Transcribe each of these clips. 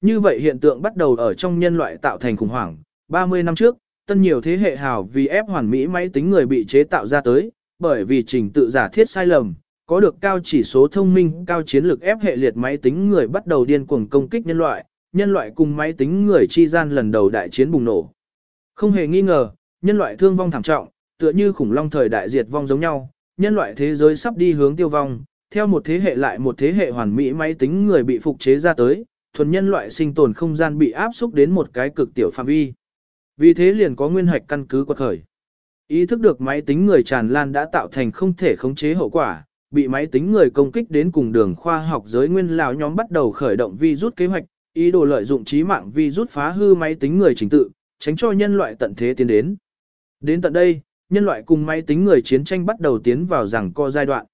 Như vậy hiện tượng bắt đầu ở trong nhân loại tạo thành khủng hoảng. 30 năm trước, tân nhiều thế hệ hào vì ép hoàn mỹ máy tính người bị chế tạo ra tới, bởi vì trình tự giả thiết sai lầm, có được cao chỉ số thông minh, cao chiến lược ép hệ liệt máy tính người bắt đầu điên cuồng công kích nhân loại, nhân loại cùng máy tính người chi gian lần đầu đại chiến bùng nổ. Không hề nghi ngờ, nhân loại thương vong thảm trọng, tựa như khủng long thời đại diệt vong giống nhau, nhân loại thế giới sắp đi hướng tiêu vong, theo một thế hệ lại một thế hệ hoàn mỹ máy tính người bị phục chế ra tới, thuần nhân loại sinh tồn không gian bị áp xúc đến một cái cực tiểu phạm vi. Vì thế liền có nguyên hạch căn cứ quật khởi. Ý thức được máy tính người tràn lan đã tạo thành không thể khống chế hậu quả, bị máy tính người công kích đến cùng đường khoa học giới nguyên lão nhóm bắt đầu khởi động vi rút kế hoạch, ý đồ lợi dụng trí mạng vi rút phá hư máy tính người trình tự, tránh cho nhân loại tận thế tiến đến. Đến tận đây, nhân loại cùng máy tính người chiến tranh bắt đầu tiến vào rằng co giai đoạn.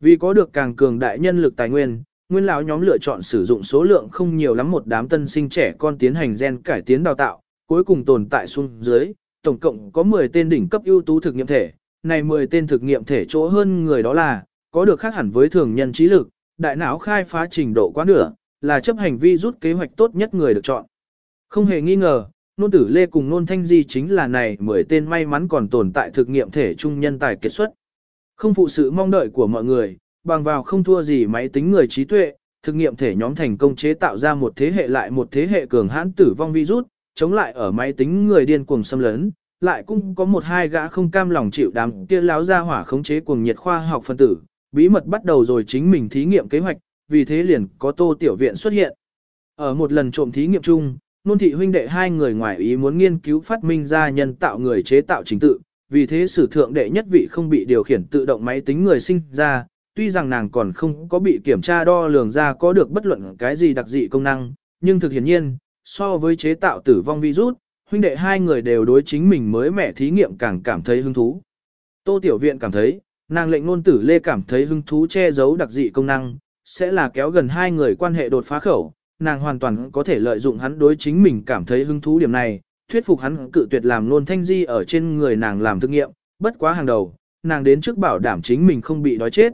Vì có được càng cường đại nhân lực tài nguyên, nguyên lão nhóm lựa chọn sử dụng số lượng không nhiều lắm một đám tân sinh trẻ con tiến hành gen cải tiến đào tạo, cuối cùng tồn tại xuống dưới, tổng cộng có 10 tên đỉnh cấp ưu tú thực nghiệm thể, này 10 tên thực nghiệm thể chỗ hơn người đó là, có được khác hẳn với thường nhân trí lực, đại não khai phá trình độ quá nửa, là chấp hành vi rút kế hoạch tốt nhất người được chọn. Không hề nghi ngờ, nôn tử lê cùng nôn thanh di chính là này 10 tên may mắn còn tồn tại thực nghiệm thể trung nhân tài kết xuất. Không phụ sự mong đợi của mọi người, bằng vào không thua gì máy tính người trí tuệ, thực nghiệm thể nhóm thành công chế tạo ra một thế hệ lại một thế hệ cường hãn tử vong virus, chống lại ở máy tính người điên cuồng xâm lấn, lại cũng có một hai gã không cam lòng chịu đám kia láo ra hỏa khống chế cuồng nhiệt khoa học phân tử, bí mật bắt đầu rồi chính mình thí nghiệm kế hoạch, vì thế liền có tô tiểu viện xuất hiện. Ở một lần trộm thí nghiệm chung, nôn thị huynh đệ hai người ngoài ý muốn nghiên cứu phát minh ra nhân tạo người chế tạo chính tự, vì thế sử thượng đệ nhất vị không bị điều khiển tự động máy tính người sinh ra, tuy rằng nàng còn không có bị kiểm tra đo lường ra có được bất luận cái gì đặc dị công năng, nhưng thực hiển nhiên, so với chế tạo tử vong virus, huynh đệ hai người đều đối chính mình mới mẻ thí nghiệm càng cảm thấy hứng thú. Tô Tiểu Viện cảm thấy, nàng lệnh ngôn tử Lê cảm thấy hứng thú che giấu đặc dị công năng, sẽ là kéo gần hai người quan hệ đột phá khẩu, nàng hoàn toàn có thể lợi dụng hắn đối chính mình cảm thấy hứng thú điểm này, thuyết phục hắn cự tuyệt làm nôn thanh di ở trên người nàng làm thực nghiệm, bất quá hàng đầu, nàng đến trước bảo đảm chính mình không bị đói chết.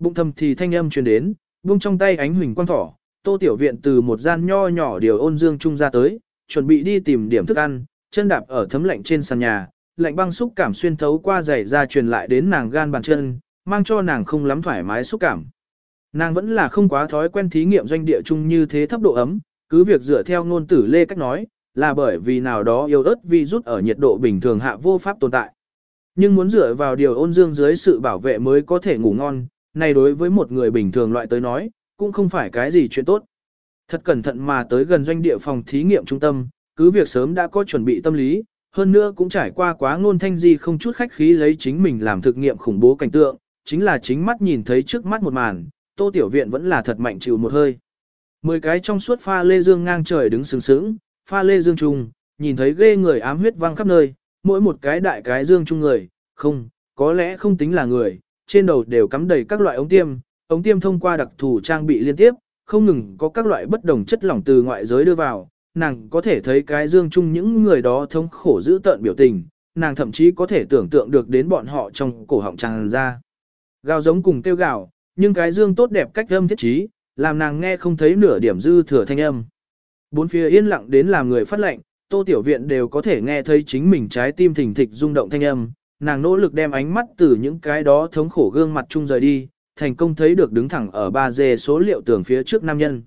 Bụng thầm thì thanh âm truyền đến, buông trong tay ánh huỳnh quang thỏ, tô tiểu viện từ một gian nho nhỏ điều ôn dương trung ra tới, chuẩn bị đi tìm điểm thức ăn, chân đạp ở thấm lạnh trên sàn nhà, lạnh băng xúc cảm xuyên thấu qua giày ra truyền lại đến nàng gan bàn chân, mang cho nàng không lắm thoải mái xúc cảm. Nàng vẫn là không quá thói quen thí nghiệm doanh địa chung như thế thấp độ ấm, cứ việc dựa theo ngôn tử lê cách nói, là bởi vì nào đó yêu ớt vi rút ở nhiệt độ bình thường hạ vô pháp tồn tại. Nhưng muốn dựa vào điều ôn dương dưới sự bảo vệ mới có thể ngủ ngon, này đối với một người bình thường loại tới nói, cũng không phải cái gì chuyện tốt. Thật cẩn thận mà tới gần doanh địa phòng thí nghiệm trung tâm, cứ việc sớm đã có chuẩn bị tâm lý, hơn nữa cũng trải qua quá ngôn thanh di không chút khách khí lấy chính mình làm thực nghiệm khủng bố cảnh tượng, chính là chính mắt nhìn thấy trước mắt một màn, tô tiểu viện vẫn là thật mạnh chịu một hơi. Mười cái trong suốt pha lê dương ngang trời đứng sừng sững, pha lê dương trung, nhìn thấy ghê người ám huyết văng khắp nơi, mỗi một cái đại cái dương trung người, không, có lẽ không tính là người, trên đầu đều cắm đầy các loại ống tiêm, ống tiêm thông qua đặc thù trang bị liên tiếp, không ngừng có các loại bất đồng chất lỏng từ ngoại giới đưa vào, nàng có thể thấy cái dương chung những người đó thống khổ giữ tợn biểu tình, nàng thậm chí có thể tưởng tượng được đến bọn họ trong cổ họng tràn ra. Gào giống cùng tiêu gạo, nhưng cái dương tốt đẹp cách âm thiết trí, làm nàng nghe không thấy nửa điểm dư thừa thanh âm. Bốn phía yên lặng đến làm người phát lệnh, tô tiểu viện đều có thể nghe thấy chính mình trái tim thình thịch rung động thanh âm, nàng nỗ lực đem ánh mắt từ những cái đó thống khổ gương mặt chung rời đi, thành công thấy được đứng thẳng ở 3D số liệu tường phía trước nam nhân.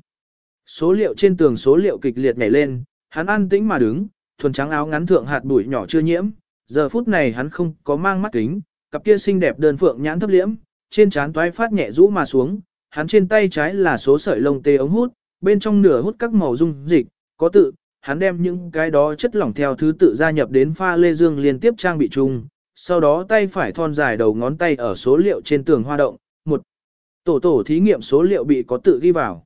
Số liệu trên tường số liệu kịch liệt nhảy lên, hắn an tĩnh mà đứng, thuần trắng áo ngắn thượng hạt bụi nhỏ chưa nhiễm, giờ phút này hắn không có mang mắt kính, cặp kia xinh đẹp đơn phượng nhãn thấp liễm, trên trán toái phát nhẹ rũ mà xuống, hắn trên tay trái là số sợi lông tê ống hút, bên trong nửa hút các màu dung dịch, có tự, hắn đem những cái đó chất lỏng theo thứ tự gia nhập đến pha lê dương liên tiếp trang bị chung, sau đó tay phải thon dài đầu ngón tay ở số liệu trên tường hoa động, một tổ tổ thí nghiệm số liệu bị có tự ghi vào.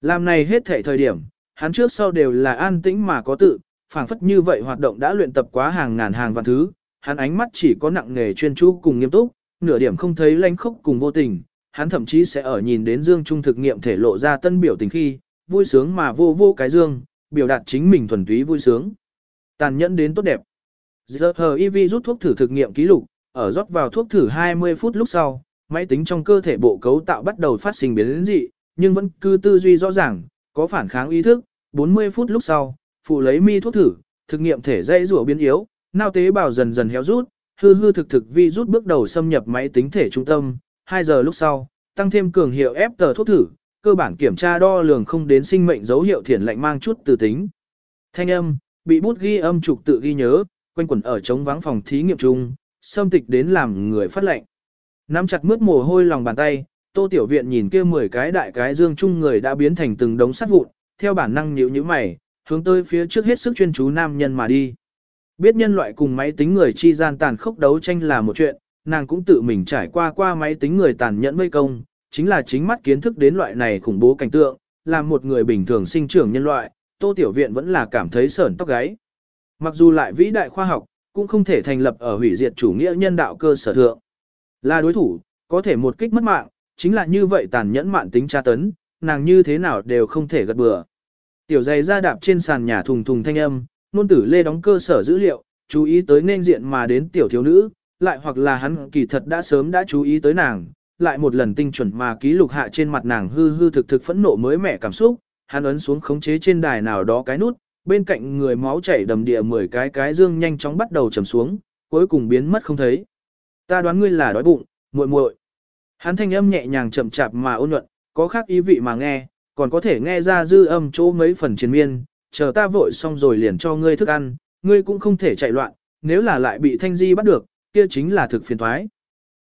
Làm này hết thể thời điểm, hắn trước sau đều là an tĩnh mà có tự, phảng phất như vậy hoạt động đã luyện tập quá hàng ngàn hàng vạn thứ, hắn ánh mắt chỉ có nặng nghề chuyên chú cùng nghiêm túc, nửa điểm không thấy lanh khốc cùng vô tình, hắn thậm chí sẽ ở nhìn đến Dương Trung thực nghiệm thể lộ ra tân biểu tình khi, vui sướng mà vô vô cái Dương, biểu đạt chính mình thuần túy vui sướng. Tàn nhẫn đến tốt đẹp. Giờ IV rút thuốc thử thực nghiệm ký lục, ở rót vào thuốc thử 20 phút lúc sau, máy tính trong cơ thể bộ cấu tạo bắt đầu phát sinh biến dị, nhưng vẫn cứ tư duy rõ ràng, có phản kháng ý thức, 40 phút lúc sau, phụ lấy mi thuốc thử, thực nghiệm thể dây rủa biến yếu, nao tế bào dần dần héo rút, hư hư thực thực vi rút bước đầu xâm nhập máy tính thể trung tâm, 2 giờ lúc sau, tăng thêm cường hiệu ép tờ thuốc thử, cơ bản kiểm tra đo lường không đến sinh mệnh dấu hiệu thiển lạnh mang chút từ tính. Thanh âm, bị bút ghi âm trục tự ghi nhớ, quanh quẩn ở trống vắng phòng thí nghiệm chung, xâm tịch đến làm người phát lệnh. Nắm chặt mướt mồ hôi lòng bàn tay, Tô Tiểu Viện nhìn kia 10 cái đại cái dương chung người đã biến thành từng đống sắt vụn, theo bản năng nhíu nhíu mày, hướng tới phía trước hết sức chuyên chú nam nhân mà đi. Biết nhân loại cùng máy tính người chi gian tàn khốc đấu tranh là một chuyện, nàng cũng tự mình trải qua qua máy tính người tàn nhẫn vây công, chính là chính mắt kiến thức đến loại này khủng bố cảnh tượng, làm một người bình thường sinh trưởng nhân loại, Tô Tiểu Viện vẫn là cảm thấy sởn tóc gáy. Mặc dù lại vĩ đại khoa học, cũng không thể thành lập ở hủy diệt chủ nghĩa nhân đạo cơ sở thượng. Là đối thủ, có thể một kích mất mạng, chính là như vậy tàn nhẫn mạn tính tra tấn, nàng như thế nào đều không thể gật bừa. Tiểu dày ra đạp trên sàn nhà thùng thùng thanh âm, nôn tử lê đóng cơ sở dữ liệu, chú ý tới nên diện mà đến tiểu thiếu nữ, lại hoặc là hắn kỳ thật đã sớm đã chú ý tới nàng, lại một lần tinh chuẩn mà ký lục hạ trên mặt nàng hư hư thực thực phẫn nộ mới mẻ cảm xúc, hắn ấn xuống khống chế trên đài nào đó cái nút, bên cạnh người máu chảy đầm địa mười cái cái dương nhanh chóng bắt đầu trầm xuống, cuối cùng biến mất không thấy. Ta đoán ngươi là đói bụng, muội muội. Hắn thanh âm nhẹ nhàng chậm chạp mà ôn nhuận, có khác ý vị mà nghe, còn có thể nghe ra dư âm chỗ mấy phần chiến miên, chờ ta vội xong rồi liền cho ngươi thức ăn, ngươi cũng không thể chạy loạn, nếu là lại bị thanh di bắt được, kia chính là thực phiền thoái.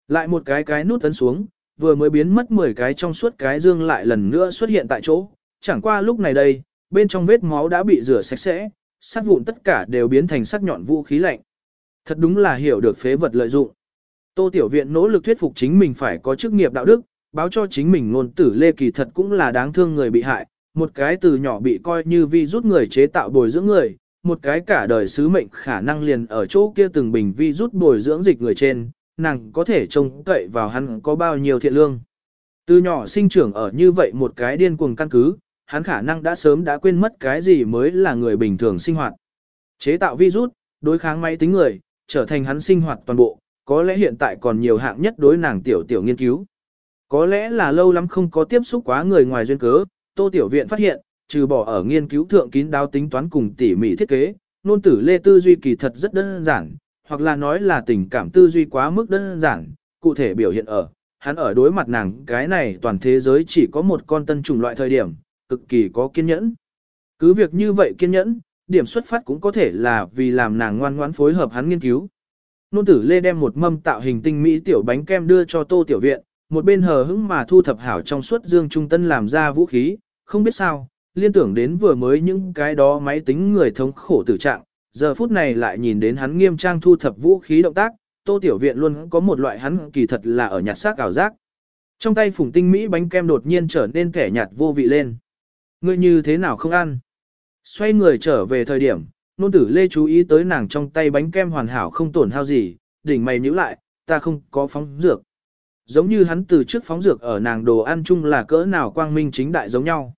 Lại một cái cái nút ấn xuống, vừa mới biến mất 10 cái trong suốt cái dương lại lần nữa xuất hiện tại chỗ, chẳng qua lúc này đây, bên trong vết máu đã bị rửa sạch sẽ, sát vụn tất cả đều biến thành sắc nhọn vũ khí lạnh. Thật đúng là hiểu được phế vật lợi dụng. Tô Tiểu Viện nỗ lực thuyết phục chính mình phải có chức nghiệp đạo đức, báo cho chính mình ngôn tử Lê Kỳ thật cũng là đáng thương người bị hại, một cái từ nhỏ bị coi như vi rút người chế tạo bồi dưỡng người, một cái cả đời sứ mệnh khả năng liền ở chỗ kia từng bình vi rút bồi dưỡng dịch người trên, nàng có thể trông cậy vào hắn có bao nhiêu thiện lương. Từ nhỏ sinh trưởng ở như vậy một cái điên cuồng căn cứ, hắn khả năng đã sớm đã quên mất cái gì mới là người bình thường sinh hoạt. Chế tạo virus, đối kháng máy tính người, trở thành hắn sinh hoạt toàn bộ, có lẽ hiện tại còn nhiều hạng nhất đối nàng tiểu tiểu nghiên cứu. Có lẽ là lâu lắm không có tiếp xúc quá người ngoài duyên cớ, Tô Tiểu Viện phát hiện, trừ bỏ ở nghiên cứu thượng kín đáo tính toán cùng tỉ mỉ thiết kế, nôn tử lê tư duy kỳ thật rất đơn giản, hoặc là nói là tình cảm tư duy quá mức đơn giản, cụ thể biểu hiện ở, hắn ở đối mặt nàng cái này toàn thế giới chỉ có một con tân chủng loại thời điểm, cực kỳ có kiên nhẫn. Cứ việc như vậy kiên nhẫn, điểm xuất phát cũng có thể là vì làm nàng ngoan ngoãn phối hợp hắn nghiên cứu. Nôn tử lê đem một mâm tạo hình tinh mỹ tiểu bánh kem đưa cho tô tiểu viện, một bên hờ hững mà thu thập hảo trong suốt dương trung tân làm ra vũ khí, không biết sao, liên tưởng đến vừa mới những cái đó máy tính người thống khổ tử trạng, giờ phút này lại nhìn đến hắn nghiêm trang thu thập vũ khí động tác, tô tiểu viện luôn có một loại hắn kỳ thật là ở nhặt xác ảo giác. Trong tay phùng tinh mỹ bánh kem đột nhiên trở nên kẻ nhạt vô vị lên. Ngươi như thế nào không ăn? Xoay người trở về thời điểm, nôn tử lê chú ý tới nàng trong tay bánh kem hoàn hảo không tổn hao gì, đỉnh mày nhíu lại, ta không có phóng dược. Giống như hắn từ trước phóng dược ở nàng đồ ăn chung là cỡ nào quang minh chính đại giống nhau.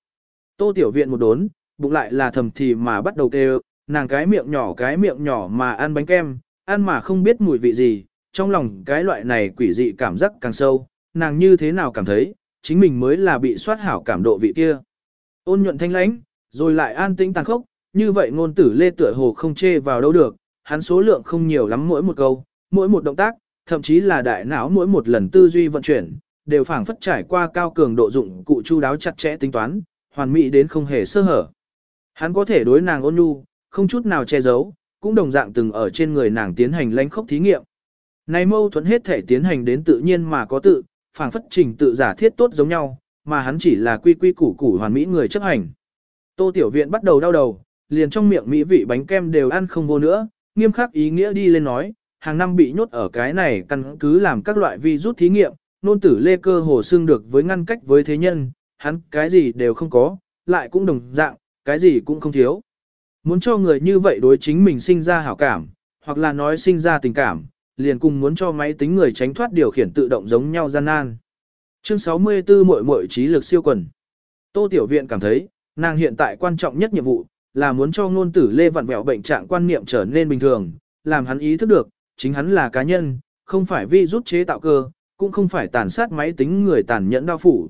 Tô tiểu viện một đốn, bụng lại là thầm thì mà bắt đầu kêu, nàng cái miệng nhỏ cái miệng nhỏ mà ăn bánh kem, ăn mà không biết mùi vị gì, trong lòng cái loại này quỷ dị cảm giác càng sâu, nàng như thế nào cảm thấy, chính mình mới là bị soát hảo cảm độ vị kia. Ôn nhuận thanh lãnh, rồi lại an tĩnh tàn khốc, như vậy ngôn tử lê tựa hồ không chê vào đâu được, hắn số lượng không nhiều lắm mỗi một câu, mỗi một động tác, thậm chí là đại não mỗi một lần tư duy vận chuyển, đều phảng phất trải qua cao cường độ dụng cụ chu đáo chặt chẽ tính toán, hoàn mỹ đến không hề sơ hở. Hắn có thể đối nàng ôn nhu, không chút nào che giấu, cũng đồng dạng từng ở trên người nàng tiến hành lãnh khốc thí nghiệm. Này mâu thuẫn hết thể tiến hành đến tự nhiên mà có tự, phảng phất trình tự giả thiết tốt giống nhau, mà hắn chỉ là quy quy củ củ hoàn mỹ người chấp hành. Tô Tiểu Viện bắt đầu đau đầu, liền trong miệng mỹ vị bánh kem đều ăn không vô nữa, nghiêm khắc ý nghĩa đi lên nói, hàng năm bị nhốt ở cái này căn cứ làm các loại vi rút thí nghiệm, nôn tử lê cơ hồ xương được với ngăn cách với thế nhân, hắn cái gì đều không có, lại cũng đồng dạng, cái gì cũng không thiếu. Muốn cho người như vậy đối chính mình sinh ra hảo cảm, hoặc là nói sinh ra tình cảm, liền cùng muốn cho máy tính người tránh thoát điều khiển tự động giống nhau gian nan. Chương 64 muội muội trí lực siêu quần. Tô Tiểu Viện cảm thấy, nàng hiện tại quan trọng nhất nhiệm vụ, là muốn cho ngôn tử lê vặn vẹo bệnh trạng quan niệm trở nên bình thường, làm hắn ý thức được, chính hắn là cá nhân, không phải vi rút chế tạo cơ, cũng không phải tàn sát máy tính người tàn nhẫn đau phủ.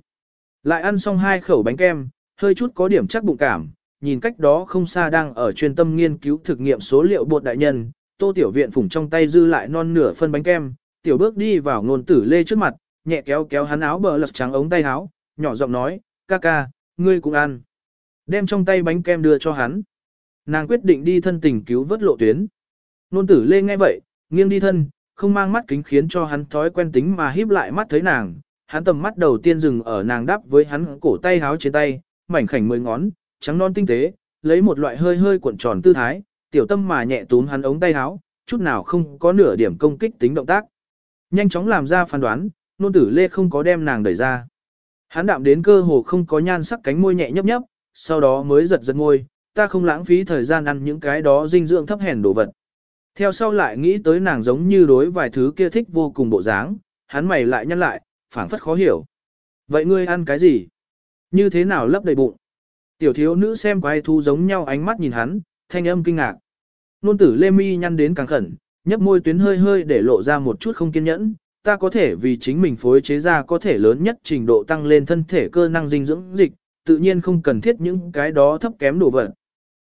Lại ăn xong hai khẩu bánh kem, hơi chút có điểm chắc bụng cảm, nhìn cách đó không xa đang ở chuyên tâm nghiên cứu thực nghiệm số liệu bột đại nhân, tô tiểu viện phủng trong tay dư lại non nửa phân bánh kem, tiểu bước đi vào ngôn tử lê trước mặt, nhẹ kéo kéo hắn áo bờ lật trắng ống tay áo, nhỏ giọng nói, ca ca, ngươi cũng ăn. Đem trong tay bánh kem đưa cho hắn. Nàng quyết định đi thân tình cứu vớt lộ tuyến. Nôn tử lê nghe vậy, nghiêng đi thân, không mang mắt kính khiến cho hắn thói quen tính mà híp lại mắt thấy nàng. Hắn tầm mắt đầu tiên dừng ở nàng đáp với hắn cổ tay háo trên tay, mảnh khảnh mười ngón, trắng non tinh tế, lấy một loại hơi hơi cuộn tròn tư thái, tiểu tâm mà nhẹ túm hắn ống tay háo, chút nào không có nửa điểm công kích tính động tác. Nhanh chóng làm ra phán đoán, nôn tử lê không có đem nàng đẩy ra. Hắn đạm đến cơ hồ không có nhan sắc cánh môi nhẹ nhấp nhấp, sau đó mới giật giật môi, ta không lãng phí thời gian ăn những cái đó dinh dưỡng thấp hèn đồ vật. Theo sau lại nghĩ tới nàng giống như đối vài thứ kia thích vô cùng bộ dáng, hắn mày lại nhăn lại, phảng phất khó hiểu. Vậy ngươi ăn cái gì? Như thế nào lấp đầy bụng? Tiểu thiếu nữ xem quái thu giống nhau ánh mắt nhìn hắn, thanh âm kinh ngạc. Nôn tử lê mi nhăn đến càng khẩn, nhấp môi tuyến hơi hơi để lộ ra một chút không kiên nhẫn, ta có thể vì chính mình phối chế ra có thể lớn nhất trình độ tăng lên thân thể cơ năng dinh dưỡng dịch, tự nhiên không cần thiết những cái đó thấp kém đồ vật.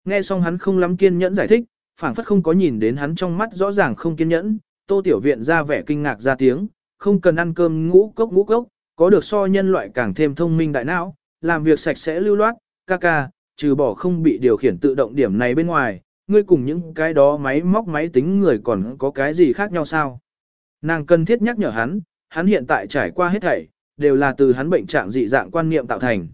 Nghe xong hắn không lắm kiên nhẫn giải thích, phảng phất không có nhìn đến hắn trong mắt rõ ràng không kiên nhẫn, tô tiểu viện ra vẻ kinh ngạc ra tiếng, không cần ăn cơm ngũ cốc ngũ cốc, có được so nhân loại càng thêm thông minh đại não, làm việc sạch sẽ lưu loát, ca ca, trừ bỏ không bị điều khiển tự động điểm này bên ngoài, ngươi cùng những cái đó máy móc máy tính người còn có cái gì khác nhau sao? Nàng cần thiết nhắc nhở hắn, hắn hiện tại trải qua hết thảy, đều là từ hắn bệnh trạng dị dạng quan niệm tạo thành.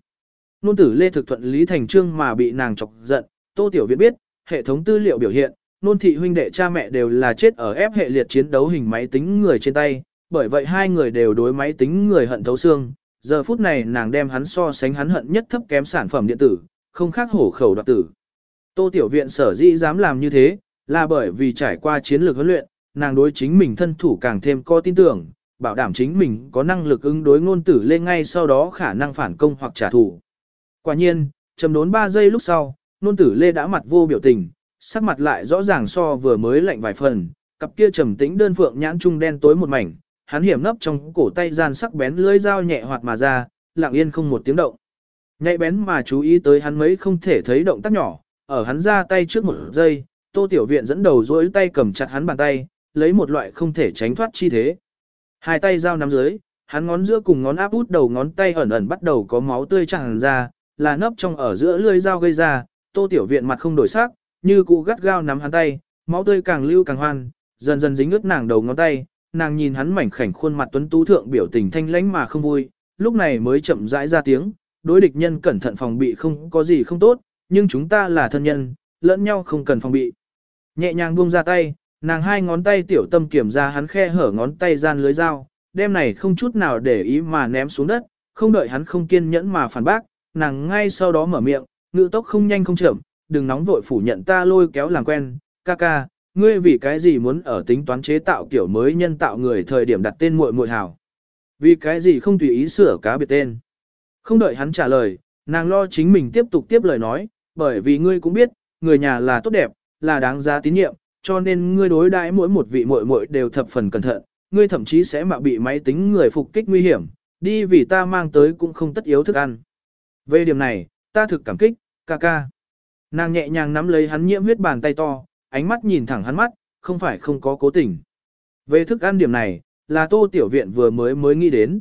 Nôn tử Lê thực thuận lý thành trương mà bị nàng chọc giận, Tô Tiểu viện biết, hệ thống tư liệu biểu hiện, nôn thị huynh đệ cha mẹ đều là chết ở ép hệ liệt chiến đấu hình máy tính người trên tay, bởi vậy hai người đều đối máy tính người hận thấu xương. Giờ phút này nàng đem hắn so sánh hắn hận nhất thấp kém sản phẩm điện tử, không khác hổ khẩu đoạt tử. Tô Tiểu Viện sở dĩ dám làm như thế, là bởi vì trải qua chiến lược huấn luyện, nàng đối chính mình thân thủ càng thêm có tin tưởng, bảo đảm chính mình có năng lực ứng đối ngôn tử lên ngay sau đó khả năng phản công hoặc trả thù. Quả nhiên, chầm đốn 3 giây lúc sau, ngôn tử lê đã mặt vô biểu tình, sắc mặt lại rõ ràng so vừa mới lạnh vài phần, cặp kia trầm tĩnh đơn phượng nhãn trung đen tối một mảnh, hắn hiểm nấp trong cổ tay gian sắc bén lưỡi dao nhẹ hoạt mà ra, lặng yên không một tiếng động. Nhạy bén mà chú ý tới hắn mấy không thể thấy động tác nhỏ, ở hắn ra tay trước một giây, Tô Tiểu Viện dẫn đầu duỗi tay cầm chặt hắn bàn tay, lấy một loại không thể tránh thoát chi thế. Hai tay dao nắm dưới, hắn ngón giữa cùng ngón áp út đầu ngón tay ẩn ẩn bắt đầu có máu tươi tràn ra, là nấp trong ở giữa lưỡi dao gây ra, Tô Tiểu Viện mặt không đổi sắc, như cụ gắt gao nắm hắn tay, máu tươi càng lưu càng hoan, dần dần dính ướt nàng đầu ngón tay, nàng nhìn hắn mảnh khảnh khuôn mặt tuấn tú thượng biểu tình thanh lãnh mà không vui, lúc này mới chậm rãi ra tiếng, đối địch nhân cẩn thận phòng bị không có gì không tốt, nhưng chúng ta là thân nhân, lẫn nhau không cần phòng bị. Nhẹ nhàng buông ra tay, nàng hai ngón tay tiểu tâm kiểm ra hắn khe hở ngón tay gian lưới dao, đem này không chút nào để ý mà ném xuống đất, không đợi hắn không kiên nhẫn mà phản bác, nàng ngay sau đó mở miệng, ngữ tốc không nhanh không chậm, đừng nóng vội phủ nhận ta lôi kéo làm quen, ca ca, ngươi vì cái gì muốn ở tính toán chế tạo kiểu mới nhân tạo người thời điểm đặt tên muội muội hảo. Vì cái gì không tùy ý sửa cá biệt tên. Không đợi hắn trả lời, nàng lo chính mình tiếp tục tiếp lời nói, bởi vì ngươi cũng biết, người nhà là tốt đẹp, là đáng giá tín nhiệm, cho nên ngươi đối đãi mỗi một vị muội muội đều thập phần cẩn thận, ngươi thậm chí sẽ mạo bị máy tính người phục kích nguy hiểm, đi vì ta mang tới cũng không tất yếu thức ăn. Về điểm này, ta thực cảm kích, ca ca. Nàng nhẹ nhàng nắm lấy hắn nhiễm huyết bàn tay to, ánh mắt nhìn thẳng hắn mắt, không phải không có cố tình. Về thức ăn điểm này, là tô tiểu viện vừa mới mới nghĩ đến.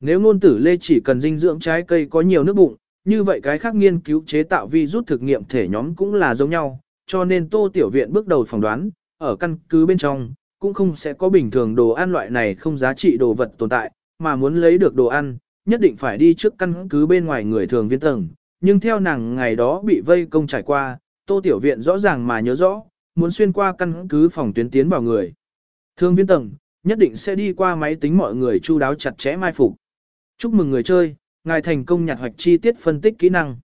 Nếu ngôn tử lê chỉ cần dinh dưỡng trái cây có nhiều nước bụng, như vậy cái khác nghiên cứu chế tạo vi rút thực nghiệm thể nhóm cũng là giống nhau, cho nên tô tiểu viện bước đầu phỏng đoán, ở căn cứ bên trong, cũng không sẽ có bình thường đồ ăn loại này không giá trị đồ vật tồn tại, mà muốn lấy được đồ ăn, nhất định phải đi trước căn cứ bên ngoài người thường viên tầng, nhưng theo nàng ngày đó bị vây công trải qua, tô tiểu viện rõ ràng mà nhớ rõ, muốn xuyên qua căn cứ phòng tuyến tiến vào người. thường viên tầng, nhất định sẽ đi qua máy tính mọi người chu đáo chặt chẽ mai phục. Chúc mừng người chơi, ngài thành công nhặt hoạch chi tiết phân tích kỹ năng.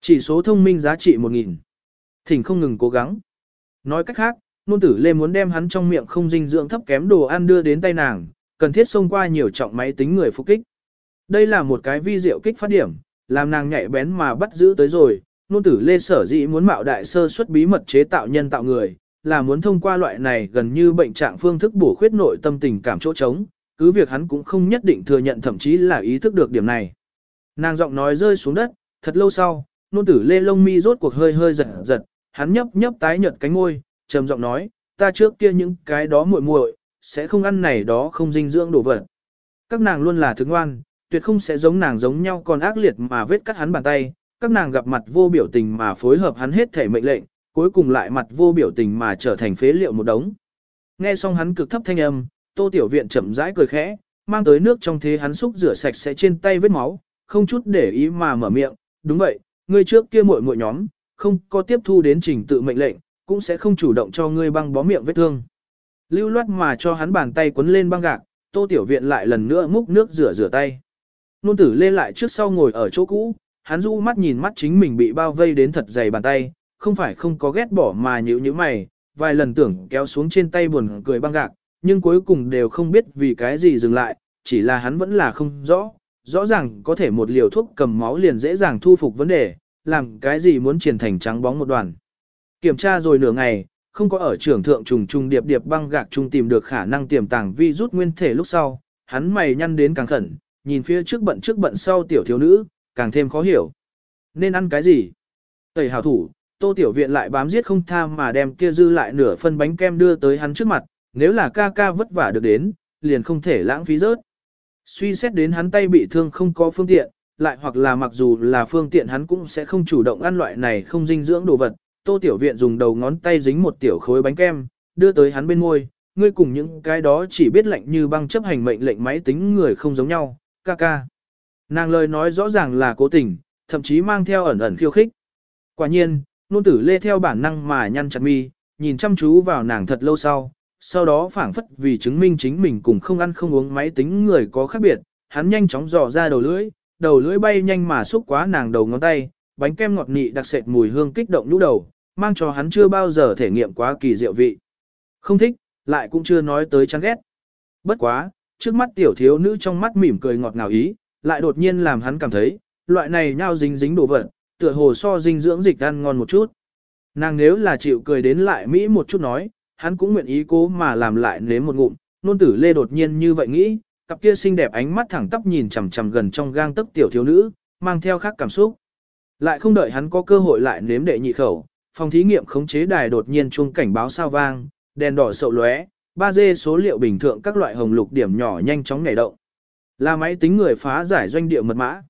Chỉ số thông minh giá trị 1000. Thỉnh không ngừng cố gắng. Nói cách khác, nôn tử lê muốn đem hắn trong miệng không dinh dưỡng thấp kém đồ ăn đưa đến tay nàng, cần thiết xông qua nhiều trọng máy tính người phục kích. Đây là một cái vi diệu kích phát điểm, làm nàng nhạy bén mà bắt giữ tới rồi, nôn tử lê sở dĩ muốn mạo đại sơ xuất bí mật chế tạo nhân tạo người, là muốn thông qua loại này gần như bệnh trạng phương thức bổ khuyết nội tâm tình cảm chỗ trống, cứ việc hắn cũng không nhất định thừa nhận thậm chí là ý thức được điểm này. Nàng giọng nói rơi xuống đất, thật lâu sau, nôn tử lê lông mi rốt cuộc hơi hơi giật giật, hắn nhấp nhấp tái nhợt cánh môi, trầm giọng nói, ta trước kia những cái đó muội muội sẽ không ăn này đó không dinh dưỡng đồ vật. Các nàng luôn là thức ngoan, tuyệt không sẽ giống nàng giống nhau còn ác liệt mà vết cắt hắn bàn tay, các nàng gặp mặt vô biểu tình mà phối hợp hắn hết thể mệnh lệnh, cuối cùng lại mặt vô biểu tình mà trở thành phế liệu một đống. Nghe xong hắn cực thấp thanh âm, Tô Tiểu Viện chậm rãi cười khẽ, mang tới nước trong thế hắn xúc rửa sạch sẽ trên tay vết máu, không chút để ý mà mở miệng, đúng vậy, ngươi trước kia muội muội nhóm, không có tiếp thu đến trình tự mệnh lệnh, cũng sẽ không chủ động cho ngươi băng bó miệng vết thương. Lưu loát mà cho hắn bàn tay quấn lên băng gạc, Tô Tiểu Viện lại lần nữa múc nước rửa rửa tay. Nôn tử lên lại trước sau ngồi ở chỗ cũ, hắn du mắt nhìn mắt chính mình bị bao vây đến thật dày bàn tay, không phải không có ghét bỏ mà nhữ như mày, vài lần tưởng kéo xuống trên tay buồn cười băng gạc, nhưng cuối cùng đều không biết vì cái gì dừng lại, chỉ là hắn vẫn là không rõ, rõ ràng có thể một liều thuốc cầm máu liền dễ dàng thu phục vấn đề, làm cái gì muốn triển thành trắng bóng một đoàn. Kiểm tra rồi nửa ngày, không có ở trưởng thượng trùng trùng điệp điệp băng gạc trung tìm được khả năng tiềm tàng vi rút nguyên thể lúc sau, hắn mày nhăn đến càng khẩn, nhìn phía trước bận trước bận sau tiểu thiếu nữ, càng thêm khó hiểu. Nên ăn cái gì? Tẩy hảo thủ, tô tiểu viện lại bám giết không tha mà đem kia dư lại nửa phân bánh kem đưa tới hắn trước mặt, nếu là ca ca vất vả được đến, liền không thể lãng phí rớt. Suy xét đến hắn tay bị thương không có phương tiện, lại hoặc là mặc dù là phương tiện hắn cũng sẽ không chủ động ăn loại này không dinh dưỡng đồ vật. Tô Tiểu Viện dùng đầu ngón tay dính một tiểu khối bánh kem, đưa tới hắn bên môi, ngươi cùng những cái đó chỉ biết lệnh như băng chấp hành mệnh lệnh máy tính người không giống nhau, ca ca. Nàng lời nói rõ ràng là cố tình, thậm chí mang theo ẩn ẩn khiêu khích. Quả nhiên, nôn tử lê theo bản năng mà nhăn chặt mi, nhìn chăm chú vào nàng thật lâu sau, sau đó phảng phất vì chứng minh chính mình cùng không ăn không uống máy tính người có khác biệt, hắn nhanh chóng dò ra đầu lưỡi, đầu lưỡi bay nhanh mà xúc quá nàng đầu ngón tay, bánh kem ngọt nị đặc sệt mùi hương kích động nhũ đầu, mang cho hắn chưa bao giờ thể nghiệm quá kỳ diệu vị. Không thích, lại cũng chưa nói tới chán ghét. Bất quá, trước mắt tiểu thiếu nữ trong mắt mỉm cười ngọt ngào ý, lại đột nhiên làm hắn cảm thấy, loại này nhao dính dính đồ vật, tựa hồ so dinh dưỡng dịch ăn ngon một chút. Nàng nếu là chịu cười đến lại Mỹ một chút nói, hắn cũng nguyện ý cố mà làm lại nếm một ngụm, nôn tử lê đột nhiên như vậy nghĩ, cặp kia xinh đẹp ánh mắt thẳng tắp nhìn chằm chằm gần trong gang tấc tiểu thiếu nữ, mang theo khác cảm xúc. Lại không đợi hắn có cơ hội lại nếm đệ nhị khẩu, phòng thí nghiệm khống chế đài đột nhiên chuông cảnh báo sao vang, đèn đỏ sậu lóe, 3D số liệu bình thường các loại hồng lục điểm nhỏ nhanh chóng nhảy động. Là máy tính người phá giải doanh địa mật mã.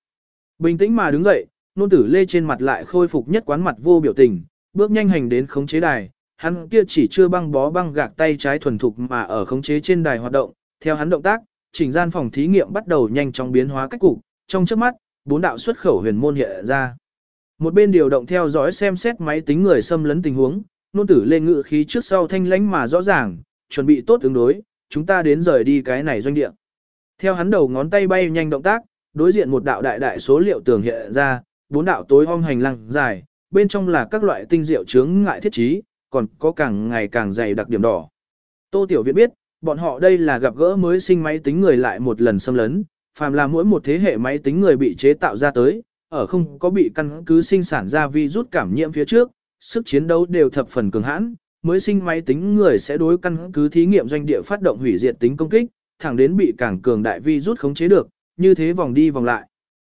Bình tĩnh mà đứng dậy, nôn tử lê trên mặt lại khôi phục nhất quán mặt vô biểu tình, bước nhanh hành đến khống chế đài, hắn kia chỉ chưa băng bó băng gạc tay trái thuần thục mà ở khống chế trên đài hoạt động, theo hắn động tác, chỉnh gian phòng thí nghiệm bắt đầu nhanh chóng biến hóa cách cục, trong trước mắt, bốn đạo xuất khẩu huyền môn hiện ra. Một bên điều động theo dõi xem xét máy tính người xâm lấn tình huống, nôn tử lên ngự khí trước sau thanh lãnh mà rõ ràng, chuẩn bị tốt ứng đối, chúng ta đến rời đi cái này doanh địa. Theo hắn đầu ngón tay bay nhanh động tác, đối diện một đạo đại đại số liệu tường hiện ra, bốn đạo tối om hành lang dài, bên trong là các loại tinh diệu chướng ngại thiết trí, còn có càng ngày càng dày đặc điểm đỏ. Tô Tiểu Viện biết, bọn họ đây là gặp gỡ mới sinh máy tính người lại một lần xâm lấn, phàm là mỗi một thế hệ máy tính người bị chế tạo ra tới, ở không có bị căn cứ sinh sản ra vi rút cảm nhiễm phía trước, sức chiến đấu đều thập phần cường hãn, mới sinh máy tính người sẽ đối căn cứ thí nghiệm doanh địa phát động hủy diệt tính công kích, thẳng đến bị càng cường đại vi rút khống chế được, như thế vòng đi vòng lại.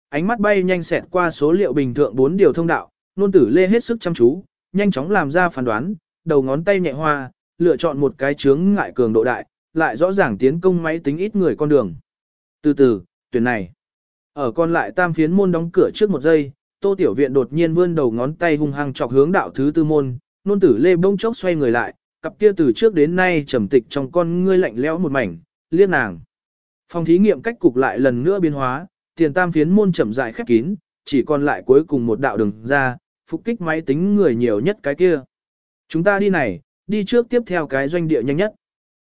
Ánh mắt bay nhanh xẹt qua số liệu bình thường bốn điều thông đạo, nôn tử lê hết sức chăm chú, nhanh chóng làm ra phán đoán, đầu ngón tay nhẹ hoa, lựa chọn một cái chướng ngại cường độ đại, lại rõ ràng tiến công máy tính ít người con đường. Từ từ, tuyển này. Ở còn lại tam phiến môn đóng cửa trước một giây, Tô Tiểu Viện đột nhiên vươn đầu ngón tay hung hăng chọc hướng đạo thứ tư môn, nôn tử lê bông chốc xoay người lại, cặp kia từ trước đến nay trầm tịch trong con ngươi lạnh lẽo một mảnh, liếc nàng. Phòng thí nghiệm cách cục lại lần nữa biến hóa, tiền tam phiến môn chậm rãi khép kín, chỉ còn lại cuối cùng một đạo đường ra, phục kích máy tính người nhiều nhất cái kia. Chúng ta đi này, đi trước tiếp theo cái doanh địa nhanh nhất.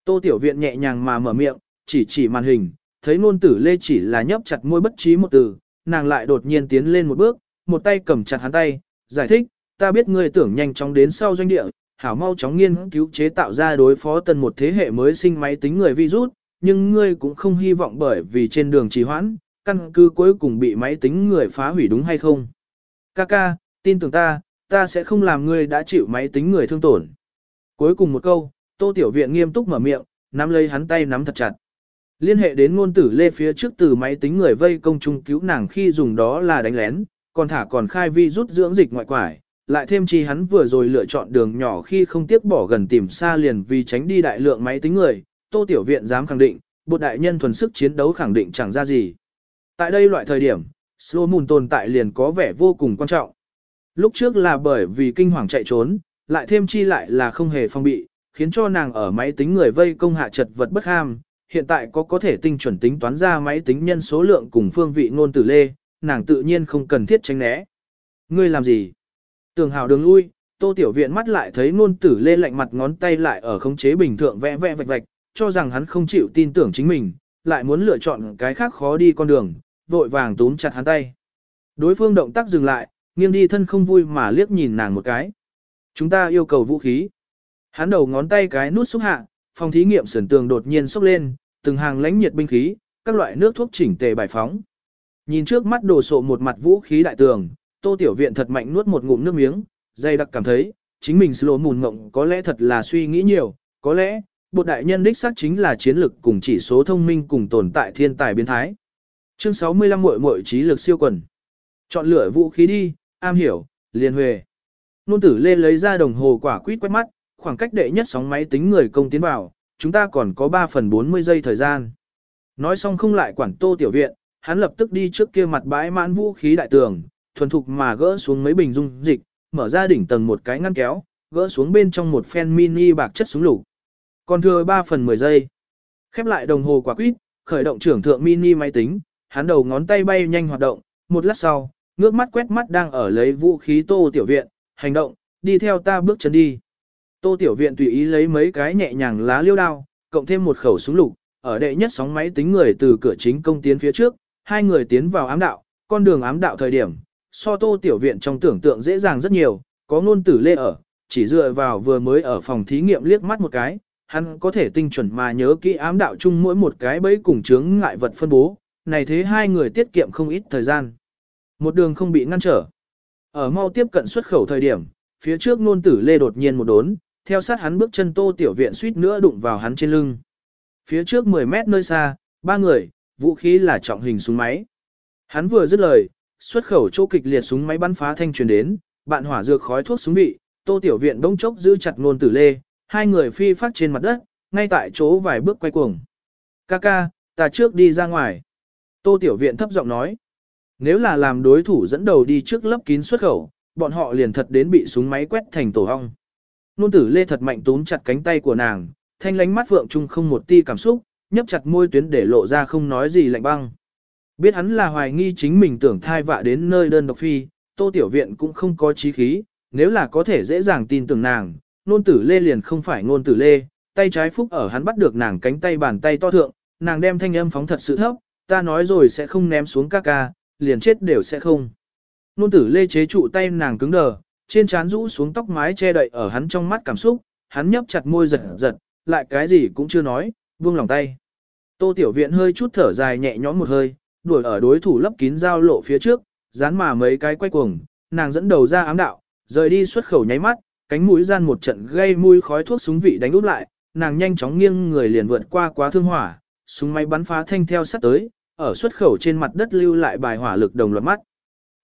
Tô Tiểu Viện nhẹ nhàng mà mở miệng, chỉ chỉ màn hình, thấy nôn tử lê chỉ là nhấp chặt môi bất trí một từ, nàng lại đột nhiên tiến lên một bước, một tay cầm chặt hắn tay, giải thích, ta biết ngươi tưởng nhanh chóng đến sau doanh địa, hảo mau chóng nghiên cứu chế tạo ra đối phó tần một thế hệ mới sinh máy tính người virus, nhưng ngươi cũng không hy vọng bởi vì trên đường trì hoãn, căn cứ cuối cùng bị máy tính người phá hủy đúng hay không. Kaka, tin tưởng ta, ta sẽ không làm ngươi đã chịu máy tính người thương tổn. Cuối cùng một câu, Tô Tiểu Viện nghiêm túc mở miệng, nắm lấy hắn tay nắm thật chặt. Liên hệ đến ngôn tử lê phía trước từ máy tính người vây công trung cứu nàng khi dùng đó là đánh lén, còn thả còn khai vi rút dưỡng dịch ngoại quải, lại thêm chi hắn vừa rồi lựa chọn đường nhỏ khi không tiếc bỏ gần tìm xa liền vì tránh đi đại lượng máy tính người, Tô Tiểu Viện dám khẳng định, bột đại nhân thuần sức chiến đấu khẳng định chẳng ra gì. Tại đây loại thời điểm, Slow Moon tồn tại liền có vẻ vô cùng quan trọng. Lúc trước là bởi vì kinh hoàng chạy trốn, lại thêm chi lại là không hề phong bị, khiến cho nàng ở máy tính người vây công hạ chật vật bất ham, hiện tại có có thể tinh chuẩn tính toán ra máy tính nhân số lượng cùng phương vị ngôn tử lê, nàng tự nhiên không cần thiết tránh né. Ngươi làm gì? Tường hào đường lui, tô tiểu viện mắt lại thấy ngôn tử lê lạnh mặt ngón tay lại ở khống chế bình thường vẽ vẽ vạch vạch, cho rằng hắn không chịu tin tưởng chính mình, lại muốn lựa chọn cái khác khó đi con đường, vội vàng túm chặt hắn tay. Đối phương động tác dừng lại, nghiêng đi thân không vui mà liếc nhìn nàng một cái. Chúng ta yêu cầu vũ khí. Hắn đầu ngón tay cái nút xúc hạ, phòng thí nghiệm sườn tường đột nhiên sốc lên, từng hàng lãnh nhiệt binh khí, các loại nước thuốc chỉnh tề bài phóng. Nhìn trước mắt đổ sộ một mặt vũ khí đại tường, Tô Tiểu Viện thật mạnh nuốt một ngụm nước miếng, dây đặc cảm thấy, chính mình slow mùn ngộng có lẽ thật là suy nghĩ nhiều, có lẽ, bột đại nhân đích xác chính là chiến lực cùng chỉ số thông minh cùng tồn tại thiên tài biến thái. Chương 65 muội muội trí lực siêu quần. Chọn lựa vũ khí đi, am hiểu, liền huề. Nôn tử lê lấy ra đồng hồ quả quýt quét mắt, khoảng cách đệ nhất sóng máy tính người công tiến vào, chúng ta còn có 3 phần 40 giây thời gian. Nói xong không lại quản tô tiểu viện, hắn lập tức đi trước kia mặt bãi mãn vũ khí đại tường, thuần thục mà gỡ xuống mấy bình dung dịch, mở ra đỉnh tầng một cái ngăn kéo, gỡ xuống bên trong một phen mini bạc chất súng lục. Còn thừa 3 phần 10 giây. Khép lại đồng hồ quả quýt, khởi động trưởng thượng mini máy tính, hắn đầu ngón tay bay nhanh hoạt động, một lát sau, ngước mắt quét mắt đang ở lấy vũ khí tô tiểu viện, hành động, đi theo ta bước chân đi. Tô tiểu viện tùy ý lấy mấy cái nhẹ nhàng lá liêu đao, cộng thêm một khẩu súng lục, ở đệ nhất sóng máy tính người từ cửa chính công tiến phía trước, hai người tiến vào ám đạo, con đường ám đạo thời điểm, so tô tiểu viện trong tưởng tượng dễ dàng rất nhiều, có ngôn tử lê ở, chỉ dựa vào vừa mới ở phòng thí nghiệm liếc mắt một cái, hắn có thể tinh chuẩn mà nhớ kỹ ám đạo chung mỗi một cái bẫy cùng chướng ngại vật phân bố, này thế hai người tiết kiệm không ít thời gian. Một đường không bị ngăn trở. Ở mau tiếp cận xuất khẩu thời điểm, phía trước nôn tử lê đột nhiên một đốn, theo sát hắn bước chân tô tiểu viện suýt nữa đụng vào hắn trên lưng. Phía trước 10 mét nơi xa, ba người, vũ khí là trọng hình súng máy. Hắn vừa dứt lời, xuất khẩu chỗ kịch liệt súng máy bắn phá thanh truyền đến, bạn hỏa dược khói thuốc súng vị, tô tiểu viện đông chốc giữ chặt ngôn tử lê, hai người phi phát trên mặt đất, ngay tại chỗ vài bước quay cuồng. Kaka, ta trước đi ra ngoài. Tô tiểu viện thấp giọng nói. Nếu là làm đối thủ dẫn đầu đi trước lấp kín xuất khẩu, bọn họ liền thật đến bị súng máy quét thành tổ hong. Nôn tử lê thật mạnh túm chặt cánh tay của nàng, thanh lánh mắt vượng trung không một ti cảm xúc, nhấp chặt môi tuyến để lộ ra không nói gì lạnh băng. Biết hắn là hoài nghi chính mình tưởng thai vạ đến nơi đơn độc phi, tô tiểu viện cũng không có trí khí, nếu là có thể dễ dàng tin tưởng nàng, nôn tử lê liền không phải nôn tử lê, tay trái phúc ở hắn bắt được nàng cánh tay bàn tay to thượng, nàng đem thanh âm phóng thật sự thấp, ta nói rồi sẽ không ném xuống ca ca, liền chết đều sẽ không. Nôn tử lê chế trụ tay nàng cứng đờ, trên trán rũ xuống tóc mái che đậy ở hắn trong mắt cảm xúc, hắn nhấp chặt môi giật giật, lại cái gì cũng chưa nói, buông lòng tay. Tô tiểu viện hơi chút thở dài nhẹ nhõm một hơi, đuổi ở đối thủ lấp kín giao lộ phía trước, dán mà mấy cái quay cuồng, nàng dẫn đầu ra ám đạo, rời đi xuất khẩu nháy mắt, cánh mũi gian một trận gây mùi khói thuốc súng vị đánh úp lại, nàng nhanh chóng nghiêng người liền vượt qua quá thương hỏa, súng máy bắn phá thanh theo sát tới, ở xuất khẩu trên mặt đất lưu lại bài hỏa lực đồng loạt mắt.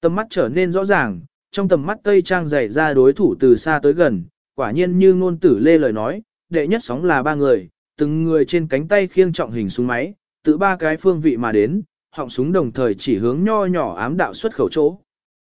Tầm mắt trở nên rõ ràng, trong tầm mắt Tây Trang dày ra đối thủ từ xa tới gần, quả nhiên như ngôn tử lê lời nói, đệ nhất sóng là ba người, từng người trên cánh tay khiêng trọng hình súng máy, từ ba cái phương vị mà đến, họng súng đồng thời chỉ hướng nho nhỏ ám đạo xuất khẩu chỗ.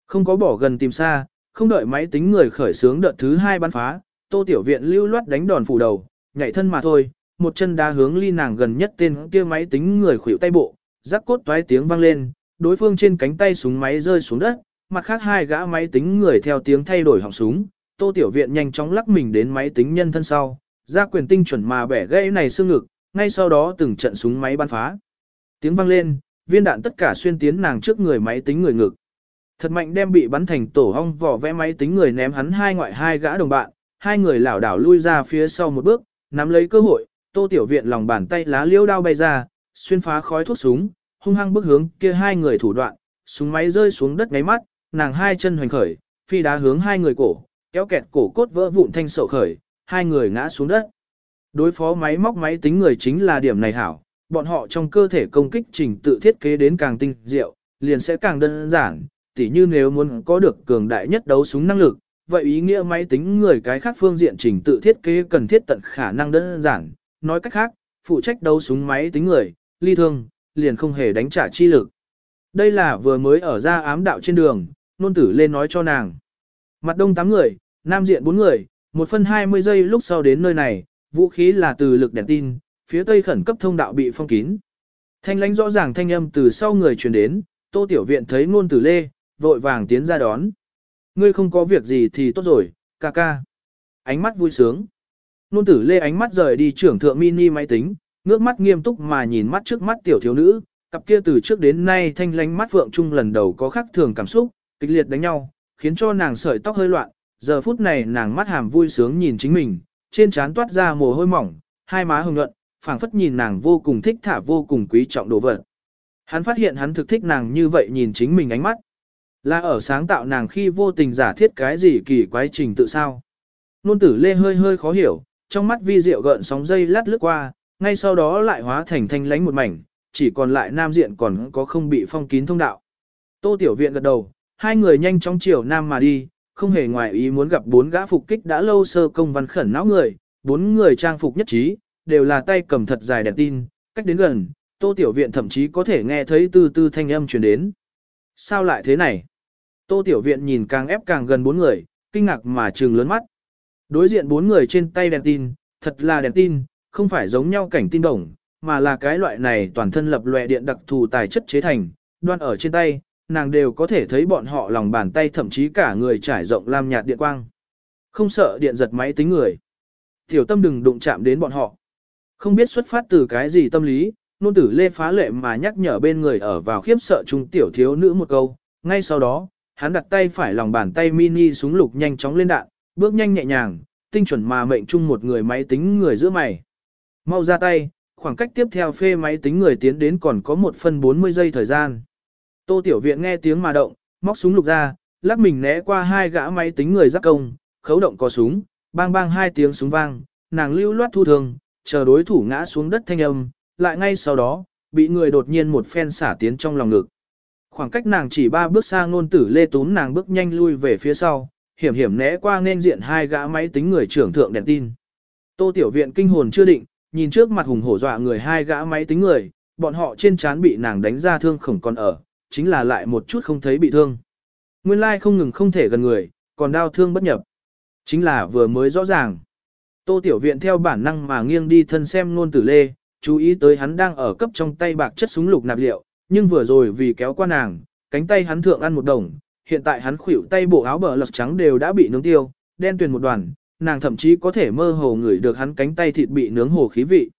Không có bỏ gần tìm xa, không đợi máy tính người khởi sướng đợt thứ hai bắn phá, tô tiểu viện lưu loát đánh đòn phủ đầu, nhảy thân mà thôi, một chân đá hướng ly nàng gần nhất tên kia máy tính người khuỷu tay bộ, rắc cốt toái tiếng vang lên, đối phương trên cánh tay súng máy rơi xuống đất, mặt khác hai gã máy tính người theo tiếng thay đổi họng súng, Tô Tiểu Viện nhanh chóng lắc mình đến máy tính nhân thân sau, ra quyền tinh chuẩn mà bẻ gãy này xương ngực, ngay sau đó từng trận súng máy bắn phá. Tiếng vang lên, viên đạn tất cả xuyên tiến nàng trước người máy tính người ngực. Thật mạnh đem bị bắn thành tổ hong vỏ vẽ máy tính người ném hắn hai ngoại hai gã đồng bạn, hai người lảo đảo lui ra phía sau một bước, nắm lấy cơ hội, Tô Tiểu Viện lòng bàn tay lá liêu đao bay ra, xuyên phá khói thuốc súng, hung hăng bước hướng kia hai người thủ đoạn, súng máy rơi xuống đất ngáy mắt, nàng hai chân hoành khởi, phi đá hướng hai người cổ, kéo kẹt cổ cốt vỡ vụn thanh sầu khởi, hai người ngã xuống đất. Đối phó máy móc máy tính người chính là điểm này hảo, bọn họ trong cơ thể công kích trình tự thiết kế đến càng tinh diệu, liền sẽ càng đơn giản, tỉ như nếu muốn có được cường đại nhất đấu súng năng lực, vậy ý nghĩa máy tính người cái khác phương diện trình tự thiết kế cần thiết tận khả năng đơn giản, nói cách khác, phụ trách đấu súng máy tính người, ly thương, liền không hề đánh trả chi lực. Đây là vừa mới ở ra ám đạo trên đường, nôn tử lên nói cho nàng. Mặt đông 8 người, nam diện 4 người, một phân 20 giây lúc sau đến nơi này, vũ khí là từ lực đèn tin, phía tây khẩn cấp thông đạo bị phong kín. Thanh lãnh rõ ràng thanh âm từ sau người truyền đến, tô tiểu viện thấy nôn tử lê, vội vàng tiến ra đón. Ngươi không có việc gì thì tốt rồi, ca ca. Ánh mắt vui sướng. Nôn tử lê ánh mắt rời đi trưởng thượng mini máy tính, ngước mắt nghiêm túc mà nhìn mắt trước mắt tiểu thiếu nữ, cặp kia từ trước đến nay thanh lánh mắt vượng trung lần đầu có khắc thường cảm xúc, kịch liệt đánh nhau, khiến cho nàng sợi tóc hơi loạn, giờ phút này nàng mắt hàm vui sướng nhìn chính mình, trên trán toát ra mồ hôi mỏng, hai má hồng nhuận, phảng phất nhìn nàng vô cùng thích thả vô cùng quý trọng đồ vật. Hắn phát hiện hắn thực thích nàng như vậy nhìn chính mình ánh mắt. Là ở sáng tạo nàng khi vô tình giả thiết cái gì kỳ quái trình tự sao. Nôn tử lê hơi hơi khó hiểu, trong mắt vi diệu gợn sóng dây lát lướt qua, ngay sau đó lại hóa thành thanh lánh một mảnh, chỉ còn lại nam diện còn có không bị phong kín thông đạo. Tô Tiểu Viện gật đầu, hai người nhanh chóng chiều nam mà đi, không hề ngoài ý muốn gặp bốn gã phục kích đã lâu sơ công văn khẩn não người, bốn người trang phục nhất trí, đều là tay cầm thật dài đèn tin, cách đến gần, Tô Tiểu Viện thậm chí có thể nghe thấy từ từ thanh âm truyền đến. Sao lại thế này? Tô Tiểu Viện nhìn càng ép càng gần bốn người, kinh ngạc mà trừng lớn mắt. Đối diện bốn người trên tay đèn tin, thật là đèn tin, không phải giống nhau cảnh tin đồng, mà là cái loại này toàn thân lập lòe điện đặc thù tài chất chế thành, đoan ở trên tay, nàng đều có thể thấy bọn họ lòng bàn tay thậm chí cả người trải rộng lam nhạt điện quang. Không sợ điện giật máy tính người. Tiểu tâm đừng đụng chạm đến bọn họ. Không biết xuất phát từ cái gì tâm lý, nôn tử lê phá lệ mà nhắc nhở bên người ở vào khiếp sợ trung tiểu thiếu nữ một câu. Ngay sau đó, hắn đặt tay phải lòng bàn tay mini súng lục nhanh chóng lên đạn, bước nhanh nhẹ nhàng, tinh chuẩn mà mệnh chung một người máy tính người giữa mày. Mau ra tay, khoảng cách tiếp theo phê máy tính người tiến đến còn có một phần 40 giây thời gian. Tô Tiểu Viện nghe tiếng mà động, móc súng lục ra, lắc mình né qua hai gã máy tính người giáp công, khấu động có súng, bang bang hai tiếng súng vang, nàng lưu loát thu thường, chờ đối thủ ngã xuống đất thanh âm, lại ngay sau đó, bị người đột nhiên một phen xả tiến trong lòng ngực. Khoảng cách nàng chỉ ba bước xa ngôn tử lê tún nàng bước nhanh lui về phía sau, hiểm hiểm né qua nên diện hai gã máy tính người trưởng thượng đèn tin. Tô Tiểu Viện kinh hồn chưa định, nhìn trước mặt hùng hổ dọa người hai gã máy tính người, bọn họ trên trán bị nàng đánh ra thương khổng còn ở, chính là lại một chút không thấy bị thương. Nguyên lai không ngừng không thể gần người, còn đau thương bất nhập. Chính là vừa mới rõ ràng. Tô Tiểu Viện theo bản năng mà nghiêng đi thân xem nôn tử lê, chú ý tới hắn đang ở cấp trong tay bạc chất súng lục nạp liệu, nhưng vừa rồi vì kéo qua nàng, cánh tay hắn thượng ăn một đồng, hiện tại hắn khuỷu tay bộ áo bờ lật trắng đều đã bị nướng tiêu, đen tuyền một đoàn, nàng thậm chí có thể mơ hồ ngửi được hắn cánh tay thịt bị nướng hồ khí vị.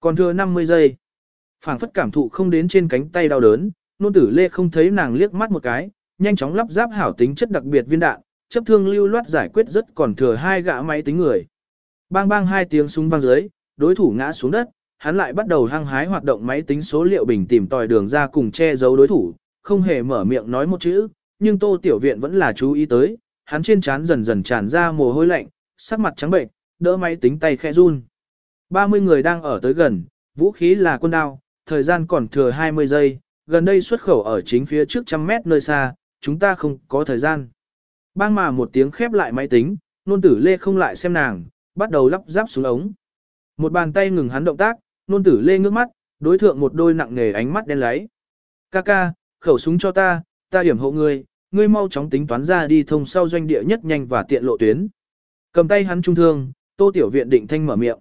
Còn thừa 50 giây, phảng phất cảm thụ không đến trên cánh tay đau đớn, nôn tử lê không thấy nàng liếc mắt một cái, nhanh chóng lắp ráp hảo tính chất đặc biệt viên đạn, chấp thương lưu loát giải quyết rất còn thừa hai gã máy tính người. Bang bang hai tiếng súng vang dưới, đối thủ ngã xuống đất, hắn lại bắt đầu hăng hái hoạt động máy tính số liệu bình tìm tòi đường ra cùng che giấu đối thủ, không hề mở miệng nói một chữ, nhưng Tô Tiểu Viện vẫn là chú ý tới, hắn trên trán dần dần tràn ra mồ hôi lạnh, sắc mặt trắng bệnh, đỡ máy tính tay khẽ run. 30 người đang ở tới gần, vũ khí là quân đao, thời gian còn thừa 20 giây, gần đây xuất khẩu ở chính phía trước trăm mét nơi xa, chúng ta không có thời gian. Bang mà một tiếng khép lại máy tính, nôn tử lê không lại xem nàng, bắt đầu lắp ráp xuống ống. Một bàn tay ngừng hắn động tác, nôn tử lê ngước mắt, đối thượng một đôi nặng nề ánh mắt đen láy. Kaka, khẩu súng cho ta, ta hiểm hộ ngươi, ngươi mau chóng tính toán ra đi thông sau doanh địa nhất nhanh và tiện lộ tuyến. Cầm tay hắn trung thương, tô tiểu viện định thanh mở miệng.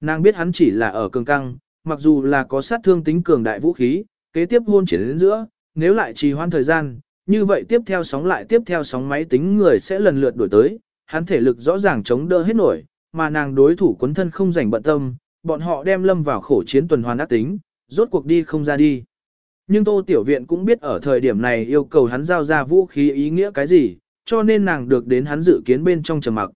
Nàng biết hắn chỉ là ở cường căng, mặc dù là có sát thương tính cường đại vũ khí, kế tiếp hôn triển đến giữa, nếu lại trì hoãn thời gian, như vậy tiếp theo sóng lại tiếp theo sóng máy tính người sẽ lần lượt đổi tới, hắn thể lực rõ ràng chống đỡ hết nổi, mà nàng đối thủ quấn thân không rảnh bận tâm, bọn họ đem lâm vào khổ chiến tuần hoàn ác tính, rốt cuộc đi không ra đi. Nhưng Tô Tiểu Viện cũng biết ở thời điểm này yêu cầu hắn giao ra vũ khí ý nghĩa cái gì, cho nên nàng được đến hắn dự kiến bên trong trầm mặc.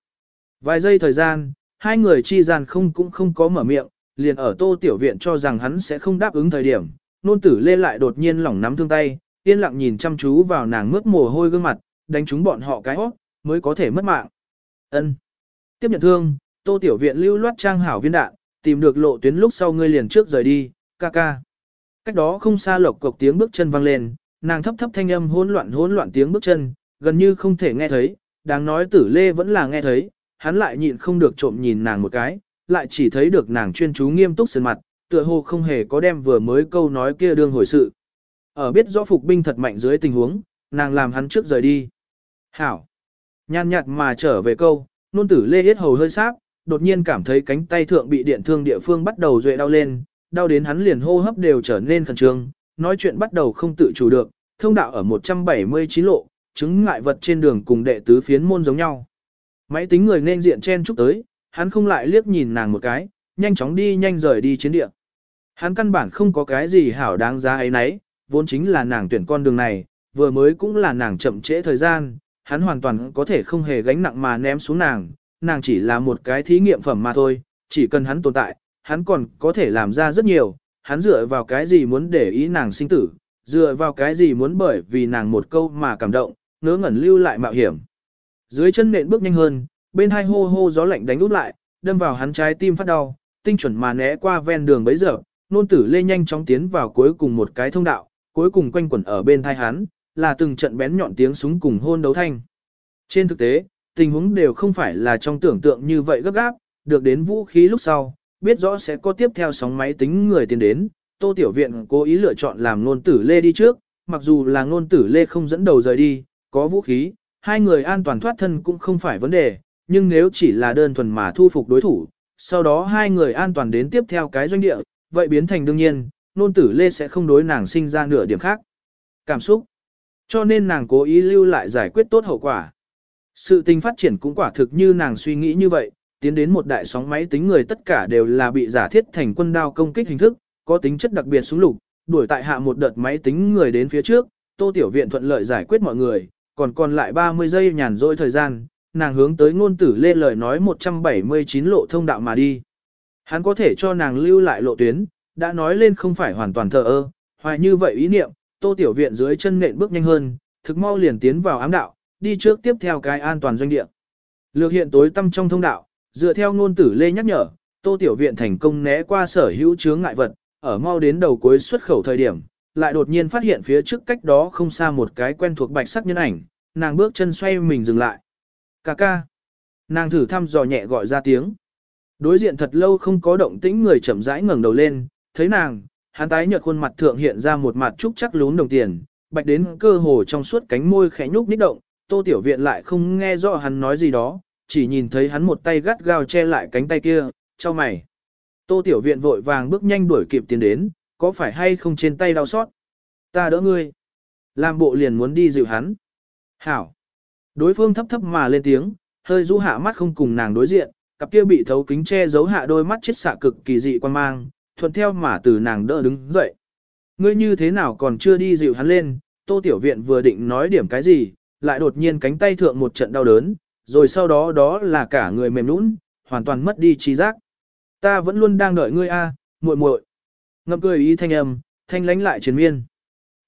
Vài giây thời gian, hai người chi gian không cũng không có mở miệng, liền ở Tô Tiểu Viện cho rằng hắn sẽ không đáp ứng thời điểm, nôn tử lê lại đột nhiên lỏng nắm thương tay, yên lặng nhìn chăm chú vào nàng mướt mồ hôi gương mặt, đánh chúng bọn họ cái hót, mới có thể mất mạng. Ân. Tiếp nhận thương, Tô Tiểu Viện lưu loát trang hảo viên đạn, tìm được lộ tuyến lúc sau ngươi liền trước rời đi, ca ca. Cách đó không xa lộc cộc tiếng bước chân vang lên, nàng thấp thấp thanh âm hỗn loạn hỗn loạn tiếng bước chân, gần như không thể nghe thấy, đáng nói tử lê vẫn là nghe thấy, hắn lại nhịn không được trộm nhìn nàng một cái, lại chỉ thấy được nàng chuyên chú nghiêm túc sườn mặt, tựa hồ không hề có đem vừa mới câu nói kia đương hồi sự. Ở biết rõ phục binh thật mạnh dưới tình huống, nàng làm hắn trước rời đi. Hảo. Nhàn nhạt mà trở về câu, nôn tử lê yết hầu hơi sáp, đột nhiên cảm thấy cánh tay thượng bị điện thương địa phương bắt đầu duệ đau lên, đau đến hắn liền hô hấp đều trở nên khẩn trương, nói chuyện bắt đầu không tự chủ được, thông đạo ở 179 lộ, chứng ngại vật trên đường cùng đệ tứ phiến môn giống nhau. Máy tính người nên diện chen chúc tới, hắn không lại liếc nhìn nàng một cái, nhanh chóng đi nhanh rời đi chiến địa. Hắn căn bản không có cái gì hảo đáng giá ấy nấy, vốn chính là nàng tuyển con đường này, vừa mới cũng là nàng chậm trễ thời gian, hắn hoàn toàn có thể không hề gánh nặng mà ném xuống nàng, nàng chỉ là một cái thí nghiệm phẩm mà thôi, chỉ cần hắn tồn tại, hắn còn có thể làm ra rất nhiều, hắn dựa vào cái gì muốn để ý nàng sinh tử, dựa vào cái gì muốn bởi vì nàng một câu mà cảm động, ngớ ngẩn lưu lại mạo hiểm. Dưới chân nện bước nhanh hơn, bên hai hô hô gió lạnh đánh út lại, đâm vào hắn trái tim phát đau, tinh chuẩn mà né qua ven đường bấy giờ, nôn tử lê nhanh chóng tiến vào cuối cùng một cái thông đạo, cuối cùng quanh quẩn ở bên thai hắn, là từng trận bén nhọn tiếng súng cùng hôn đấu thanh. Trên thực tế, tình huống đều không phải là trong tưởng tượng như vậy gấp gáp, được đến vũ khí lúc sau, biết rõ sẽ có tiếp theo sóng máy tính người tiến đến, Tô Tiểu Viện cố ý lựa chọn làm nôn tử lê đi trước, mặc dù là nôn tử lê không dẫn đầu rời đi, có vũ khí, hai người an toàn thoát thân cũng không phải vấn đề, nhưng nếu chỉ là đơn thuần mà thu phục đối thủ, sau đó hai người an toàn đến tiếp theo cái doanh địa, vậy biến thành đương nhiên, nôn tử lê sẽ không đối nàng sinh ra nửa điểm khác. Cảm xúc. Cho nên nàng cố ý lưu lại giải quyết tốt hậu quả. Sự tình phát triển cũng quả thực như nàng suy nghĩ như vậy, tiến đến một đại sóng máy tính người tất cả đều là bị giả thiết thành quân đao công kích hình thức, có tính chất đặc biệt súng lục, đuổi tại hạ một đợt máy tính người đến phía trước, Tô Tiểu Viện thuận lợi giải quyết mọi người, còn còn lại 30 giây nhàn rỗi thời gian, nàng hướng tới ngôn tử lê lời nói 179 lộ thông đạo mà đi. Hắn có thể cho nàng lưu lại lộ tuyến, đã nói lên không phải hoàn toàn thờ ơ, hoài như vậy ý niệm, Tô Tiểu Viện dưới chân nện bước nhanh hơn, thực mau liền tiến vào ám đạo, đi trước tiếp theo cái an toàn doanh địa. Lược hiện tối tâm trong thông đạo, dựa theo ngôn tử lê nhắc nhở, Tô Tiểu Viện thành công né qua sở hữu chướng ngại vật, ở mau đến đầu cuối xuất khẩu thời điểm, lại đột nhiên phát hiện phía trước cách đó không xa một cái quen thuộc bạch sắc nhân ảnh, nàng bước chân xoay mình dừng lại. Cà ca. Nàng thử thăm dò nhẹ gọi ra tiếng. Đối diện thật lâu không có động tĩnh người chậm rãi ngẩng đầu lên, thấy nàng, hắn tái nhợt khuôn mặt thượng hiện ra một mặt trúc chắc lún đồng tiền, bạch đến cơ hồ trong suốt cánh môi khẽ nhúc nhích động, Tô Tiểu Viện lại không nghe rõ hắn nói gì đó, chỉ nhìn thấy hắn một tay gắt gao che lại cánh tay kia, cho mày. Tô Tiểu Viện vội vàng bước nhanh đuổi kịp tiến đến, có phải hay không trên tay đau xót? Ta đỡ ngươi. Làm bộ liền muốn đi dịu hắn. Hảo. Đối phương thấp thấp mà lên tiếng, hơi rũ hạ mắt không cùng nàng đối diện, cặp kia bị thấu kính che giấu hạ đôi mắt chết xạ cực kỳ dị quan mang, thuận theo mà từ nàng đỡ đứng dậy. Ngươi như thế nào còn chưa đi dịu hắn lên, Tô Tiểu Viện vừa định nói điểm cái gì, lại đột nhiên cánh tay thượng một trận đau đớn, rồi sau đó đó là cả người mềm nũng, hoàn toàn mất đi trí giác. Ta vẫn luôn đang đợi ngươi a, muội muội. Ngậm cười ý thanh âm, thanh lánh lại truyền miên.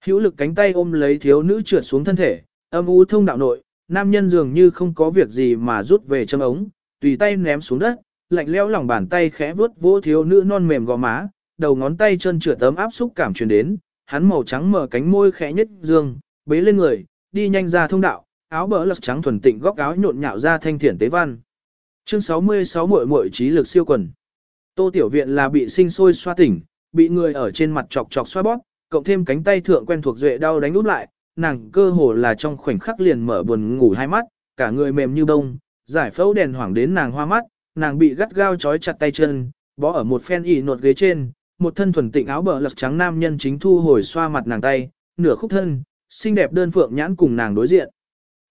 Hữu lực cánh tay ôm lấy thiếu nữ trượt xuống thân thể, âm u thông đạo nội, nam nhân dường như không có việc gì mà rút về châm ống, tùy tay ném xuống đất, lạnh lẽo lòng bàn tay khẽ vuốt vỗ thiếu nữ non mềm gò má, đầu ngón tay chân trượt tấm áp xúc cảm truyền đến, hắn màu trắng mở cánh môi khẽ nhất dương, bế lên người, đi nhanh ra thông đạo, áo bờ lật trắng thuần tịnh góc áo nhộn nhạo ra thanh thiển tế văn. Chương 66 muội muội trí lực siêu quần. Tô Tiểu Viện là bị sinh sôi xoa tỉnh, bị người ở trên mặt chọc chọc xoa bóp, cộng thêm cánh tay thượng quen thuộc duệ đau đánh úp lại, nàng cơ hồ là trong khoảnh khắc liền mở buồn ngủ hai mắt, cả người mềm như bông, giải phẫu đèn hoảng đến nàng hoa mắt, nàng bị gắt gao trói chặt tay chân, bó ở một phen ỉ nột ghế trên, một thân thuần tịnh áo bờ lật trắng nam nhân chính thu hồi xoa mặt nàng tay, nửa khúc thân, xinh đẹp đơn phượng nhãn cùng nàng đối diện.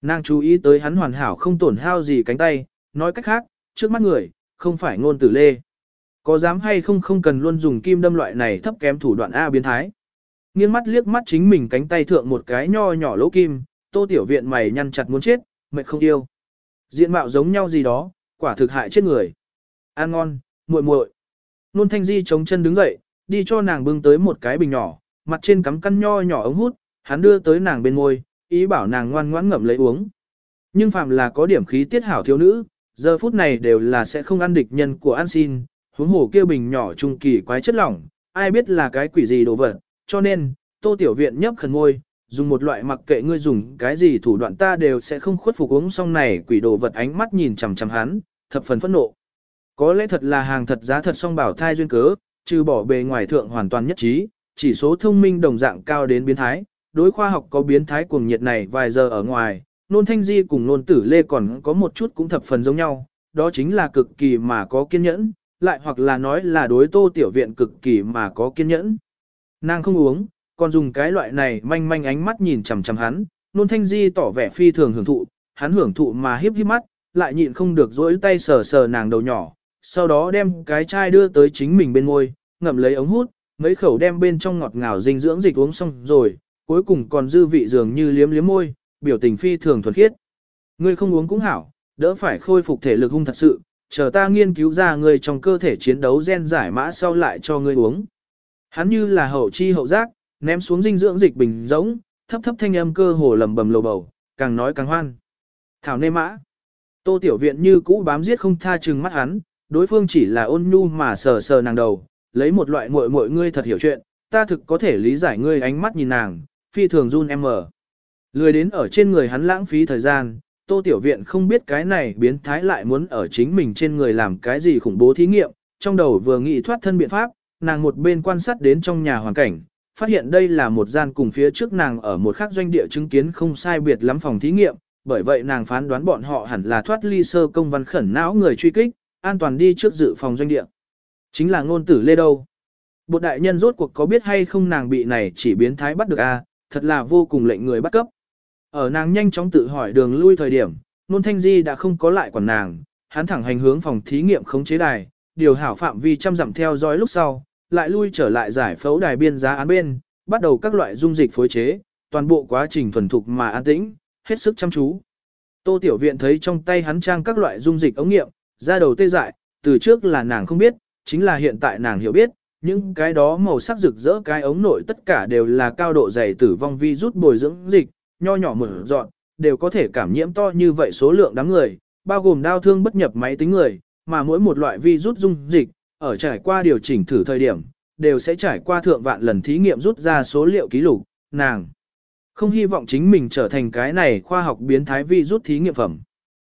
Nàng chú ý tới hắn hoàn hảo không tổn hao gì cánh tay, nói cách khác, trước mắt người, không phải ngôn tử lê. Có dám hay không không cần luôn dùng kim đâm loại này thấp kém thủ đoạn A biến thái. Nghiêng mắt liếc mắt chính mình cánh tay thượng một cái nho nhỏ lỗ kim, tô tiểu viện mày nhăn chặt muốn chết, mệt không yêu. Diện mạo giống nhau gì đó, quả thực hại chết người. Ăn ngon, muội muội. Nôn thanh di chống chân đứng dậy, đi cho nàng bưng tới một cái bình nhỏ, mặt trên cắm căn nho nhỏ ống hút, hắn đưa tới nàng bên môi, ý bảo nàng ngoan ngoãn ngậm lấy uống. Nhưng phạm là có điểm khí tiết hảo thiếu nữ, giờ phút này đều là sẽ không ăn địch nhân của an xin, huống hồ kia bình nhỏ trung kỳ quái chất lỏng, ai biết là cái quỷ gì đồ vật, cho nên, tô tiểu viện nhấp khẩn ngôi, dùng một loại mặc kệ ngươi dùng cái gì thủ đoạn ta đều sẽ không khuất phục uống xong này quỷ đồ vật ánh mắt nhìn chằm chằm hắn, thập phần phẫn nộ. Có lẽ thật là hàng thật giá thật song bảo thai duyên cớ, trừ bỏ bề ngoài thượng hoàn toàn nhất trí, chỉ số thông minh đồng dạng cao đến biến thái, đối khoa học có biến thái cuồng nhiệt này vài giờ ở ngoài, nôn thanh di cùng nôn tử lê còn có một chút cũng thập phần giống nhau, đó chính là cực kỳ mà có kiên nhẫn, lại hoặc là nói là đối tô tiểu viện cực kỳ mà có kiên nhẫn. Nàng không uống, còn dùng cái loại này manh manh ánh mắt nhìn chằm chằm hắn, nôn thanh di tỏ vẻ phi thường hưởng thụ, hắn hưởng thụ mà hiếp hiếp mắt, lại nhịn không được dỗi tay sờ sờ nàng đầu nhỏ, sau đó đem cái chai đưa tới chính mình bên môi, ngậm lấy ống hút, mấy khẩu đem bên trong ngọt ngào dinh dưỡng dịch uống xong rồi, cuối cùng còn dư vị dường như liếm liếm môi, biểu tình phi thường thuần khiết. Ngươi không uống cũng hảo, đỡ phải khôi phục thể lực hung thật sự, chờ ta nghiên cứu ra ngươi trong cơ thể chiến đấu gen giải mã sau lại cho ngươi uống. Hắn như là hậu chi hậu giác, ném xuống dinh dưỡng dịch bình giống, thấp thấp thanh âm cơ hồ lầm bầm lầu bầu, càng nói càng hoan. Thảo nê mã. Tô tiểu viện như cũ bám giết không tha chừng mắt hắn, đối phương chỉ là ôn nhu mà sờ sờ nàng đầu, lấy một loại muội muội ngươi thật hiểu chuyện, ta thực có thể lý giải ngươi ánh mắt nhìn nàng, phi thường run em mở. Lười đến ở trên người hắn lãng phí thời gian, tô tiểu viện không biết cái này biến thái lại muốn ở chính mình trên người làm cái gì khủng bố thí nghiệm, trong đầu vừa nghĩ thoát thân biện pháp, nàng một bên quan sát đến trong nhà hoàn cảnh, phát hiện đây là một gian cùng phía trước nàng ở một khác doanh địa chứng kiến không sai biệt lắm phòng thí nghiệm, bởi vậy nàng phán đoán bọn họ hẳn là thoát ly sơ công văn khẩn não người truy kích, an toàn đi trước dự phòng doanh địa. Chính là ngôn tử lê đâu. Bộ đại nhân rốt cuộc có biết hay không nàng bị này chỉ biến thái bắt được a à, thật là vô cùng lệnh người bắt cấp. Ở nàng nhanh chóng tự hỏi đường lui thời điểm, nôn thanh di đã không có lại quản nàng, hắn thẳng hành hướng phòng thí nghiệm khống chế đài, điều hảo phạm vi chăm dặm theo dõi lúc sau, lại lui trở lại giải phẫu đài biên giá án bên, bắt đầu các loại dung dịch phối chế, toàn bộ quá trình thuần thục mà an tĩnh, hết sức chăm chú. Tô Tiểu Viện thấy trong tay hắn trang các loại dung dịch ống nghiệm, ra đầu tê dại, từ trước là nàng không biết, chính là hiện tại nàng hiểu biết, những cái đó màu sắc rực rỡ cái ống nội tất cả đều là cao độ dày tử vong vi rút bồi dưỡng dịch, nho nhỏ mở dọn, đều có thể cảm nhiễm to như vậy số lượng đám người, bao gồm đau thương bất nhập máy tính người, mà mỗi một loại vi rút dung dịch, ở trải qua điều chỉnh thử thời điểm, đều sẽ trải qua thượng vạn lần thí nghiệm rút ra số liệu ký lục, nàng không hy vọng chính mình trở thành cái này khoa học biến thái vi rút thí nghiệm phẩm.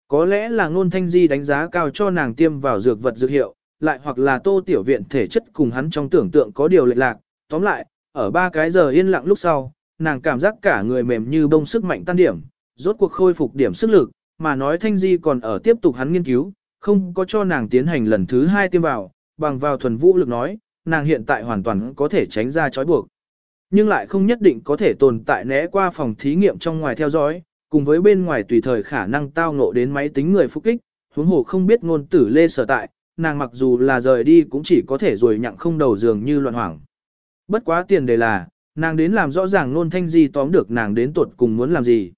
Có lẽ là ngôn thanh di đánh giá cao cho nàng tiêm vào dược vật dược hiệu, lại hoặc là tô tiểu viện thể chất cùng hắn trong tưởng tượng có điều lệch lạc. Tóm lại, ở ba cái giờ yên lặng lúc sau, nàng cảm giác cả người mềm như bông sức mạnh tan điểm, rốt cuộc khôi phục điểm sức lực, mà nói thanh di còn ở tiếp tục hắn nghiên cứu, không có cho nàng tiến hành lần thứ hai tiêm vào, bằng vào thuần vũ lực nói, nàng hiện tại hoàn toàn có thể tránh ra trói buộc. Nhưng lại không nhất định có thể tồn tại né qua phòng thí nghiệm trong ngoài theo dõi, cùng với bên ngoài tùy thời khả năng tao ngộ đến máy tính người phục kích, huống hồ không biết ngôn tử lê sở tại, nàng mặc dù là rời đi cũng chỉ có thể rồi nhặng không đầu giường như loạn hoảng. Bất quá tiền đề là, nàng đến làm rõ ràng nôn thanh di tóm được nàng đến tuột cùng muốn làm gì.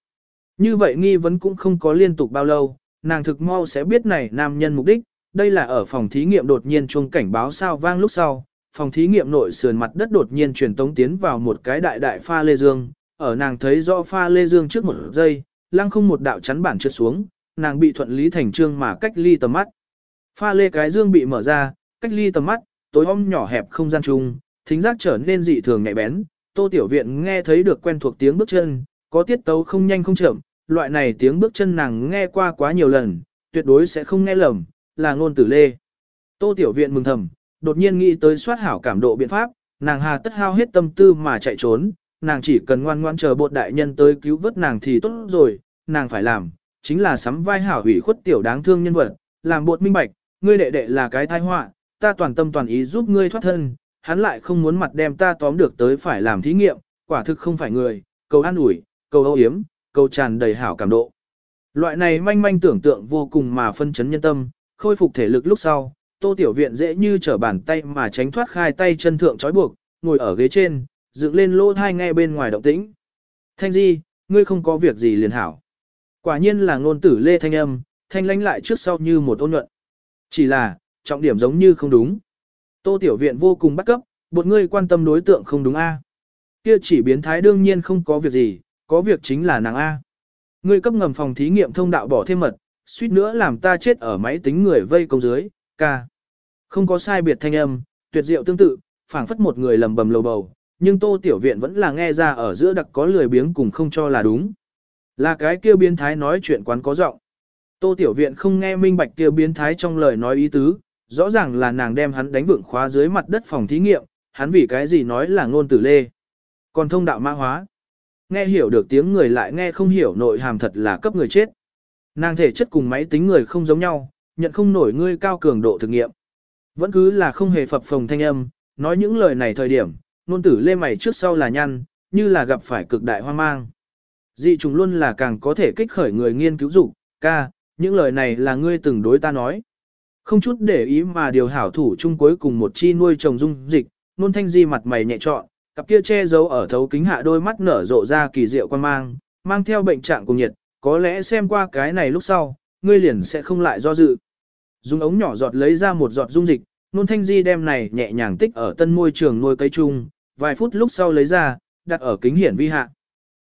Như vậy nghi vấn cũng không có liên tục bao lâu, nàng thực mau sẽ biết này nam nhân mục đích, đây là ở phòng thí nghiệm đột nhiên chuông cảnh báo sao vang lúc sau, phòng thí nghiệm nội sườn mặt đất đột nhiên truyền tống tiến vào một cái đại đại pha lê dương, ở nàng thấy rõ pha lê dương trước một giây, lăng không một đạo chắn bản trượt xuống, nàng bị thuận lý thành trương mà cách ly tầm mắt. Pha lê cái dương bị mở ra, cách ly tầm mắt, tối om nhỏ hẹp không gian chung, thính giác trở nên dị thường nhạy bén. Tô Tiểu Viện nghe thấy được quen thuộc tiếng bước chân, có tiết tấu không nhanh không chậm, loại này tiếng bước chân nàng nghe qua quá nhiều lần, tuyệt đối sẽ không nghe lầm, là ngôn tử lê. Tô Tiểu Viện mừng thầm, đột nhiên nghĩ tới soát hảo cảm độ biện pháp, nàng hà tất hao hết tâm tư mà chạy trốn, nàng chỉ cần ngoan ngoan chờ bột đại nhân tới cứu vớt nàng thì tốt rồi, nàng phải làm, chính là sắm vai hảo hủy khuất tiểu đáng thương nhân vật, làm bột minh bạch, ngươi đệ đệ là cái tai họa, ta toàn tâm toàn ý giúp ngươi thoát thân, hắn lại không muốn mặt đem ta tóm được tới phải làm thí nghiệm, quả thực không phải người, cầu an ủi, cầu âu yếm, cầu tràn đầy hảo cảm độ. Loại này manh manh tưởng tượng vô cùng mà phân chấn nhân tâm, khôi phục thể lực lúc sau, tô tiểu viện dễ như trở bàn tay mà tránh thoát khai tay chân thượng trói buộc, ngồi ở ghế trên, dựng lên lỗ thai nghe bên ngoài động tĩnh. Thanh di, ngươi không có việc gì liền hảo. Quả nhiên là ngôn tử lê thanh âm, thanh lánh lại trước sau như một ôn nhuận. Chỉ là, trọng điểm giống như không đúng. Tô Tiểu Viện vô cùng bắt cấp, một ngươi quan tâm đối tượng không đúng A. Kia chỉ biến thái đương nhiên không có việc gì, có việc chính là nàng A. Ngươi cấp ngầm phòng thí nghiệm thông đạo bỏ thêm mật, suýt nữa làm ta chết ở máy tính người vây công dưới, ca. Không có sai biệt thanh âm, tuyệt diệu tương tự, phảng phất một người lầm bầm lầu bầu, nhưng tô tiểu viện vẫn là nghe ra ở giữa đặc có lười biếng cùng không cho là đúng. Là cái kia biến thái nói chuyện quán có giọng. Tô tiểu viện không nghe minh bạch kia biến thái trong lời nói ý tứ, rõ ràng là nàng đem hắn đánh vượng khóa dưới mặt đất phòng thí nghiệm, hắn vì cái gì nói là ngôn tử lê. Còn thông đạo mã hóa. Nghe hiểu được tiếng người lại nghe không hiểu nội hàm thật là cấp người chết. Nàng thể chất cùng máy tính người không giống nhau, nhận không nổi ngươi cao cường độ thực nghiệm. Vẫn cứ là không hề phập phồng thanh âm, nói những lời này thời điểm, nôn tử lê mày trước sau là nhăn, như là gặp phải cực đại hoang mang. Dị trùng luôn là càng có thể kích khởi người nghiên cứu dục ca, những lời này là ngươi từng đối ta nói. Không chút để ý mà điều hảo thủ chung cuối cùng một chi nuôi trồng dung dịch, nôn thanh di mặt mày nhẹ trọn, cặp kia che giấu ở thấu kính hạ đôi mắt nở rộ ra kỳ diệu quan mang, mang theo bệnh trạng cùng nhiệt, có lẽ xem qua cái này lúc sau, ngươi liền sẽ không lại do dự. Dùng ống nhỏ giọt lấy ra một giọt dung dịch, nôn thanh di đem này nhẹ nhàng tích ở tân môi trường nuôi cây chung, vài phút lúc sau lấy ra, đặt ở kính hiển vi hạ.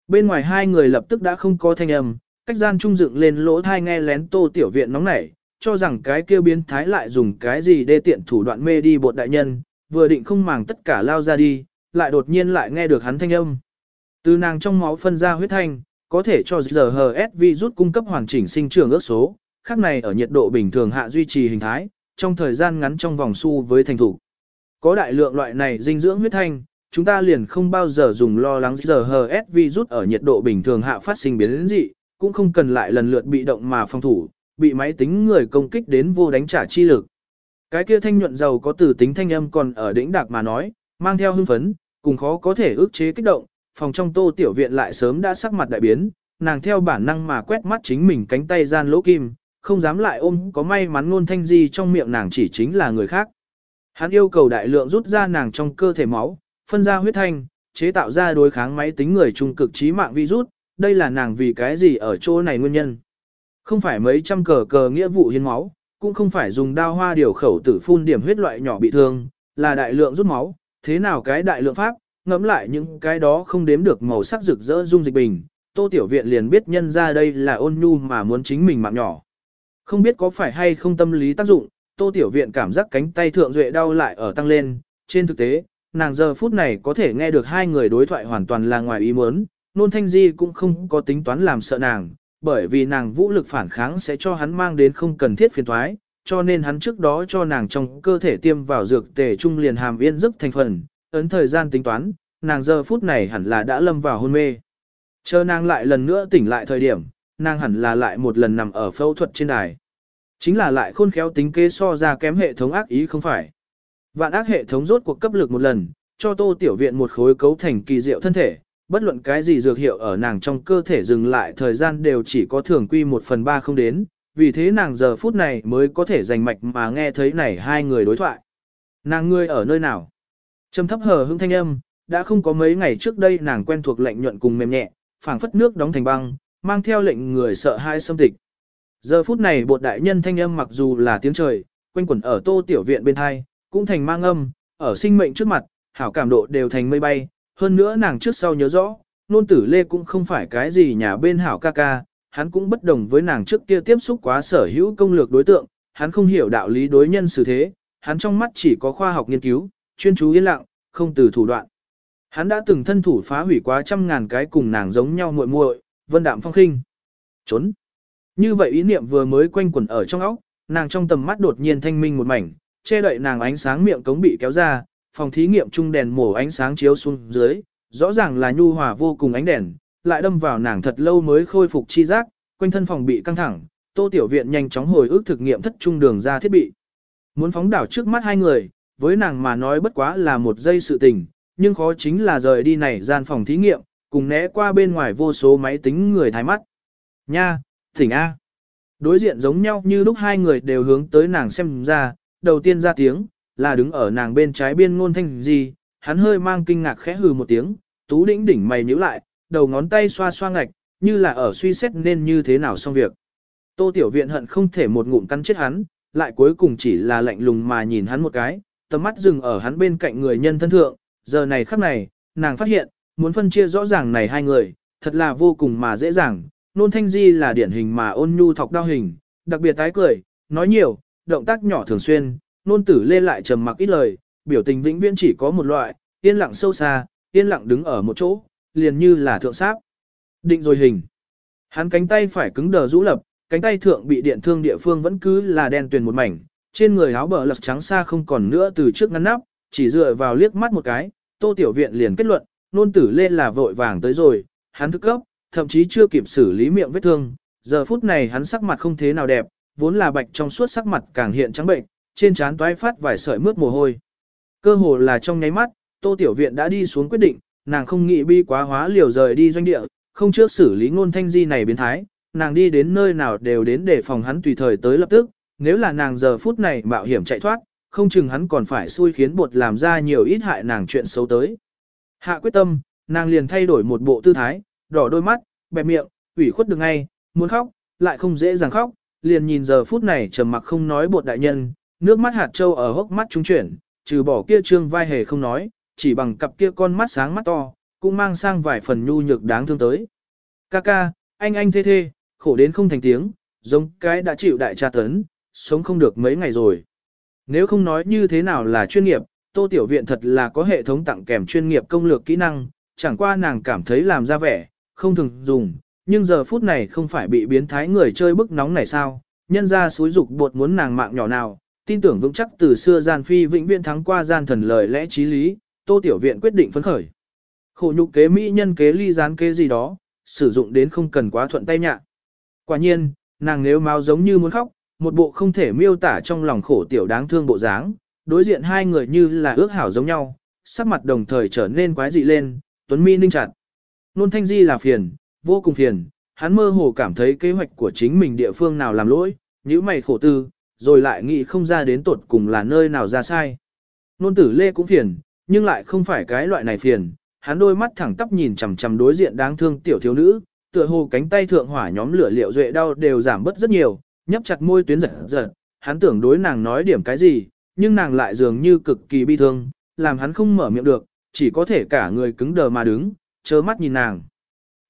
Bên ngoài hai người lập tức đã không có thanh âm, cách gian trung dựng lên lỗ thai nghe lén tô tiểu viện nóng nảy, cho rằng cái kia biến thái lại dùng cái gì để tiện thủ đoạn mê đi bột đại nhân, vừa định không màng tất cả lao ra đi, lại đột nhiên lại nghe được hắn thanh âm. Từ nàng trong máu phân ra huyết thanh, có thể cho giờ GHS virus cung cấp hoàn chỉnh sinh trưởng ước số, khác này ở nhiệt độ bình thường hạ duy trì hình thái, trong thời gian ngắn trong vòng su với thành thủ. Có đại lượng loại này dinh dưỡng huyết thanh, chúng ta liền không bao giờ dùng lo lắng giờ GHS virus ở nhiệt độ bình thường hạ phát sinh biến dị, cũng không cần lại lần lượt bị động mà phòng thủ, bị máy tính người công kích đến vô đánh trả chi lực. Cái kia thanh nhuận dầu có từ tính thanh âm còn ở đỉnh đạc mà nói, mang theo hưng phấn, cùng khó có thể ước chế kích động, phòng trong tô tiểu viện lại sớm đã sắc mặt đại biến, nàng theo bản năng mà quét mắt chính mình cánh tay gian lỗ kim, không dám lại ôm có may mắn ngôn thanh di trong miệng nàng chỉ chính là người khác. Hắn yêu cầu đại lượng rút ra nàng trong cơ thể máu, phân ra huyết thanh, chế tạo ra đối kháng máy tính người trung cực trí mạng virus, đây là nàng vì cái gì ở chỗ này nguyên nhân. Không phải mấy trăm cờ cờ nghĩa vụ hiến máu, cũng không phải dùng đao hoa điều khẩu tử phun điểm huyết loại nhỏ bị thương, là đại lượng rút máu, thế nào cái đại lượng pháp, ngẫm lại những cái đó không đếm được màu sắc rực rỡ dung dịch bình, Tô Tiểu Viện liền biết nhân ra đây là ôn nhu mà muốn chính mình mạng nhỏ. Không biết có phải hay không tâm lý tác dụng, Tô Tiểu Viện cảm giác cánh tay thượng duệ đau lại ở tăng lên, trên thực tế, nàng giờ phút này có thể nghe được hai người đối thoại hoàn toàn là ngoài ý muốn, nôn thanh di cũng không có tính toán làm sợ nàng, bởi vì nàng vũ lực phản kháng sẽ cho hắn mang đến không cần thiết phiền thoái, cho nên hắn trước đó cho nàng trong cơ thể tiêm vào dược tề trung liền hàm yên giấc thành phần, ấn thời gian tính toán, nàng giờ phút này hẳn là đã lâm vào hôn mê. Chờ nàng lại lần nữa tỉnh lại thời điểm, nàng hẳn là lại một lần nằm ở phẫu thuật trên đài. Chính là lại khôn khéo tính kế so ra kém hệ thống ác ý không phải. Vạn ác hệ thống rốt cuộc cấp lực một lần, cho tô tiểu viện một khối cấu thành kỳ diệu thân thể, bất luận cái gì dược hiệu ở nàng trong cơ thể dừng lại thời gian đều chỉ có thường quy một phần ba không đến, vì thế nàng giờ phút này mới có thể giành mạch mà nghe thấy này hai người đối thoại. Nàng ngươi ở nơi nào? Trầm thấp hờ hững thanh âm, đã không có mấy ngày trước đây nàng quen thuộc lệnh nhuận cùng mềm nhẹ, phảng phất nước đóng thành băng, mang theo lệnh người sợ hai xâm tịch. Giờ phút này bột đại nhân thanh âm mặc dù là tiếng trời, quanh quẩn ở tô tiểu viện bên hai, cũng thành mang âm, ở sinh mệnh trước mặt, hảo cảm độ đều thành mây bay, hơn nữa nàng trước sau nhớ rõ, nôn tử lê cũng không phải cái gì nhà bên hảo ca ca, hắn cũng bất đồng với nàng trước kia tiếp xúc quá sở hữu công lược đối tượng, hắn không hiểu đạo lý đối nhân xử thế, hắn trong mắt chỉ có khoa học nghiên cứu, chuyên chú yên lặng, không từ thủ đoạn. Hắn đã từng thân thủ phá hủy quá trăm ngàn cái cùng nàng giống nhau muội muội, vân đạm phong khinh. Trốn. Như vậy ý niệm vừa mới quanh quẩn ở trong óc, nàng trong tầm mắt đột nhiên thanh minh một mảnh, che đậy nàng ánh sáng miệng cống bị kéo ra, phòng thí nghiệm trung đèn mổ ánh sáng chiếu xuống dưới, rõ ràng là nhu hòa vô cùng ánh đèn, lại đâm vào nàng thật lâu mới khôi phục chi giác, quanh thân phòng bị căng thẳng, Tô Tiểu Viện nhanh chóng hồi ức thực nghiệm thất trung đường ra thiết bị. Muốn phóng đảo trước mắt hai người, với nàng mà nói bất quá là một giây sự tình, nhưng khó chính là rời đi này gian phòng thí nghiệm, cùng né qua bên ngoài vô số máy tính người thái mắt. Nha, thỉnh A. Đối diện giống nhau như lúc hai người đều hướng tới nàng xem ra, đầu tiên ra tiếng, là đứng ở nàng bên trái biên ngôn thanh gì, hắn hơi mang kinh ngạc khẽ hừ một tiếng, tú đỉnh đỉnh mày nhíu lại, đầu ngón tay xoa xoa ngạch, như là ở suy xét nên như thế nào xong việc. Tô Tiểu Viện hận không thể một ngụm cắn chết hắn, lại cuối cùng chỉ là lạnh lùng mà nhìn hắn một cái, tầm mắt dừng ở hắn bên cạnh người nhân thân thượng, giờ này khắc này, nàng phát hiện, muốn phân chia rõ ràng này hai người, thật là vô cùng mà dễ dàng, nôn thanh di là điển hình mà ôn nhu thọc đau hình, đặc biệt tái cười, nói nhiều, động tác nhỏ thường xuyên, nôn tử lê lại trầm mặc ít lời, biểu tình vĩnh viễn chỉ có một loại, yên lặng sâu xa, yên lặng đứng ở một chỗ, liền như là thượng sáp. Định rồi hình. Hắn cánh tay phải cứng đờ rũ lập, cánh tay thượng bị điện thương địa phương vẫn cứ là đen tuyền một mảnh, trên người áo bờ lật trắng xa không còn nữa từ trước ngăn nắp, chỉ dựa vào liếc mắt một cái, tô tiểu viện liền kết luận, nôn tử lên là vội vàng tới rồi, hắn thức cấp, thậm chí chưa kịp xử lý miệng vết thương, giờ phút này hắn sắc mặt không thế nào đẹp, vốn là bạch trong suốt sắc mặt càng hiện trắng bệnh, trên trán toái phát vài sợi mướt mồ hôi. Cơ hồ là trong nháy mắt, Tô Tiểu Viện đã đi xuống quyết định, nàng không nghĩ bi quá hóa liều rời đi doanh địa, không trước xử lý ngôn thanh di này biến thái, nàng đi đến nơi nào đều đến để phòng hắn tùy thời tới lập tức, nếu là nàng giờ phút này mạo hiểm chạy thoát, không chừng hắn còn phải xui khiến bột làm ra nhiều ít hại nàng chuyện xấu tới. Hạ quyết tâm, nàng liền thay đổi một bộ tư thái, đỏ đôi mắt, bẹp miệng, ủy khuất được ngay, muốn khóc, lại không dễ dàng khóc, liền nhìn giờ phút này trầm mặc không nói bột đại nhân, nước mắt hạt châu ở hốc mắt trung chuyển, trừ bỏ kia trương vai hề không nói, chỉ bằng cặp kia con mắt sáng mắt to, cũng mang sang vài phần nhu nhược đáng thương tới. Ca ca, anh anh thê thê, khổ đến không thành tiếng, giống cái đã chịu đại tra tấn, sống không được mấy ngày rồi. Nếu không nói như thế nào là chuyên nghiệp, Tô Tiểu Viện thật là có hệ thống tặng kèm chuyên nghiệp công lược kỹ năng, chẳng qua nàng cảm thấy làm ra vẻ, không thường dùng, nhưng giờ phút này không phải bị biến thái người chơi bức nóng này sao, nhân ra suối dục bột muốn nàng mạng nhỏ nào, tin tưởng vững chắc từ xưa gian phi vĩnh viễn thắng qua gian thần lời lẽ trí lý, Tô Tiểu Viện quyết định phấn khởi. Khổ nhục kế mỹ nhân kế ly gián kế gì đó, sử dụng đến không cần quá thuận tay nhạ. Quả nhiên, nàng nếu máu giống như muốn khóc, một bộ không thể miêu tả trong lòng khổ tiểu đáng thương bộ dáng, đối diện hai người như là ước hảo giống nhau, sắc mặt đồng thời trở nên quái dị lên, tuấn mi ninh chặt. Nôn thanh di là phiền, vô cùng phiền, hắn mơ hồ cảm thấy kế hoạch của chính mình địa phương nào làm lỗi, những mày khổ tư, rồi lại nghĩ không ra đến tột cùng là nơi nào ra sai. Nôn tử lê cũng phiền, nhưng lại không phải cái loại này phiền, hắn đôi mắt thẳng tắp nhìn chằm chằm đối diện đáng thương tiểu thiếu nữ, tựa hồ cánh tay thượng hỏa nhóm lửa liệu duệ đau đều giảm bớt rất nhiều, nhấp chặt môi tuyến giật giật, hắn tưởng đối nàng nói điểm cái gì, nhưng nàng lại dường như cực kỳ bi thương, làm hắn không mở miệng được, chỉ có thể cả người cứng đờ mà đứng, chớ mắt nhìn nàng.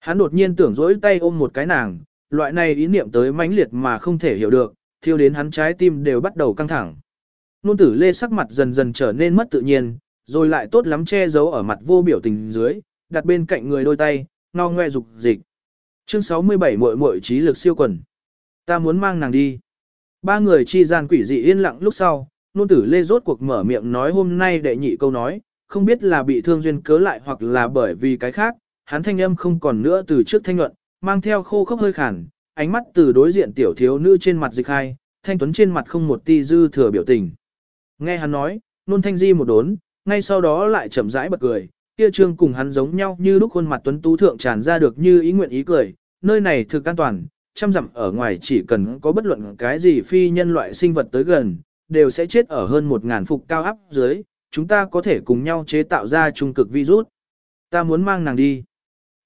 Hắn đột nhiên tưởng dỗi tay ôm một cái nàng, loại này ý niệm tới mãnh liệt mà không thể hiểu được, thiêu đến hắn trái tim đều bắt đầu căng thẳng. Nôn tử lê sắc mặt dần dần trở nên mất tự nhiên, rồi lại tốt lắm che giấu ở mặt vô biểu tình dưới, đặt bên cạnh người đôi tay, no ngoe dục dịch. Chương 67 muội muội trí lực siêu quần. Ta muốn mang nàng đi. Ba người chi gian quỷ dị yên lặng lúc sau, nôn tử lê rốt cuộc mở miệng nói hôm nay đệ nhị câu nói, không biết là bị thương duyên cớ lại hoặc là bởi vì cái khác, hắn thanh âm không còn nữa từ trước thanh luận, mang theo khô khốc hơi khản, ánh mắt từ đối diện tiểu thiếu nữ trên mặt dịch hai, thanh tuấn trên mặt không một ti dư thừa biểu tình. Nghe hắn nói, nôn thanh di một đốn, ngay sau đó lại chậm rãi bật cười, kia trương cùng hắn giống nhau như lúc khuôn mặt tuấn tú thượng tràn ra được như ý nguyện ý cười, nơi này thực an toàn, trăm dặm ở ngoài chỉ cần có bất luận cái gì phi nhân loại sinh vật tới gần, đều sẽ chết ở hơn một ngàn phục cao áp dưới, chúng ta có thể cùng nhau chế tạo ra trung cực virus. Ta muốn mang nàng đi.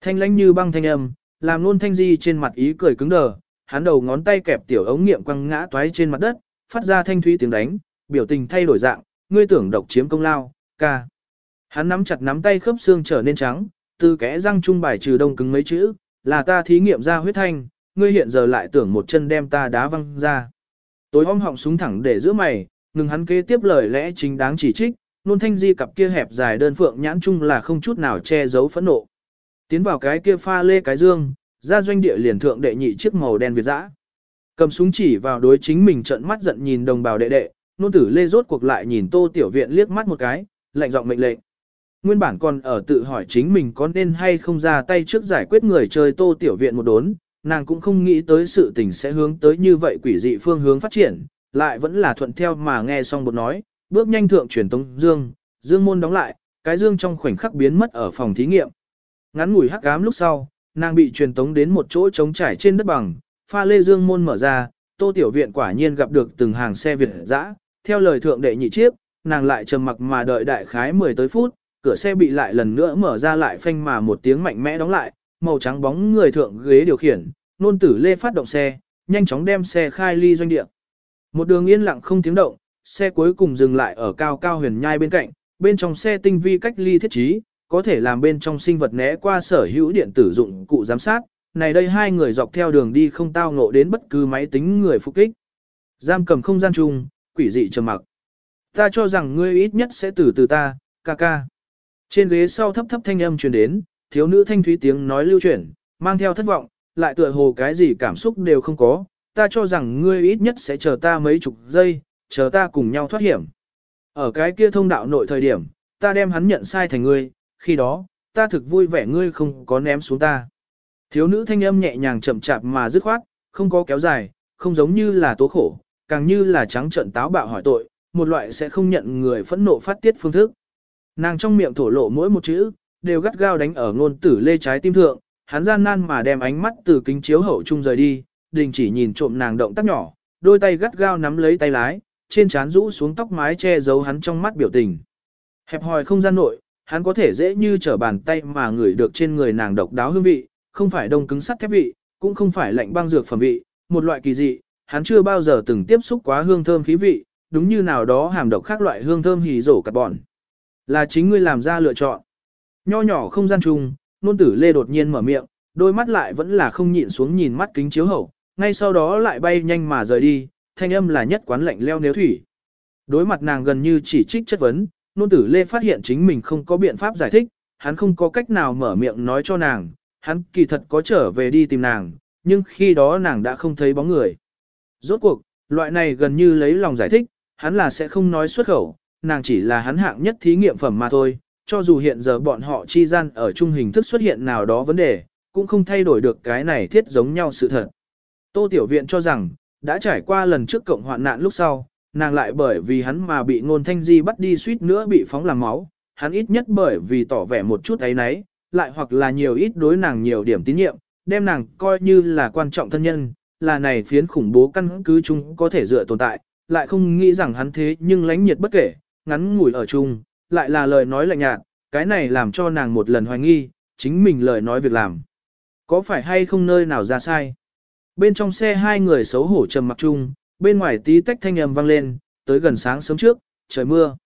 Thanh lãnh như băng thanh âm, làm luôn thanh di trên mặt ý cười cứng đờ, hắn đầu ngón tay kẹp tiểu ống nghiệm quăng ngã toái trên mặt đất, phát ra thanh thúy tiếng đánh, biểu tình thay đổi dạng, ngươi tưởng độc chiếm công lao, ca. Hắn nắm chặt nắm tay khớp xương trở nên trắng, từ kẽ răng trung bài trừ đông cứng mấy chữ, là ta thí nghiệm ra huyết thanh, ngươi hiện giờ lại tưởng một chân đem ta đá văng ra. Tối om họng súng thẳng để giữa mày, ngừng hắn kế tiếp lời lẽ chính đáng chỉ trích, nôn thanh di cặp kia hẹp dài đơn phượng nhãn chung là không chút nào che giấu phẫn nộ. Tiến vào cái kia pha lê cái dương, ra doanh địa liền thượng đệ nhị chiếc màu đen việt dã. Cầm súng chỉ vào đối chính mình trận mắt giận nhìn đồng bào đệ đệ, nôn tử lê rốt cuộc lại nhìn tô tiểu viện liếc mắt một cái, lạnh giọng mệnh lệnh. Nguyên bản còn ở tự hỏi chính mình có nên hay không ra tay trước giải quyết người chơi tô tiểu viện một đốn, nàng cũng không nghĩ tới sự tình sẽ hướng tới như vậy quỷ dị phương hướng phát triển, lại vẫn là thuận theo mà nghe xong bột nói, bước nhanh thượng truyền tống dương, dương môn đóng lại, cái dương trong khoảnh khắc biến mất ở phòng thí nghiệm. Ngắn ngủi hắc ám lúc sau, nàng bị truyền tống đến một chỗ trống trải trên đất bằng, pha lê dương môn mở ra, tô tiểu viện quả nhiên gặp được từng hàng xe Việt dã, theo lời thượng đệ nhị chiếc, nàng lại trầm mặc mà đợi đại khái 10 tới phút, cửa xe bị lại lần nữa mở ra lại phanh mà một tiếng mạnh mẽ đóng lại, màu trắng bóng người thượng ghế điều khiển, nôn tử lê phát động xe, nhanh chóng đem xe khai ly doanh địa. Một đường yên lặng không tiếng động, xe cuối cùng dừng lại ở cao cao huyền nhai bên cạnh, bên trong xe tinh vi cách ly thiết trí, có thể làm bên trong sinh vật né qua sở hữu điện tử dụng cụ giám sát. Này đây hai người dọc theo đường đi không tao ngộ đến bất cứ máy tính người phục kích. Giam cầm không gian chung, quỷ dị trầm mặc. Ta cho rằng ngươi ít nhất sẽ từ từ ta, ca ca. Trên ghế sau thấp thấp thanh âm truyền đến, thiếu nữ thanh thúy tiếng nói lưu chuyển, mang theo thất vọng, lại tựa hồ cái gì cảm xúc đều không có, ta cho rằng ngươi ít nhất sẽ chờ ta mấy chục giây, chờ ta cùng nhau thoát hiểm. Ở cái kia thông đạo nội thời điểm, ta đem hắn nhận sai thành ngươi, khi đó, ta thực vui vẻ ngươi không có ném xuống ta. Thiếu nữ thanh âm nhẹ nhàng chậm chạp mà dứt khoát, không có kéo dài, không giống như là tố khổ, càng như là trắng trợn táo bạo hỏi tội, một loại sẽ không nhận người phẫn nộ phát tiết phương thức. Nàng trong miệng thổ lộ mỗi một chữ, đều gắt gao đánh ở ngôn tử lê trái tim thượng, hắn gian nan mà đem ánh mắt từ kính chiếu hậu trung rời đi, đình chỉ nhìn trộm nàng động tác nhỏ, đôi tay gắt gao nắm lấy tay lái, trên trán rũ xuống tóc mái che giấu hắn trong mắt biểu tình. Hẹp hòi không gian nội, hắn có thể dễ như trở bàn tay mà ngửi được trên người nàng độc đáo hương vị, không phải đông cứng sắt thép vị, cũng không phải lạnh băng dược phẩm vị, một loại kỳ dị, hắn chưa bao giờ từng tiếp xúc quá hương thơm khí vị, đúng như nào đó hàm độc khác loại hương thơm hỉ rổ carbon. Là chính ngươi làm ra lựa chọn. Nho nhỏ không gian chung, nôn tử lê đột nhiên mở miệng, đôi mắt lại vẫn là không nhịn xuống nhìn mắt kính chiếu hậu, ngay sau đó lại bay nhanh mà rời đi, thanh âm là nhất quán lạnh leo nếu thủy. Đối mặt nàng gần như chỉ trích chất vấn, nôn tử lê phát hiện chính mình không có biện pháp giải thích, hắn không có cách nào mở miệng nói cho nàng, hắn kỳ thật có trở về đi tìm nàng, nhưng khi đó nàng đã không thấy bóng người. Rốt cuộc, loại này gần như lấy lòng giải thích, hắn là sẽ không nói xuất khẩu, nàng chỉ là hắn hạng nhất thí nghiệm phẩm mà thôi, cho dù hiện giờ bọn họ chi gian ở chung hình thức xuất hiện nào đó vấn đề, cũng không thay đổi được cái này thiết giống nhau sự thật. Tô Tiểu Viện cho rằng, đã trải qua lần trước cộng hoạn nạn lúc sau, nàng lại bởi vì hắn mà bị ngôn thanh di bắt đi suýt nữa bị phóng làm máu, hắn ít nhất bởi vì tỏ vẻ một chút ấy nấy, lại hoặc là nhiều ít đối nàng nhiều điểm tín nhiệm, đem nàng coi như là quan trọng thân nhân, là này phiến khủng bố căn cứ chúng có thể dựa tồn tại, lại không nghĩ rằng hắn thế nhưng lánh nhiệt bất kể, ngắn ngủi ở chung, lại là lời nói lạnh nhạt, cái này làm cho nàng một lần hoài nghi, chính mình lời nói việc làm. Có phải hay không nơi nào ra sai? Bên trong xe hai người xấu hổ trầm mặc chung, bên ngoài tí tách thanh âm vang lên, tới gần sáng sớm trước, trời mưa.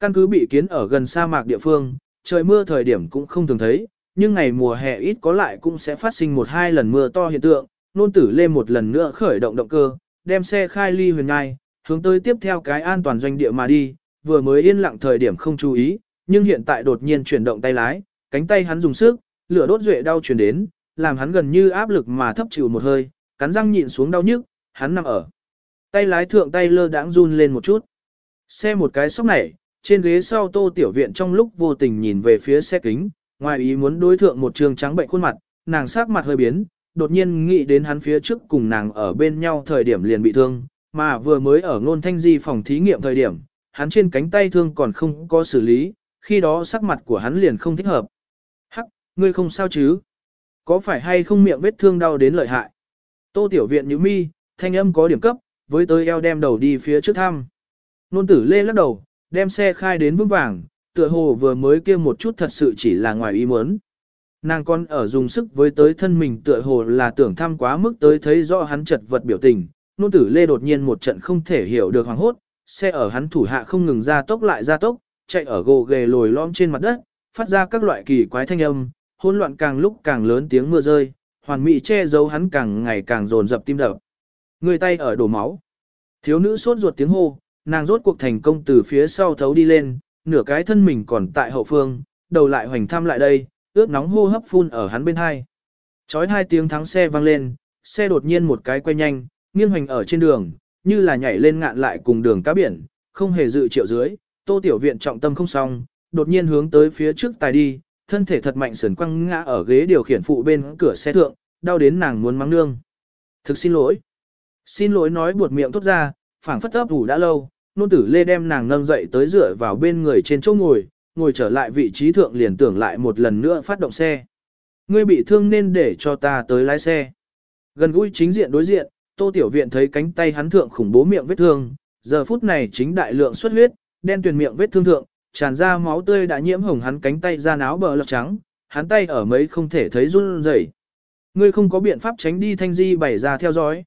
Căn cứ bị kiến ở gần sa mạc địa phương, trời mưa thời điểm cũng không thường thấy, nhưng ngày mùa hè ít có lại cũng sẽ phát sinh một hai lần mưa to hiện tượng, nôn tử lên một lần nữa khởi động động cơ, đem xe khai ly huyền ngai, hướng tới tiếp theo cái an toàn doanh địa mà đi, vừa mới yên lặng thời điểm không chú ý, nhưng hiện tại đột nhiên chuyển động tay lái, cánh tay hắn dùng sức, lửa đốt duệ đau truyền đến, làm hắn gần như áp lực mà thấp chịu một hơi, cắn răng nhịn xuống đau nhức, hắn nằm ở. Tay lái thượng tay lơ đãng run lên một chút. Xe một cái sóc này, trên ghế sau tô tiểu viện trong lúc vô tình nhìn về phía xe kính, ngoài ý muốn đối thượng một trường trắng bệnh khuôn mặt, nàng sắc mặt hơi biến, đột nhiên nghĩ đến hắn phía trước cùng nàng ở bên nhau thời điểm liền bị thương, mà vừa mới ở ngôn thanh di phòng thí nghiệm thời điểm, hắn trên cánh tay thương còn không có xử lý, khi đó sắc mặt của hắn liền không thích hợp. Hắc, ngươi không sao chứ? Có phải hay không miệng vết thương đau đến lợi hại? Tô tiểu viện như mi, thanh âm có điểm cấp, với tới eo đem đầu đi phía trước thăm. Nôn tử lê lắc đầu, đem xe khai đến vững vàng, tựa hồ vừa mới kia một chút thật sự chỉ là ngoài ý muốn. Nàng con ở dùng sức với tới thân mình tựa hồ là tưởng thăm quá mức tới thấy rõ hắn chật vật biểu tình. Nôn tử lê đột nhiên một trận không thể hiểu được hoàng hốt, xe ở hắn thủ hạ không ngừng ra tốc lại ra tốc, chạy ở gồ ghề lồi lõm trên mặt đất, phát ra các loại kỳ quái thanh âm, hỗn loạn càng lúc càng lớn tiếng mưa rơi, hoàn mỹ che giấu hắn càng ngày càng dồn dập tim đập. Người tay ở đổ máu. Thiếu nữ sốt ruột tiếng hô, nàng rốt cuộc thành công từ phía sau thấu đi lên, nửa cái thân mình còn tại hậu phương, đầu lại hoành thăm lại đây, ướt nóng hô hấp phun ở hắn bên hai. Chói hai tiếng thắng xe vang lên, xe đột nhiên một cái quay nhanh, nghiêng hoành ở trên đường, như là nhảy lên ngạn lại cùng đường cá biển, không hề dự triệu dưới, tô tiểu viện trọng tâm không xong, đột nhiên hướng tới phía trước tài đi, thân thể thật mạnh sườn quăng ngã ở ghế điều khiển phụ bên cửa xe thượng, đau đến nàng muốn mắng nương. Thực xin lỗi. Xin lỗi nói buột miệng tốt ra, phảng phất ấp ủ đã lâu, nôn tử lê đem nàng nâng dậy tới dựa vào bên người trên chỗ ngồi, ngồi trở lại vị trí thượng liền tưởng lại một lần nữa phát động xe. Ngươi bị thương nên để cho ta tới lái xe. Gần gũi chính diện đối diện, tô tiểu viện thấy cánh tay hắn thượng khủng bố miệng vết thương, giờ phút này chính đại lượng xuất huyết, đen tuyền miệng vết thương thượng, tràn ra máu tươi đã nhiễm hồng hắn cánh tay ra áo bờ lọc trắng, hắn tay ở mấy không thể thấy run rẩy. Ngươi không có biện pháp tránh đi thanh di bày ra theo dõi.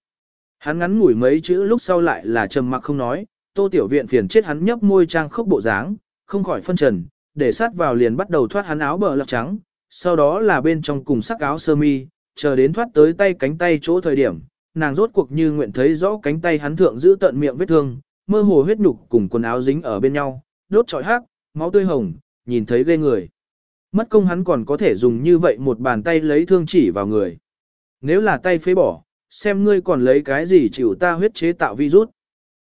Hắn ngắn ngủi mấy chữ lúc sau lại là trầm mặc không nói, tô tiểu viện phiền chết hắn nhấp môi trang khốc bộ dáng, không khỏi phân trần, để sát vào liền bắt đầu thoát hắn áo bờ lọc trắng, sau đó là bên trong cùng sắc áo sơ mi, chờ đến thoát tới tay cánh tay chỗ thời điểm, nàng rốt cuộc như nguyện thấy rõ cánh tay hắn thượng giữ tận miệng vết thương, mơ hồ huyết nhục cùng quần áo dính ở bên nhau, đốt trọi hắc, máu tươi hồng, nhìn thấy ghê người. mất công hắn còn có thể dùng như vậy một bàn tay lấy thương chỉ vào người. Nếu là tay phế bỏ, xem ngươi còn lấy cái gì chịu ta huyết chế tạo virus.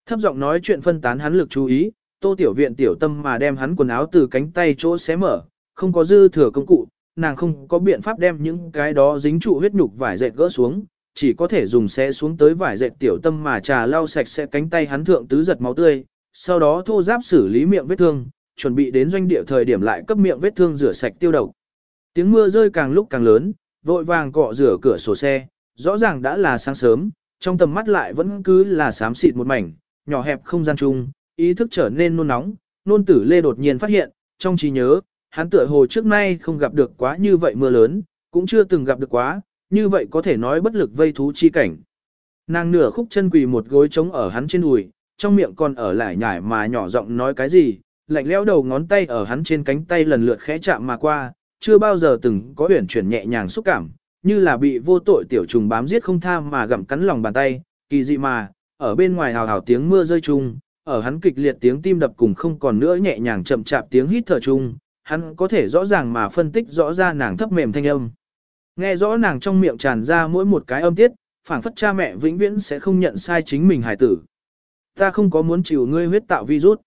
Thấp giọng nói chuyện phân tán hắn lực chú ý, tô tiểu viện tiểu tâm mà đem hắn quần áo từ cánh tay chỗ xé mở, không có dư thừa công cụ, nàng không có biện pháp đem những cái đó dính trụ huyết nhục vải dệt gỡ xuống, chỉ có thể dùng xé xuống tới vải dệt tiểu tâm mà trà lau sạch sẽ cánh tay hắn thượng tứ giật máu tươi, sau đó thô giáp xử lý miệng vết thương, chuẩn bị đến doanh địa thời điểm lại cấp miệng vết thương rửa sạch tiêu độc. Tiếng mưa rơi càng lúc càng lớn, vội vàng cọ rửa cửa sổ xe, rõ ràng đã là sáng sớm, trong tầm mắt lại vẫn cứ là xám xịt một mảnh, nhỏ hẹp không gian chung, ý thức trở nên nôn nóng, nôn tử lê đột nhiên phát hiện, trong trí nhớ, hắn tựa hồ trước nay không gặp được quá như vậy mưa lớn, cũng chưa từng gặp được quá, như vậy có thể nói bất lực vây thú chi cảnh. Nàng nửa khúc chân quỳ một gối trống ở hắn trên đùi, trong miệng còn ở lại nhải mà nhỏ giọng nói cái gì, lạnh lẽo đầu ngón tay ở hắn trên cánh tay lần lượt khẽ chạm mà qua, chưa bao giờ từng có huyển chuyển nhẹ nhàng xúc cảm, như là bị vô tội tiểu trùng bám giết không tha mà gặm cắn lòng bàn tay, kỳ dị mà, ở bên ngoài hào hào tiếng mưa rơi chung, ở hắn kịch liệt tiếng tim đập cùng không còn nữa nhẹ nhàng chậm chạp tiếng hít thở chung, hắn có thể rõ ràng mà phân tích rõ ra nàng thấp mềm thanh âm. Nghe rõ nàng trong miệng tràn ra mỗi một cái âm tiết, phảng phất cha mẹ vĩnh viễn sẽ không nhận sai chính mình hài tử. Ta không có muốn chịu ngươi huyết tạo virus.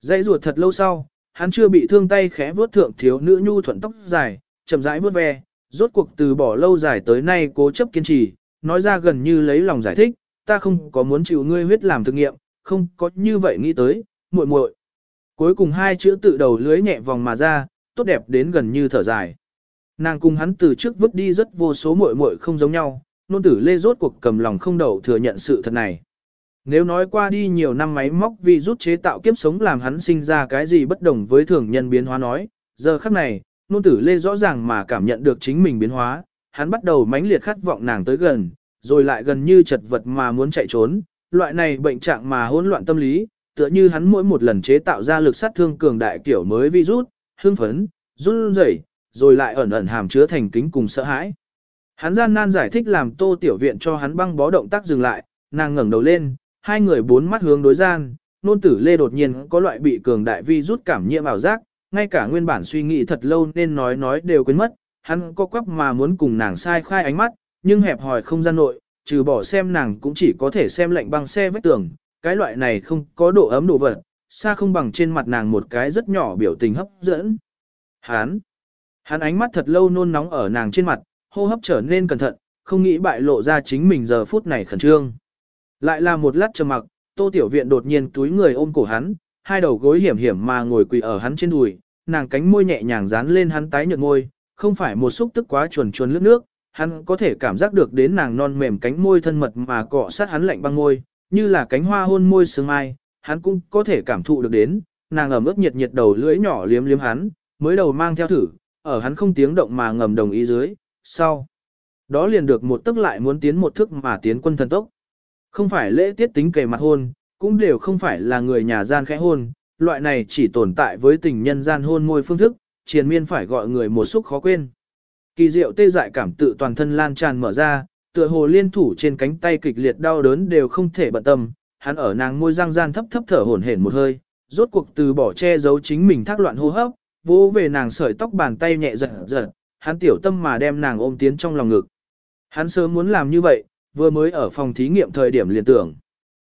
Dãy ruột thật lâu sau, hắn chưa bị thương tay khẽ vuốt thượng thiếu nữ nhu thuận tóc dài, chậm rãi vuốt ve, rốt cuộc từ bỏ lâu dài tới nay cố chấp kiên trì, nói ra gần như lấy lòng giải thích, ta không có muốn chịu ngươi huyết làm thực nghiệm, không có như vậy nghĩ tới, muội muội. Cuối cùng hai chữ tự đầu lưới nhẹ vòng mà ra, tốt đẹp đến gần như thở dài. Nàng cùng hắn từ trước vứt đi rất vô số muội muội không giống nhau, nôn tử lê rốt cuộc cầm lòng không đầu thừa nhận sự thật này. Nếu nói qua đi nhiều năm máy móc vì rút chế tạo kiếp sống làm hắn sinh ra cái gì bất đồng với thường nhân biến hóa nói, giờ khắc này, nôn tử lê rõ ràng mà cảm nhận được chính mình biến hóa, hắn bắt đầu mãnh liệt khát vọng nàng tới gần, rồi lại gần như chật vật mà muốn chạy trốn, loại này bệnh trạng mà hỗn loạn tâm lý, tựa như hắn mỗi một lần chế tạo ra lực sát thương cường đại kiểu mới virus, hưng phấn, run rẩy, rồi lại ẩn ẩn hàm chứa thành kính cùng sợ hãi. Hắn gian nan giải thích làm tô tiểu viện cho hắn băng bó động tác dừng lại, nàng ngẩng đầu lên, hai người bốn mắt hướng đối gian, nôn tử lê đột nhiên có loại bị cường đại vi rút cảm nhiễm ảo giác, ngay cả nguyên bản suy nghĩ thật lâu nên nói nói đều quên mất, hắn có quắc mà muốn cùng nàng sai khai ánh mắt, nhưng hẹp hòi không gian nội, trừ bỏ xem nàng cũng chỉ có thể xem lạnh băng xe vách tường, cái loại này không có độ ấm độ vật, xa không bằng trên mặt nàng một cái rất nhỏ biểu tình hấp dẫn. Hắn, hắn ánh mắt thật lâu nôn nóng ở nàng trên mặt, hô hấp trở nên cẩn thận, không nghĩ bại lộ ra chính mình giờ phút này khẩn trương. Lại là một lát trầm mặc, Tô Tiểu Viện đột nhiên túi người ôm cổ hắn, hai đầu gối hiểm hiểm mà ngồi quỳ ở hắn trên đùi, nàng cánh môi nhẹ nhàng dán lên hắn tái nhợt môi, không phải một xúc tức quá chuồn chuồn lướt nước, hắn có thể cảm giác được đến nàng non mềm cánh môi thân mật mà cọ sát hắn lạnh băng môi, như là cánh hoa hôn môi sương mai, hắn cũng có thể cảm thụ được đến, nàng ẩm ướt nhiệt nhiệt đầu lưỡi nhỏ liếm liếm hắn, mới đầu mang theo thử, ở hắn không tiếng động mà ngầm đồng ý dưới, sau. Đó liền được một tức lại muốn tiến một thức mà tiến quân thần tốc. Không phải lễ tiết tính kề mặt hôn, cũng đều không phải là người nhà gian khẽ hôn, loại này chỉ tồn tại với tình nhân gian hôn môi phương thức, triền miên phải gọi người một xúc khó quên. Kỳ diệu tê dại cảm tự toàn thân lan tràn mở ra, tựa hồ liên thủ trên cánh tay kịch liệt đau đớn đều không thể bận tâm, hắn ở nàng môi răng gian thấp thấp thở hổn hển một hơi, rốt cuộc từ bỏ che giấu chính mình thác loạn hô hấp, vỗ về nàng sợi tóc bàn tay nhẹ giật giật, hắn tiểu tâm mà đem nàng ôm tiến trong lòng ngực. Hắn sớm muốn làm như vậy, vừa mới ở phòng thí nghiệm thời điểm liền tưởng.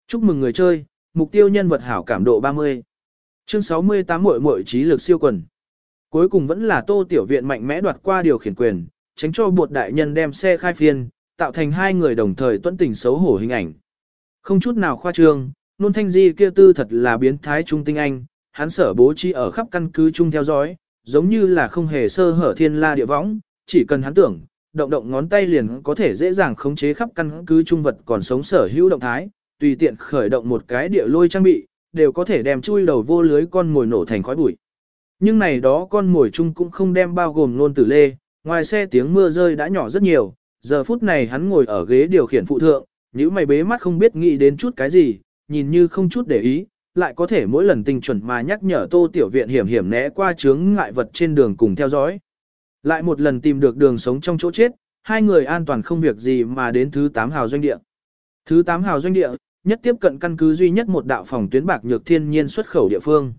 Chúc mừng người chơi, mục tiêu nhân vật hảo cảm độ 30. Chương 68 muội muội trí lực siêu quần. Cuối cùng vẫn là Tô Tiểu Viện mạnh mẽ đoạt qua điều khiển quyền, tránh cho bột đại nhân đem xe khai phiên, tạo thành hai người đồng thời tuân tình xấu hổ hình ảnh. Không chút nào khoa trương, nôn thanh di kia tư thật là biến thái trung tinh anh, hắn sở bố trí ở khắp căn cứ chung theo dõi, giống như là không hề sơ hở thiên la địa võng, chỉ cần hắn tưởng, động động ngón tay liền có thể dễ dàng khống chế khắp căn cứ trung vật còn sống sở hữu động thái, tùy tiện khởi động một cái địa lôi trang bị, đều có thể đem chui đầu vô lưới con mồi nổ thành khói bụi. Nhưng này đó con mồi chung cũng không đem bao gồm nôn tử lê, ngoài xe tiếng mưa rơi đã nhỏ rất nhiều, giờ phút này hắn ngồi ở ghế điều khiển phụ thượng, những mày bế mắt không biết nghĩ đến chút cái gì, nhìn như không chút để ý, lại có thể mỗi lần tình chuẩn mà nhắc nhở tô tiểu viện hiểm hiểm né qua chướng ngại vật trên đường cùng theo dõi. Lại một lần tìm được đường sống trong chỗ chết, hai người an toàn không việc gì mà đến thứ 8 hào doanh địa. Thứ 8 hào doanh địa, nhất tiếp cận căn cứ duy nhất một đạo phòng tuyến bạc nhược thiên nhiên xuất khẩu địa phương.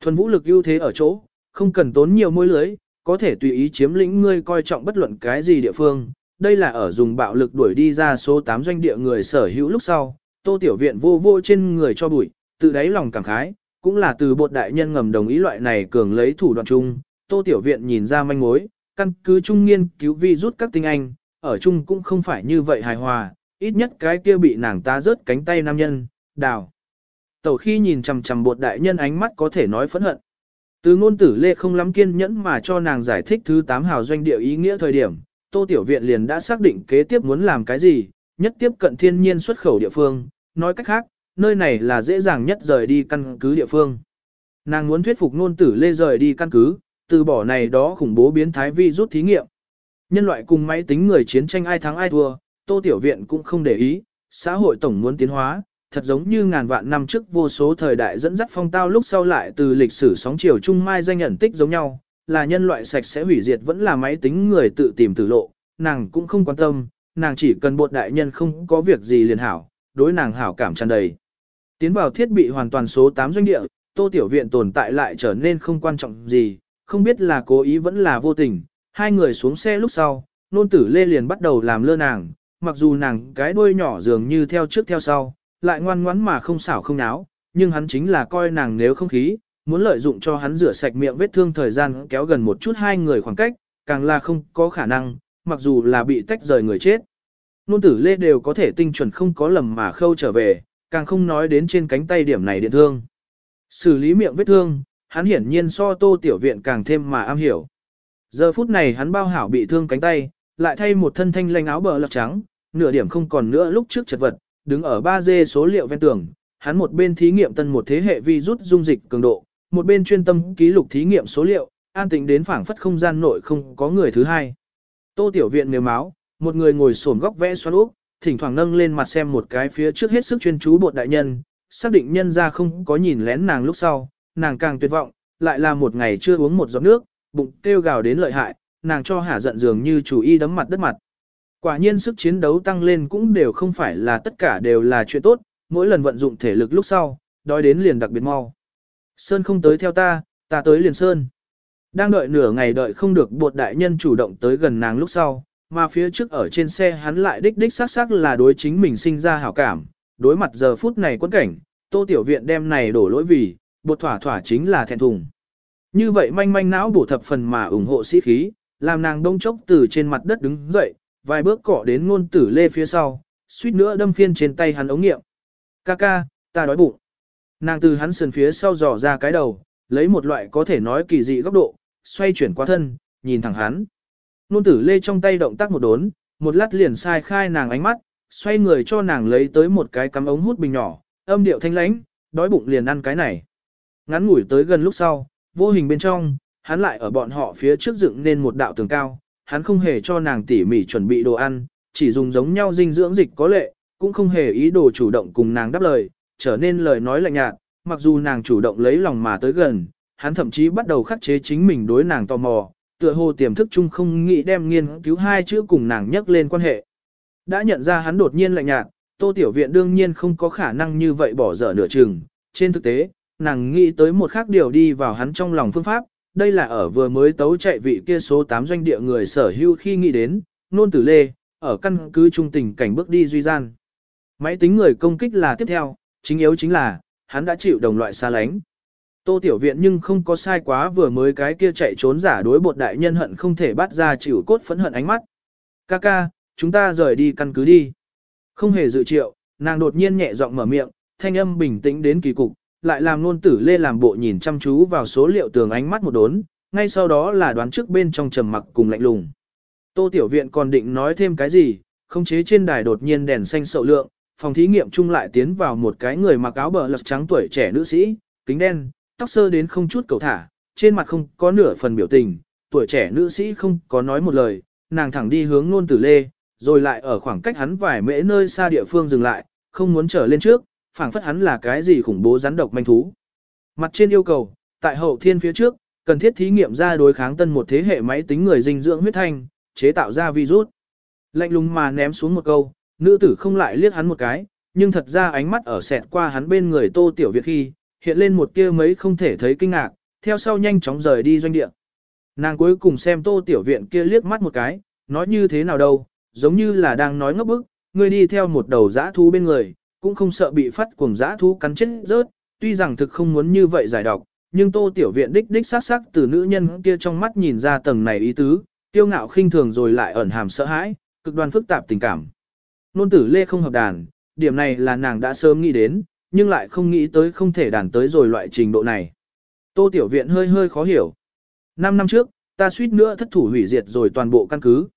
Thuần vũ lực ưu thế ở chỗ, không cần tốn nhiều môi lưới, có thể tùy ý chiếm lĩnh ngươi coi trọng bất luận cái gì địa phương. Đây là ở dùng bạo lực đuổi đi ra số 8 doanh địa người sở hữu lúc sau, tô tiểu viện vô vô trên người cho bụi, tự đáy lòng cảm khái, cũng là từ bột đại nhân ngầm đồng ý loại này cường lấy thủ đoạn chung, tô tiểu viện nhìn ra manh mối, căn cứ trung nghiên cứu vi rút các tinh anh, ở chung cũng không phải như vậy hài hòa, ít nhất cái kia bị nàng ta rớt cánh tay nam nhân, đào. Tẩu khi nhìn chằm chằm bột đại nhân ánh mắt có thể nói phẫn hận. Từ ngôn tử lê không lắm kiên nhẫn mà cho nàng giải thích thứ 8 hào doanh địa ý nghĩa thời điểm, Tô Tiểu Viện liền đã xác định kế tiếp muốn làm cái gì, nhất tiếp cận thiên nhiên xuất khẩu địa phương, nói cách khác, nơi này là dễ dàng nhất rời đi căn cứ địa phương. Nàng muốn thuyết phục nôn tử lê rời đi căn cứ, từ bỏ này đó khủng bố biến thái vi rút thí nghiệm. Nhân loại cùng máy tính người chiến tranh ai thắng ai thua, Tô Tiểu Viện cũng không để ý, xã hội tổng muốn tiến hóa, thật giống như ngàn vạn năm trước vô số thời đại dẫn dắt phong tao lúc sau lại từ lịch sử sóng chiều trung mai danh ẩn tích giống nhau, là nhân loại sạch sẽ hủy diệt vẫn là máy tính người tự tìm tử lộ, nàng cũng không quan tâm, nàng chỉ cần bột đại nhân không có việc gì liền hảo, đối nàng hảo cảm tràn đầy. Tiến vào thiết bị hoàn toàn số 8 doanh địa, Tô Tiểu Viện tồn tại lại trở nên không quan trọng gì, không biết là cố ý vẫn là vô tình, hai người xuống xe lúc sau, nôn tử lê liền bắt đầu làm lơ nàng, mặc dù nàng cái đuôi nhỏ dường như theo trước theo sau, lại ngoan ngoãn mà không xảo không náo, nhưng hắn chính là coi nàng nếu không khí, muốn lợi dụng cho hắn rửa sạch miệng vết thương thời gian kéo gần một chút hai người khoảng cách, càng là không có khả năng, mặc dù là bị tách rời người chết. Nôn tử lê đều có thể tinh chuẩn không có lầm mà khâu trở về, càng không nói đến trên cánh tay điểm này điện thương. Xử lý miệng vết thương, hắn hiển nhiên so tô tiểu viện càng thêm mà am hiểu. Giờ phút này hắn bao hảo bị thương cánh tay, lại thay một thân thanh lanh áo bờ lọc trắng, nửa điểm không còn nữa lúc trước chật vật, đứng ở 3D số liệu ven tường, hắn một bên thí nghiệm tân một thế hệ virus dung dịch cường độ, một bên chuyên tâm ký lục thí nghiệm số liệu, an tĩnh đến phảng phất không gian nội không có người thứ hai. Tô tiểu viện nếu máu, một người ngồi xổm góc vẽ xoắn úp, thỉnh thoảng nâng lên mặt xem một cái phía trước hết sức chuyên chú bột đại nhân, xác định nhân ra không có nhìn lén nàng lúc sau, nàng càng tuyệt vọng, lại là một ngày chưa uống một giọt nước, bụng kêu gào đến lợi hại, nàng cho hả giận dường như chủ y đấm mặt đất mặt. Quả nhiên sức chiến đấu tăng lên cũng đều không phải là tất cả đều là chuyện tốt, mỗi lần vận dụng thể lực lúc sau, đói đến liền đặc biệt mau. Sơn không tới theo ta, ta tới liền Sơn. Đang đợi nửa ngày đợi không được bột đại nhân chủ động tới gần nàng lúc sau, mà phía trước ở trên xe hắn lại đích đích xác xác là đối chính mình sinh ra hảo cảm. Đối mặt giờ phút này quấn cảnh, tô tiểu viện đem này đổ lỗi vì, bột thỏa thỏa chính là thẹn thùng. Như vậy manh manh não bổ thập phần mà ủng hộ sĩ khí, làm nàng đông chốc từ trên mặt đất đứng dậy, vài bước cọ đến ngôn tử lê phía sau, suýt nữa đâm phiên trên tay hắn ống nghiệm. Ca ca, ta đói bụng. Nàng từ hắn sườn phía sau dò ra cái đầu, lấy một loại có thể nói kỳ dị góc độ, xoay chuyển qua thân, nhìn thẳng hắn. Nôn tử lê trong tay động tác một đốn, một lát liền sai khai nàng ánh mắt, xoay người cho nàng lấy tới một cái cắm ống hút bình nhỏ, âm điệu thanh lãnh, đói bụng liền ăn cái này. Ngắn ngủi tới gần lúc sau, vô hình bên trong, hắn lại ở bọn họ phía trước dựng nên một đạo tường cao, hắn không hề cho nàng tỉ mỉ chuẩn bị đồ ăn, chỉ dùng giống nhau dinh dưỡng dịch có lệ, cũng không hề ý đồ chủ động cùng nàng đáp lời, trở nên lời nói lạnh nhạt, mặc dù nàng chủ động lấy lòng mà tới gần, hắn thậm chí bắt đầu khắc chế chính mình đối nàng tò mò, tựa hồ tiềm thức chung không nghĩ đem nghiên cứu hai chữ cùng nàng nhắc lên quan hệ. Đã nhận ra hắn đột nhiên lạnh nhạt, Tô Tiểu Viện đương nhiên không có khả năng như vậy bỏ dở nửa chừng, trên thực tế, nàng nghĩ tới một khác điều đi vào hắn trong lòng phương pháp, đây là ở vừa mới tấu chạy vị kia số 8 doanh địa người sở hữu khi nghĩ đến, nôn tử lê, ở căn cứ trung tình cảnh bước đi duy gian. Máy tính người công kích là tiếp theo, chính yếu chính là, hắn đã chịu đồng loại xa lánh. Tô Tiểu Viện nhưng không có sai quá vừa mới cái kia chạy trốn giả đối bột đại nhân hận không thể bắt ra chịu cốt phẫn hận ánh mắt. Ca ca, chúng ta rời đi căn cứ đi. Không hề dự triệu, nàng đột nhiên nhẹ giọng mở miệng, thanh âm bình tĩnh đến kỳ cục, lại làm nôn tử lê làm bộ nhìn chăm chú vào số liệu tường ánh mắt một đốn, ngay sau đó là đoán trước bên trong trầm mặc cùng lạnh lùng. Tô Tiểu Viện còn định nói thêm cái gì, không chế trên đài đột nhiên đèn xanh sậu lượng, phòng thí nghiệm chung lại tiến vào một cái người mặc áo bờ lật trắng tuổi trẻ nữ sĩ, kính đen, tóc sơ đến không chút cầu thả, trên mặt không có nửa phần biểu tình, tuổi trẻ nữ sĩ không có nói một lời, nàng thẳng đi hướng nôn tử lê, rồi lại ở khoảng cách hắn vài mễ nơi xa địa phương dừng lại, không muốn trở lên trước, phảng phất hắn là cái gì khủng bố rắn độc manh thú. Mặt trên yêu cầu, tại hậu thiên phía trước, cần thiết thí nghiệm ra đối kháng tân một thế hệ máy tính người dinh dưỡng huyết thanh, chế tạo ra virus. Lạnh lùng mà ném xuống một câu, nữ tử không lại liếc hắn một cái, nhưng thật ra ánh mắt ở sẹt qua hắn bên người Tô Tiểu Việt khi, hiện lên một tia mấy không thể thấy kinh ngạc, theo sau nhanh chóng rời đi doanh địa. Nàng cuối cùng xem tô tiểu viện kia liếc mắt một cái, nói như thế nào đâu, giống như là đang nói ngốc bức, ngươi đi theo một đầu dã thú bên người, cũng không sợ bị phát cuồng dã thú cắn chết rớt, tuy rằng thực không muốn như vậy giải độc, nhưng tô tiểu viện đích đích sát sắc từ nữ nhân kia trong mắt nhìn ra tầng này ý tứ, tiêu ngạo khinh thường rồi lại ẩn hàm sợ hãi, cực đoan phức tạp tình cảm. Nôn tử lê không hợp đàn, điểm này là nàng đã sớm nghĩ đến, nhưng lại không nghĩ tới không thể đàn tới rồi loại trình độ này. Tô tiểu viện hơi hơi khó hiểu. Năm năm trước, ta suýt nữa thất thủ hủy diệt rồi toàn bộ căn cứ.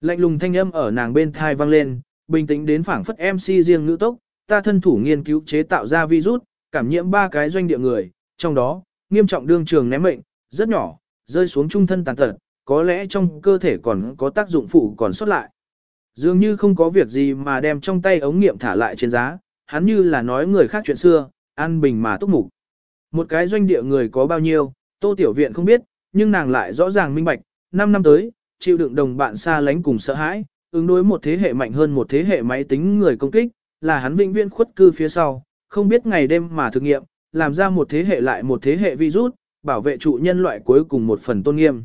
Lạnh lùng thanh âm ở nàng bên thai vang lên, bình tĩnh đến phảng phất MC riêng ngữ tốc, ta thân thủ nghiên cứu chế tạo ra virus, cảm nhiễm ba cái doanh địa người, trong đó, nghiêm trọng đương trường ném mệnh, rất nhỏ, rơi xuống trung thân tàn tật, có lẽ trong cơ thể còn có tác dụng phụ còn sót lại. Dường như không có việc gì mà đem trong tay ống nghiệm thả lại trên giá, hắn như là nói người khác chuyện xưa, an bình mà túc mục. Một cái doanh địa người có bao nhiêu, tô tiểu viện không biết, nhưng nàng lại rõ ràng minh bạch, 5 năm tới, chịu đựng đồng bạn xa lánh cùng sợ hãi, ứng đối một thế hệ mạnh hơn một thế hệ máy tính người công kích, là hắn vĩnh viễn khuất cư phía sau, không biết ngày đêm mà thực nghiệm, làm ra một thế hệ lại một thế hệ virus, bảo vệ trụ nhân loại cuối cùng một phần tôn nghiêm.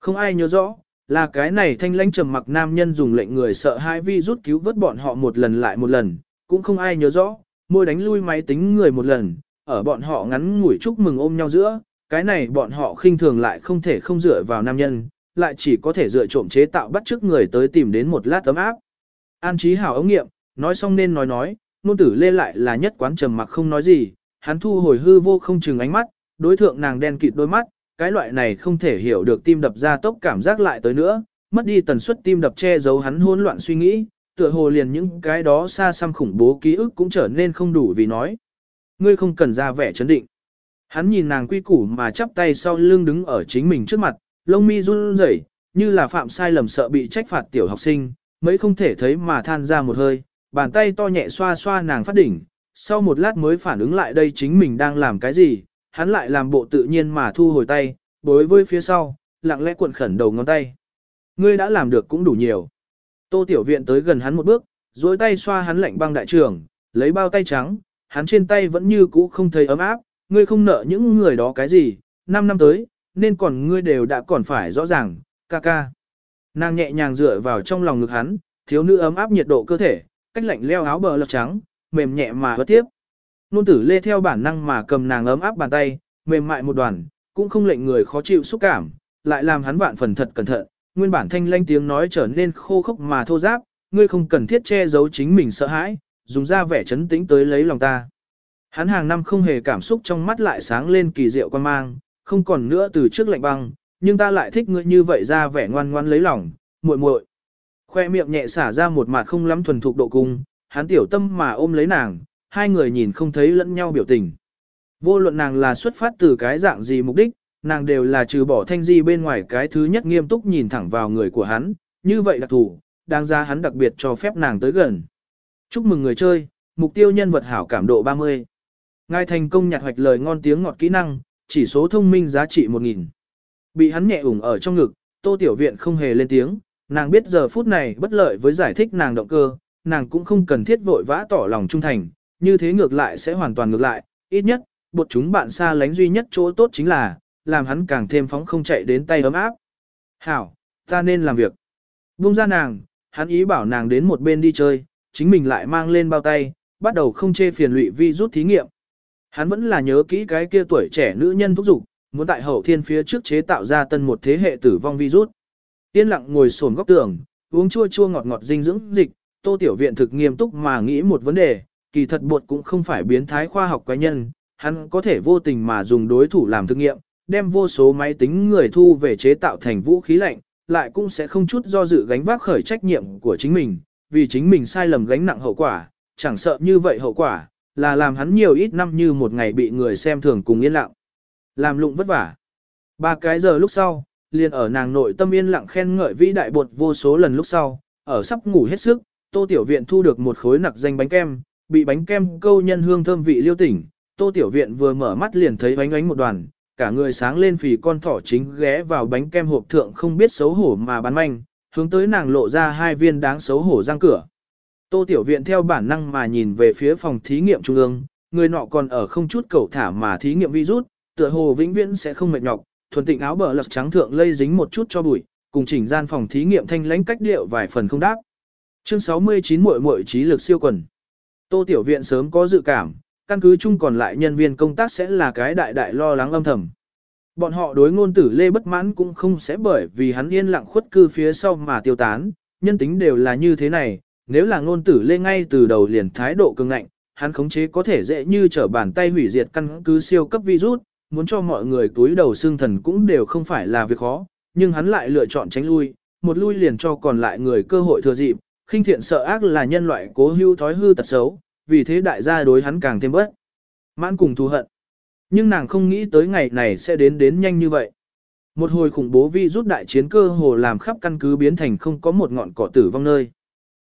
Không ai nhớ rõ, là cái này thanh lãnh trầm mặc nam nhân dùng lệnh người sợ hãi virus cứu vớt bọn họ một lần lại một lần, cũng không ai nhớ rõ, môi đánh lui máy tính người một lần, ở bọn họ ngắn ngủi chúc mừng ôm nhau giữa, cái này bọn họ khinh thường lại không thể không dựa vào nam nhân, lại chỉ có thể dựa trộm chế tạo bắt trước người tới tìm đến một lát tấm áp. An trí hảo ống nghiệm, nói xong nên nói nói, nôn tử lê lại là nhất quán trầm mặc không nói gì, hắn thu hồi hư vô không chừng ánh mắt, đối thượng nàng đen kịt đôi mắt, cái loại này không thể hiểu được tim đập ra tốc cảm giác lại tới nữa, mất đi tần suất tim đập che giấu hắn hỗn loạn suy nghĩ, tựa hồ liền những cái đó xa xăm khủng bố ký ức cũng trở nên không đủ vì nói. Ngươi không cần ra vẻ chấn định. Hắn nhìn nàng quy củ mà chắp tay sau lưng đứng ở chính mình trước mặt, lông mi run rẩy, như là phạm sai lầm sợ bị trách phạt tiểu học sinh, mấy không thể thấy mà than ra một hơi, bàn tay to nhẹ xoa xoa nàng phát đỉnh, sau một lát mới phản ứng lại đây chính mình đang làm cái gì, hắn lại làm bộ tự nhiên mà thu hồi tay, đối với phía sau, lặng lẽ cuộn khẩn đầu ngón tay. Ngươi đã làm được cũng đủ nhiều. Tô Tiểu Viện tới gần hắn một bước, duỗi tay xoa hắn lạnh băng đại trưởng, lấy bao tay trắng, hắn trên tay vẫn như cũ không thấy ấm áp, ngươi không nợ những người đó cái gì, năm năm tới, nên còn ngươi đều đã còn phải rõ ràng, ca ca. Nàng nhẹ nhàng dựa vào trong lòng ngực hắn, thiếu nữ ấm áp nhiệt độ cơ thể, cách lạnh leo áo bờ lọc trắng, mềm nhẹ mà hất tiếp. Nôn tử lê theo bản năng mà cầm nàng ấm áp bàn tay, mềm mại một đoàn, cũng không lệnh người khó chịu xúc cảm, lại làm hắn vạn phần thật cẩn thận, nguyên bản thanh lanh tiếng nói trở nên khô khốc mà thô giáp, ngươi không cần thiết che giấu chính mình sợ hãi, dùng ra vẻ chấn tĩnh tới lấy lòng ta. Hắn hàng năm không hề cảm xúc trong mắt lại sáng lên kỳ diệu quan mang, không còn nữa từ trước lạnh băng, nhưng ta lại thích ngươi như vậy ra vẻ ngoan ngoan lấy lòng, muội muội. Khoe miệng nhẹ xả ra một mặt không lắm thuần thục độ cung, hắn tiểu tâm mà ôm lấy nàng, hai người nhìn không thấy lẫn nhau biểu tình. Vô luận nàng là xuất phát từ cái dạng gì mục đích, nàng đều là trừ bỏ thanh di bên ngoài cái thứ nhất nghiêm túc nhìn thẳng vào người của hắn, như vậy đặc thủ, đáng ra hắn đặc biệt cho phép nàng tới gần. Chúc mừng người chơi, mục tiêu nhân vật hảo cảm độ 30. Ngài thành công nhặt hoạch lời ngon tiếng ngọt kỹ năng, chỉ số thông minh giá trị 1000. Bị hắn nhẹ ủng ở trong ngực, Tô Tiểu Viện không hề lên tiếng, nàng biết giờ phút này bất lợi với giải thích nàng động cơ, nàng cũng không cần thiết vội vã tỏ lòng trung thành, như thế ngược lại sẽ hoàn toàn ngược lại, ít nhất, bột chúng bạn xa lánh duy nhất chỗ tốt chính là, làm hắn càng thêm phóng không chạy đến tay ấm áp. Hảo, ta nên làm việc. Buông ra nàng, hắn ý bảo nàng đến một bên đi chơi, chính mình lại mang lên bao tay, bắt đầu không chê phiền lụy vi rút thí nghiệm. Hắn vẫn là nhớ kỹ cái kia tuổi trẻ nữ nhân thúc dục muốn tại hậu thiên phía trước chế tạo ra tân một thế hệ tử vong virus. Yên lặng ngồi sồn góc tường, uống chua chua ngọt ngọt dinh dưỡng dịch, Tô Tiểu Viện thực nghiêm túc mà nghĩ một vấn đề, kỳ thật bột cũng không phải biến thái khoa học cá nhân, hắn có thể vô tình mà dùng đối thủ làm thực nghiệm, đem vô số máy tính người thu về chế tạo thành vũ khí lạnh, lại cũng sẽ không chút do dự gánh vác khởi trách nhiệm của chính mình, vì chính mình sai lầm gánh nặng hậu quả, chẳng sợ như vậy hậu quả, là làm hắn nhiều ít năm như một ngày bị người xem thường cùng yên lặng. Làm lụng vất vả. Ba cái giờ lúc sau, liền ở nàng nội tâm yên lặng khen ngợi vĩ đại bột vô số lần lúc sau, ở sắp ngủ hết sức, Tô Tiểu Viện thu được một khối nặc danh bánh kem, bị bánh kem câu nhân hương thơm vị liêu tỉnh. Tô Tiểu Viện vừa mở mắt liền thấy bánh ánh một đoàn, cả người sáng lên phì con thỏ chính ghé vào bánh kem hộp thượng không biết xấu hổ mà bán manh, hướng tới nàng lộ ra hai viên đáng xấu hổ răng cửa. Tô Tiểu Viện theo bản năng mà nhìn về phía phòng thí nghiệm trung ương, người nọ còn ở không chút cầu thả mà thí nghiệm virus, tựa hồ vĩnh viễn sẽ không mệt nhọc, thuần tịnh áo bờ lật trắng thượng lây dính một chút cho bụi, cùng chỉnh gian phòng thí nghiệm thanh lãnh cách điệu vài phần không đáp. Chương 69 muội muội trí lực siêu quần. Tô Tiểu Viện sớm có dự cảm, căn cứ chung còn lại nhân viên công tác sẽ là cái đại đại lo lắng âm thầm. Bọn họ đối ngôn tử lê bất mãn cũng không sẽ bởi vì hắn yên lặng khuất cư phía sau mà tiêu tán, nhân tính đều là như thế này, nếu là ngôn tử lê ngay từ đầu liền thái độ cường ngạnh, hắn khống chế có thể dễ như trở bàn tay hủy diệt căn cứ siêu cấp virus, muốn cho mọi người túi đầu xương thần cũng đều không phải là việc khó, nhưng hắn lại lựa chọn tránh lui, một lui liền cho còn lại người cơ hội thừa dịp, khinh thiện sợ ác là nhân loại cố hưu thói hư tật xấu, vì thế đại gia đối hắn càng thêm bất. Mãn cùng thù hận. Nhưng nàng không nghĩ tới ngày này sẽ đến đến nhanh như vậy. Một hồi khủng bố vi rút đại chiến cơ hồ làm khắp căn cứ biến thành không có một ngọn cỏ tử vong nơi.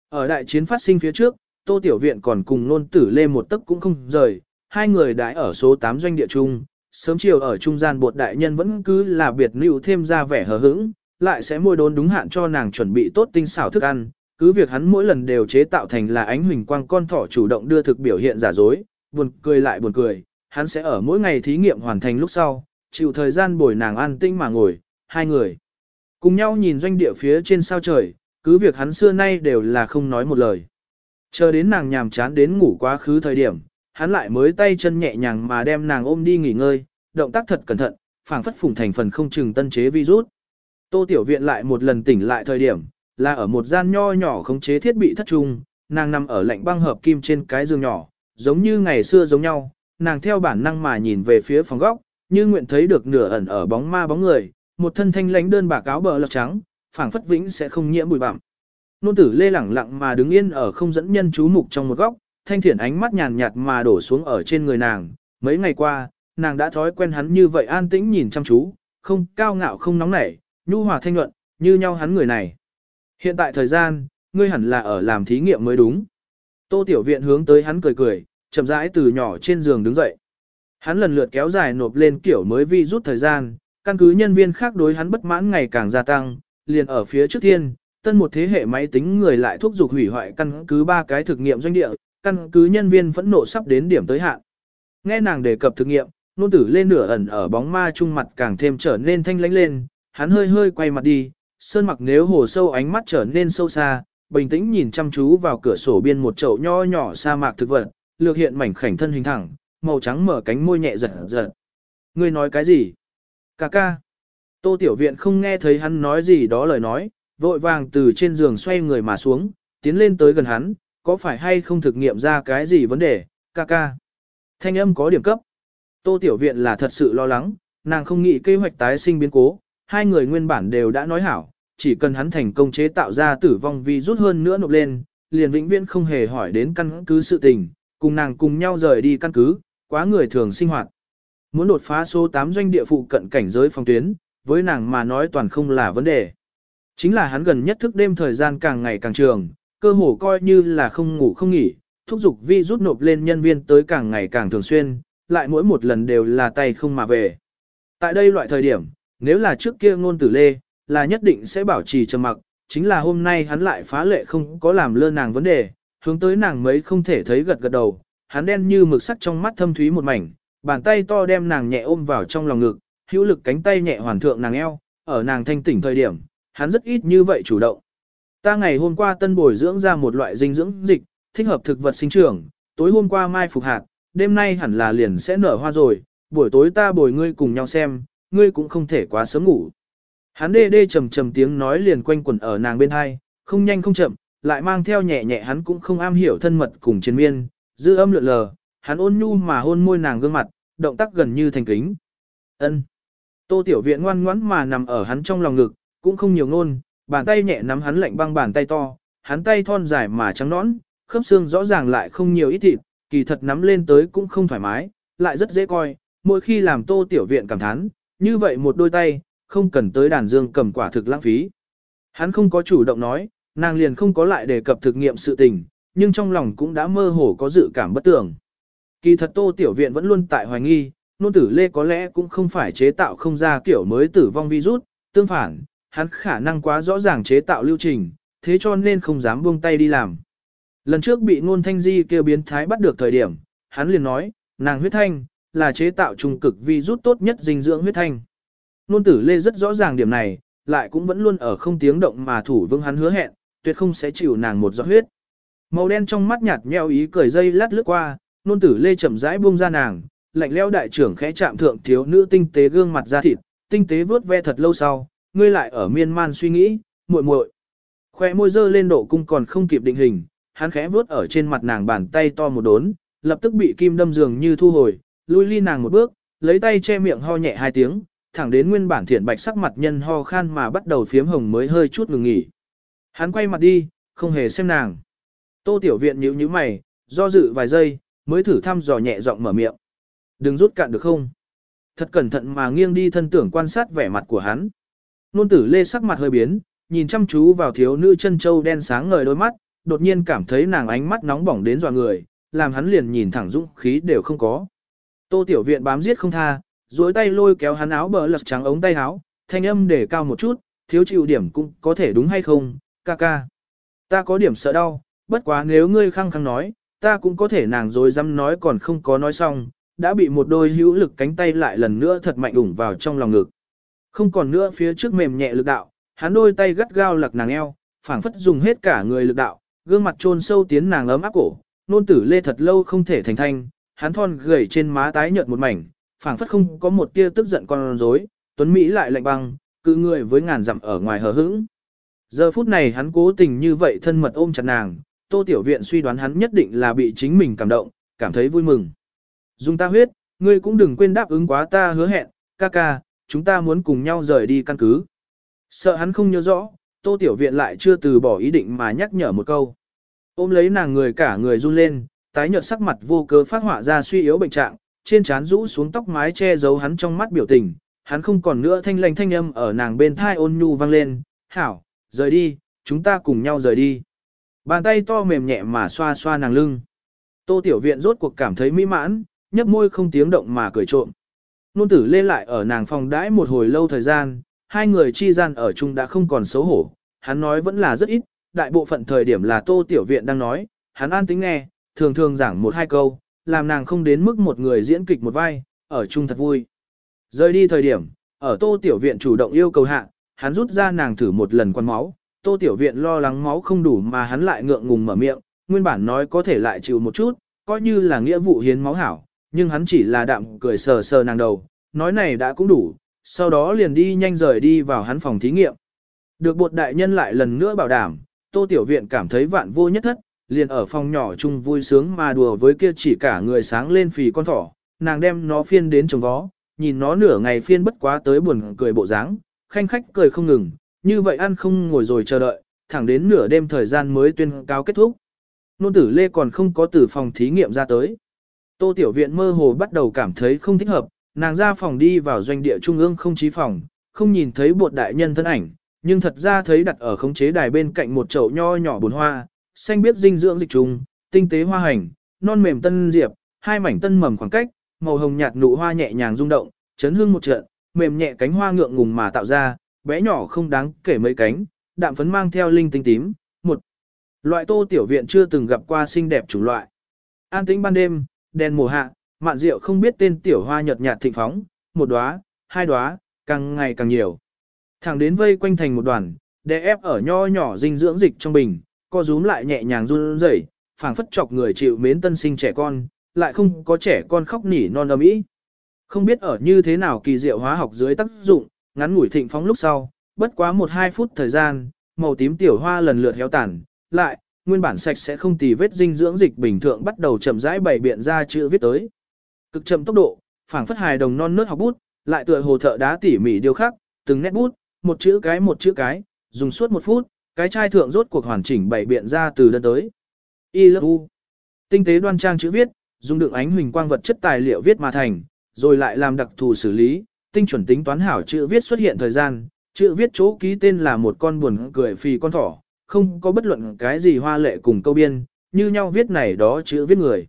Ở đại chiến phát sinh phía trước, Tô Tiểu Viện còn cùng nôn tử lê một tấc cũng không rời, hai người đãi ở số 8 doanh địa chung, sớm chiều ở trung gian bột đại nhân vẫn cứ là biệt lưu thêm ra vẻ hờ hững, lại sẽ môi đốn đúng hạn cho nàng chuẩn bị tốt tinh xảo thức ăn, cứ việc hắn mỗi lần đều chế tạo thành là ánh huỳnh quang con thỏ chủ động đưa thực biểu hiện giả dối, buồn cười lại buồn cười, hắn sẽ ở mỗi ngày thí nghiệm hoàn thành lúc sau, chịu thời gian bồi nàng an tinh mà ngồi, hai người cùng nhau nhìn doanh địa phía trên sao trời, cứ việc hắn xưa nay đều là không nói một lời. Chờ đến nàng nhàm chán đến ngủ quá khứ thời điểm, hắn lại mới tay chân nhẹ nhàng mà đem nàng ôm đi nghỉ ngơi, động tác thật cẩn thận, phảng phất phùng thành phần không chừng tân chế virus. Tô Tiểu Viện lại một lần tỉnh lại thời điểm, là ở một gian nho nhỏ khống chế thiết bị thất trung, nàng nằm ở lạnh băng hợp kim trên cái giường nhỏ, giống như ngày xưa giống nhau, nàng theo bản năng mà nhìn về phía phòng góc, như nguyện thấy được nửa ẩn ở bóng ma bóng người, một thân thanh lãnh đơn bạc áo bờ lọc trắng, phảng phất vĩnh sẽ không nhiễm bụi bặm. Nôn tử lê lẳng lặng mà đứng yên ở không dẫn nhân chú mục trong một góc, thanh thiển ánh mắt nhàn nhạt mà đổ xuống ở trên người nàng. Mấy ngày qua, nàng đã thói quen hắn như vậy an tĩnh nhìn chăm chú, không cao ngạo không nóng nảy, nhu hòa thanh nhuận, như nhau hắn người này. Hiện tại thời gian, ngươi hẳn là ở làm thí nghiệm mới đúng. Tô Tiểu Viện hướng tới hắn cười cười, chậm rãi từ nhỏ trên giường đứng dậy. Hắn lần lượt kéo dài nộp lên kiểu mới vi rút thời gian, căn cứ nhân viên khác đối hắn bất mãn ngày càng gia tăng, liền ở phía trước thiên, tân một thế hệ máy tính người lại thúc giục hủy hoại căn cứ ba cái thực nghiệm doanh địa, căn cứ nhân viên phẫn nộ sắp đến điểm tới hạn. Nghe nàng đề cập thực nghiệm, nôn tử lên nửa ẩn ở bóng ma trung mặt càng thêm trở nên thanh lãnh lên, hắn hơi hơi quay mặt đi, sơn mặc nếu hồ sâu ánh mắt trở nên sâu xa, bình tĩnh nhìn chăm chú vào cửa sổ biên một chậu nho nhỏ sa mạc thực vật, lược hiện mảnh khảnh thân hình thẳng, màu trắng mở cánh môi nhẹ giật giật. Ngươi nói cái gì? Cà ca. Tô Tiểu Viện không nghe thấy hắn nói gì đó lời nói, vội vàng từ trên giường xoay người mà xuống, tiến lên tới gần hắn, có phải hay không thực nghiệm ra cái gì vấn đề, ca ca. Thanh âm có điểm cấp. Tô Tiểu Viện là thật sự lo lắng, nàng không nghĩ kế hoạch tái sinh biến cố, hai người nguyên bản đều đã nói hảo, chỉ cần hắn thành công chế tạo ra tử vong vi rút hơn nữa nộp lên, liền vĩnh viễn không hề hỏi đến căn cứ sự tình, cùng nàng cùng nhau rời đi căn cứ, quá người thường sinh hoạt. Muốn đột phá số 8 doanh địa phụ cận cảnh giới phong tuyến, với nàng mà nói toàn không là vấn đề. Chính là hắn gần nhất thức đêm thời gian càng ngày càng trường, cơ hồ coi như là không ngủ không nghỉ, thúc giục vi rút nộp lên nhân viên tới càng ngày càng thường xuyên, lại mỗi một lần đều là tay không mà về. Tại đây loại thời điểm, nếu là trước kia ngôn tử lê, là nhất định sẽ bảo trì trầm mặc, chính là hôm nay hắn lại phá lệ không có làm lơ nàng vấn đề, hướng tới nàng mấy không thể thấy gật gật đầu, hắn đen như mực sắc trong mắt thâm thúy một mảnh, bàn tay to đem nàng nhẹ ôm vào trong lòng ngực, hữu lực cánh tay nhẹ hoàn thượng nàng eo, ở nàng thanh tỉnh thời điểm, hắn rất ít như vậy chủ động. Ta ngày hôm qua tân bồi dưỡng ra một loại dinh dưỡng dịch, thích hợp thực vật sinh trưởng, tối hôm qua mai phục hạt, đêm nay hẳn là liền sẽ nở hoa rồi, buổi tối ta bồi ngươi cùng nhau xem, ngươi cũng không thể quá sớm ngủ. Hắn đê đê trầm trầm tiếng nói liền quanh quẩn ở nàng bên hai, không nhanh không chậm, lại mang theo nhẹ nhẹ hắn cũng không am hiểu thân mật cùng chiến miên, dư âm lượn lờ, hắn ôn nhu mà hôn môi nàng gương mặt, động tác gần như thành kính. Ân. Tô Tiểu Viện ngoan ngoãn mà nằm ở hắn trong lòng ngực, cũng không nhiều ngôn, bàn tay nhẹ nắm hắn lạnh băng bàn tay to, hắn tay thon dài mà trắng nõn, khớp xương rõ ràng lại không nhiều ít thịt, kỳ thật nắm lên tới cũng không thoải mái, lại rất dễ coi, mỗi khi làm Tô Tiểu Viện cảm thán, như vậy một đôi tay, không cần tới đàn dương cầm quả thực lãng phí. Hắn không có chủ động nói, nàng liền không có lại đề cập thực nghiệm sự tình, nhưng trong lòng cũng đã mơ hồ có dự cảm bất tưởng. Kỳ thật Tô Tiểu Viện vẫn luôn tại hoài nghi, nôn tử lê có lẽ cũng không phải chế tạo không ra kiểu mới tử vong virus, tương phản, hắn khả năng quá rõ ràng chế tạo lưu trình, thế cho nên không dám buông tay đi làm. Lần trước bị ngôn thanh di kêu biến thái bắt được thời điểm, hắn liền nói, nàng huyết thanh, là chế tạo trung cực virus tốt nhất dinh dưỡng huyết thanh. Nôn tử lê rất rõ ràng điểm này, lại cũng vẫn luôn ở không tiếng động mà thủ vương hắn hứa hẹn, tuyệt không sẽ chịu nàng một giọt huyết. Màu đen trong mắt nhạt nheo ý cười dây lát lướt qua, nôn tử lê chậm rãi buông ra nàng, lạnh leo đại trưởng khẽ chạm thượng thiếu nữ tinh tế gương mặt da thịt, tinh tế vướt ve thật lâu sau, ngươi lại ở miên man suy nghĩ, muội muội. Khoe môi dơ lên độ cung còn không kịp định hình, hắn khẽ vướt ở trên mặt nàng bàn tay to một đốn, lập tức bị kim đâm dường như thu hồi, lui ly nàng một bước, lấy tay che miệng ho nhẹ hai tiếng, thẳng đến nguyên bản thiện bạch sắc mặt nhân ho khan mà bắt đầu phiếm hồng mới hơi chút ngừng nghỉ. Hắn quay mặt đi, không hề xem nàng. Tô tiểu viện nhíu nhíu mày, do dự vài giây, mới thử thăm dò nhẹ giọng mở miệng. Đừng rút cạn được không? Thật cẩn thận mà nghiêng đi thân tưởng quan sát vẻ mặt của hắn. Nôn tử lê sắc mặt hơi biến, nhìn chăm chú vào thiếu nữ chân châu đen sáng ngời đôi mắt, đột nhiên cảm thấy nàng ánh mắt nóng bỏng đến dọa người, làm hắn liền nhìn thẳng dũng khí đều không có. Tô tiểu viện bám giết không tha, duỗi tay lôi kéo hắn áo bờ lật trắng ống tay áo, thanh âm để cao một chút, thiếu chịu điểm cũng có thể đúng hay không, ca ca. Ta có điểm sợ đau, bất quá nếu ngươi khăng khăng nói, ta cũng có thể nàng rồi dám nói còn không có nói xong, đã bị một đôi hữu lực cánh tay lại lần nữa thật mạnh ủng vào trong lòng ngực. Không còn nữa phía trước mềm nhẹ lực đạo, hắn đôi tay gắt gao lặc nàng eo, phảng phất dùng hết cả người lực đạo, gương mặt trôn sâu tiến nàng ấm áp cổ, nôn tử lê thật lâu không thể thành thanh, hắn thon gầy trên má tái nhợt một mảnh, phảng phất không có một tia tức giận con rối, tuấn Mỹ lại lạnh băng, cự người với ngàn dặm ở ngoài hờ hững. Giờ phút này hắn cố tình như vậy thân mật ôm chặt nàng, tô tiểu viện suy đoán hắn nhất định là bị chính mình cảm động, cảm thấy vui mừng. Dùng ta huyết, ngươi cũng đừng quên đáp ứng quá ta hứa hẹn, ca ca, chúng ta muốn cùng nhau rời đi căn cứ. Sợ hắn không nhớ rõ, tô tiểu viện lại chưa từ bỏ ý định mà nhắc nhở một câu. Ôm lấy nàng người cả người run lên, tái nhợt sắc mặt vô cớ phát họa ra suy yếu bệnh trạng, trên trán rũ xuống tóc mái che giấu hắn trong mắt biểu tình, hắn không còn nữa thanh lành thanh âm ở nàng bên thai ôn nhu vang lên, hảo, rời đi, chúng ta cùng nhau rời đi. Bàn tay to mềm nhẹ mà xoa xoa nàng lưng. Tô tiểu viện rốt cuộc cảm thấy mỹ mãn, nhấp môi không tiếng động mà cười trộm. Nôn tử lê lại ở nàng phòng đãi một hồi lâu thời gian, hai người chi gian ở chung đã không còn xấu hổ, hắn nói vẫn là rất ít, đại bộ phận thời điểm là tô tiểu viện đang nói, hắn an tính nghe, thường thường giảng một hai câu, làm nàng không đến mức một người diễn kịch một vai, ở chung thật vui. Rời đi thời điểm, ở tô tiểu viện chủ động yêu cầu hạ, hắn rút ra nàng thử một lần quan máu, tô tiểu viện lo lắng máu không đủ mà hắn lại ngượng ngùng mở miệng, nguyên bản nói có thể lại chịu một chút, coi như là nghĩa vụ hiến máu hảo, nhưng hắn chỉ là đạm cười sờ sờ nàng đầu, nói này đã cũng đủ, sau đó liền đi nhanh rời đi vào hắn phòng thí nghiệm. Được bột đại nhân lại lần nữa bảo đảm, tô tiểu viện cảm thấy vạn vô nhất thất, liền ở phòng nhỏ chung vui sướng mà đùa với kia chỉ cả người sáng lên phì con thỏ, nàng đem nó phiên đến trồng vó, nhìn nó nửa ngày phiên bất quá tới buồn cười bộ dáng, khanh khách cười không ngừng, như vậy ăn không ngồi rồi chờ đợi, thẳng đến nửa đêm thời gian mới tuyên cáo kết thúc. Nôn tử Lê còn không có từ phòng thí nghiệm ra tới. Tô Tiểu Viện mơ hồ bắt đầu cảm thấy không thích hợp, nàng ra phòng đi vào doanh địa trung ương không trí phòng, không nhìn thấy bột đại nhân thân ảnh, nhưng thật ra thấy đặt ở khống chế đài bên cạnh một chậu nho nhỏ bồn hoa, xanh biết dinh dưỡng dịch trùng, tinh tế hoa hành, non mềm tân diệp, hai mảnh tân mầm khoảng cách, màu hồng nhạt nụ hoa nhẹ nhàng rung động, chấn hương một trận, mềm nhẹ cánh hoa ngượng ngùng mà tạo ra, bé nhỏ không đáng kể mấy cánh, đạm phấn mang theo linh tinh tím, một loại tô tiểu viện chưa từng gặp qua xinh đẹp chủng loại. An tĩnh ban đêm, đèn mùa hạ, mạn rượu không biết tên tiểu hoa nhợt nhạt thịnh phóng, một đóa, hai đóa, càng ngày càng nhiều. Thẳng đến vây quanh thành một đoàn, đè ép ở nho nhỏ dinh dưỡng dịch trong bình, co rúm lại nhẹ nhàng run rẩy, phảng phất chọc người chịu mến tân sinh trẻ con, lại không có trẻ con khóc nỉ non âm ý. Không biết ở như thế nào kỳ diệu hóa học dưới tác dụng, ngắn ngủi thịnh phóng lúc sau, bất quá một hai phút thời gian, màu tím tiểu hoa lần lượt héo tàn, lại, nguyên bản sạch sẽ không tì vết dinh dưỡng dịch bình thường bắt đầu chậm rãi bày biện ra chữ viết tới. Cực chậm tốc độ, phảng phất hài đồng non nớt học bút, lại tựa hồ thợ đá tỉ mỉ điêu khắc, từng nét bút, một chữ cái một chữ cái, dùng suốt một phút, cái chai thượng rốt cuộc hoàn chỉnh bảy biện ra từ đơn tới. Y love u. Tinh tế đoan trang chữ viết, dùng đựng ánh huỳnh quang vật chất tài liệu viết mà thành, rồi lại làm đặc thù xử lý, tinh chuẩn tính toán hảo chữ viết xuất hiện thời gian, chữ viết chỗ ký tên là một con buồn cười phì con thỏ, không có bất luận cái gì hoa lệ cùng câu biên, như nhau viết này đó chữ viết người.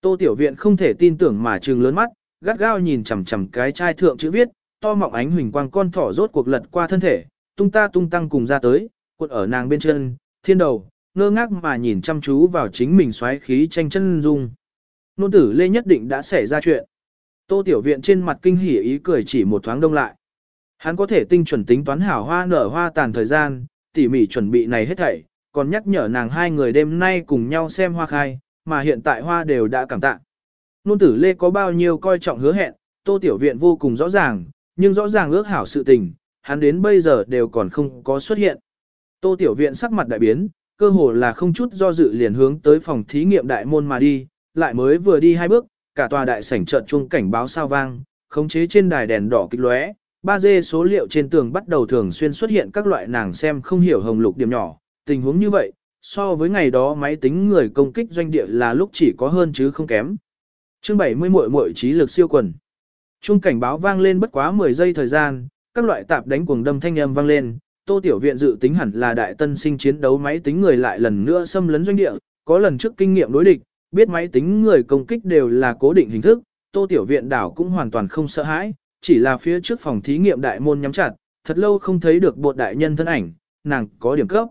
Tô Tiểu Viện không thể tin tưởng mà trừng lớn mắt, gắt gao nhìn chằm chằm cái chai thượng chữ viết, to mọng ánh huỳnh quang con thỏ rốt cuộc lật qua thân thể, tung ta tung tăng cùng ra tới, cuộn ở nàng bên chân, thiên đầu, ngơ ngác mà nhìn chăm chú vào chính mình xoáy khí tranh chân dung. Nôn tử Lê nhất định đã xảy ra chuyện. Tô Tiểu Viện trên mặt kinh hỉ ý cười chỉ một thoáng đông lại. Hắn có thể tinh chuẩn tính toán hảo hoa nở hoa tàn thời gian, tỉ mỉ chuẩn bị này hết thảy, còn nhắc nhở nàng hai người đêm nay cùng nhau xem hoa khai, mà hiện tại hoa đều đã cảm tạ. Nôn tử lê có bao nhiêu coi trọng hứa hẹn, tô tiểu viện vô cùng rõ ràng, nhưng rõ ràng ước hảo sự tình, hắn đến bây giờ đều còn không có xuất hiện. Tô tiểu viện sắc mặt đại biến, cơ hồ là không chút do dự liền hướng tới phòng thí nghiệm đại môn mà đi, lại mới vừa đi hai bước, cả tòa đại sảnh chợt chuông cảnh báo sao vang, khống chế trên đài đèn đỏ kích lóe, 3D số liệu trên tường bắt đầu thường xuyên xuất hiện các loại nàng xem không hiểu hồng lục điểm nhỏ, tình huống như vậy, so với ngày đó máy tính người công kích doanh địa là lúc chỉ có hơn chứ không kém. Chương 70 muội muội trí lực siêu quần. Chuông cảnh báo vang lên bất quá 10 giây thời gian, các loại tạp đánh cuồng đâm thanh âm vang lên, Tô Tiểu Viện dự tính hẳn là đại tân sinh chiến đấu máy tính người lại lần nữa xâm lấn doanh địa, có lần trước kinh nghiệm đối địch, biết máy tính người công kích đều là cố định hình thức, Tô Tiểu Viện đảo cũng hoàn toàn không sợ hãi, chỉ là phía trước phòng thí nghiệm đại môn nhắm chặt, thật lâu không thấy được bột đại nhân thân ảnh, nàng có điểm cấp.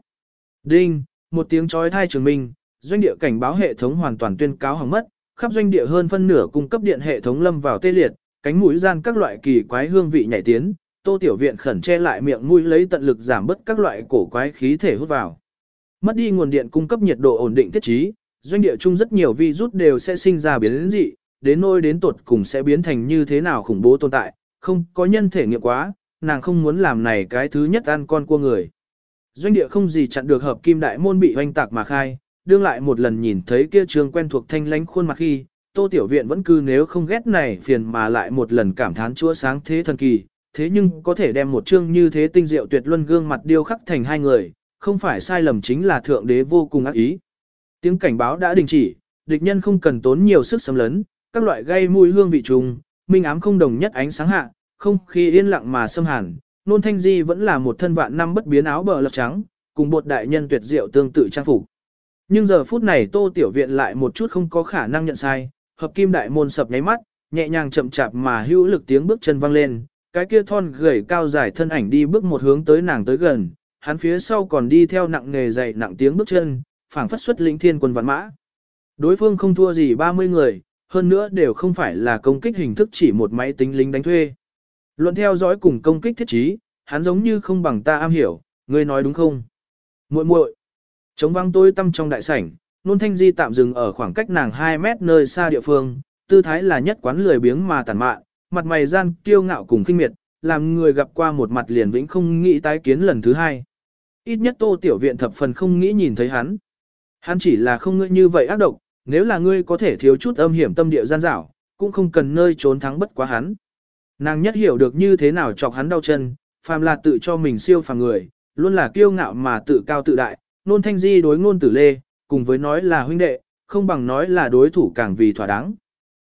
Đinh, một tiếng chói thai trường minh, doanh địa cảnh báo hệ thống hoàn toàn tuyên cáo hỏng mất, khắp doanh địa hơn phân nửa cung cấp điện hệ thống lâm vào tê liệt, cánh mũi gian các loại kỳ quái hương vị nhảy tiến, Tô Tiểu Viện khẩn che lại miệng mũi lấy tận lực giảm bớt các loại cổ quái khí thể hút vào. Mất đi nguồn điện cung cấp nhiệt độ ổn định thiết trí, doanh địa chung rất nhiều virus đều sẽ sinh ra biến dị, đến nôi đến tột cùng sẽ biến thành như thế nào khủng bố tồn tại, không có nhân thể nghiệm quá, nàng không muốn làm này cái thứ nhất ăn con cua người. Doanh địa không gì chặn được hợp kim đại môn bị hoanh tạc mà khai, đương lại một lần nhìn thấy kia trường quen thuộc thanh lánh khuôn mặt khi, tô tiểu viện vẫn cứ nếu không ghét này phiền mà lại một lần cảm thán chúa sáng thế thần kỳ, thế nhưng có thể đem một chương như thế tinh diệu tuyệt luân gương mặt điêu khắc thành hai người, không phải sai lầm chính là thượng đế vô cùng ác ý. Tiếng cảnh báo đã đình chỉ, địch nhân không cần tốn nhiều sức xâm lấn, các loại gây mùi hương vị trùng, minh ám không đồng nhất ánh sáng hạ, không khí yên lặng mà xâm hàn, nôn thanh di vẫn là một thân vạn năm bất biến áo bờ lọc trắng, cùng một đại nhân tuyệt diệu tương tự trang phục. Nhưng giờ phút này tô tiểu viện lại một chút không có khả năng nhận sai, hợp kim đại môn sập nháy mắt, nhẹ nhàng chậm chạp mà hữu lực tiếng bước chân vang lên, cái kia thon gầy cao dài thân ảnh đi bước một hướng tới nàng tới gần, hắn phía sau còn đi theo nặng nghề dày nặng tiếng bước chân, phảng phất xuất lĩnh thiên quân vạn mã. Đối phương không thua gì 30 người, hơn nữa đều không phải là công kích hình thức chỉ một máy tính lính đánh thuê. Luận theo dõi cùng công kích thiết trí, hắn giống như không bằng ta am hiểu, ngươi nói đúng không? Muội muội. Trống vang tôi tâm trong đại sảnh, nôn thanh di tạm dừng ở khoảng cách nàng 2 mét nơi xa địa phương, tư thái là nhất quán lười biếng mà tàn mạn, mặt mày gian kiêu ngạo cùng kinh miệt, làm người gặp qua một mặt liền vĩnh không nghĩ tái kiến lần thứ hai. Ít nhất tô tiểu viện thập phần không nghĩ nhìn thấy hắn. Hắn chỉ là không ngươi như vậy ác độc, nếu là ngươi có thể thiếu chút âm hiểm tâm địa gian dảo, cũng không cần nơi trốn thắng bất quá hắn. Nàng nhất hiểu được như thế nào chọc hắn đau chân, phàm là tự cho mình siêu phàm người, luôn là kiêu ngạo mà tự cao tự đại, nôn thanh di đối ngôn tử lê, cùng với nói là huynh đệ, không bằng nói là đối thủ càng vì thỏa đáng.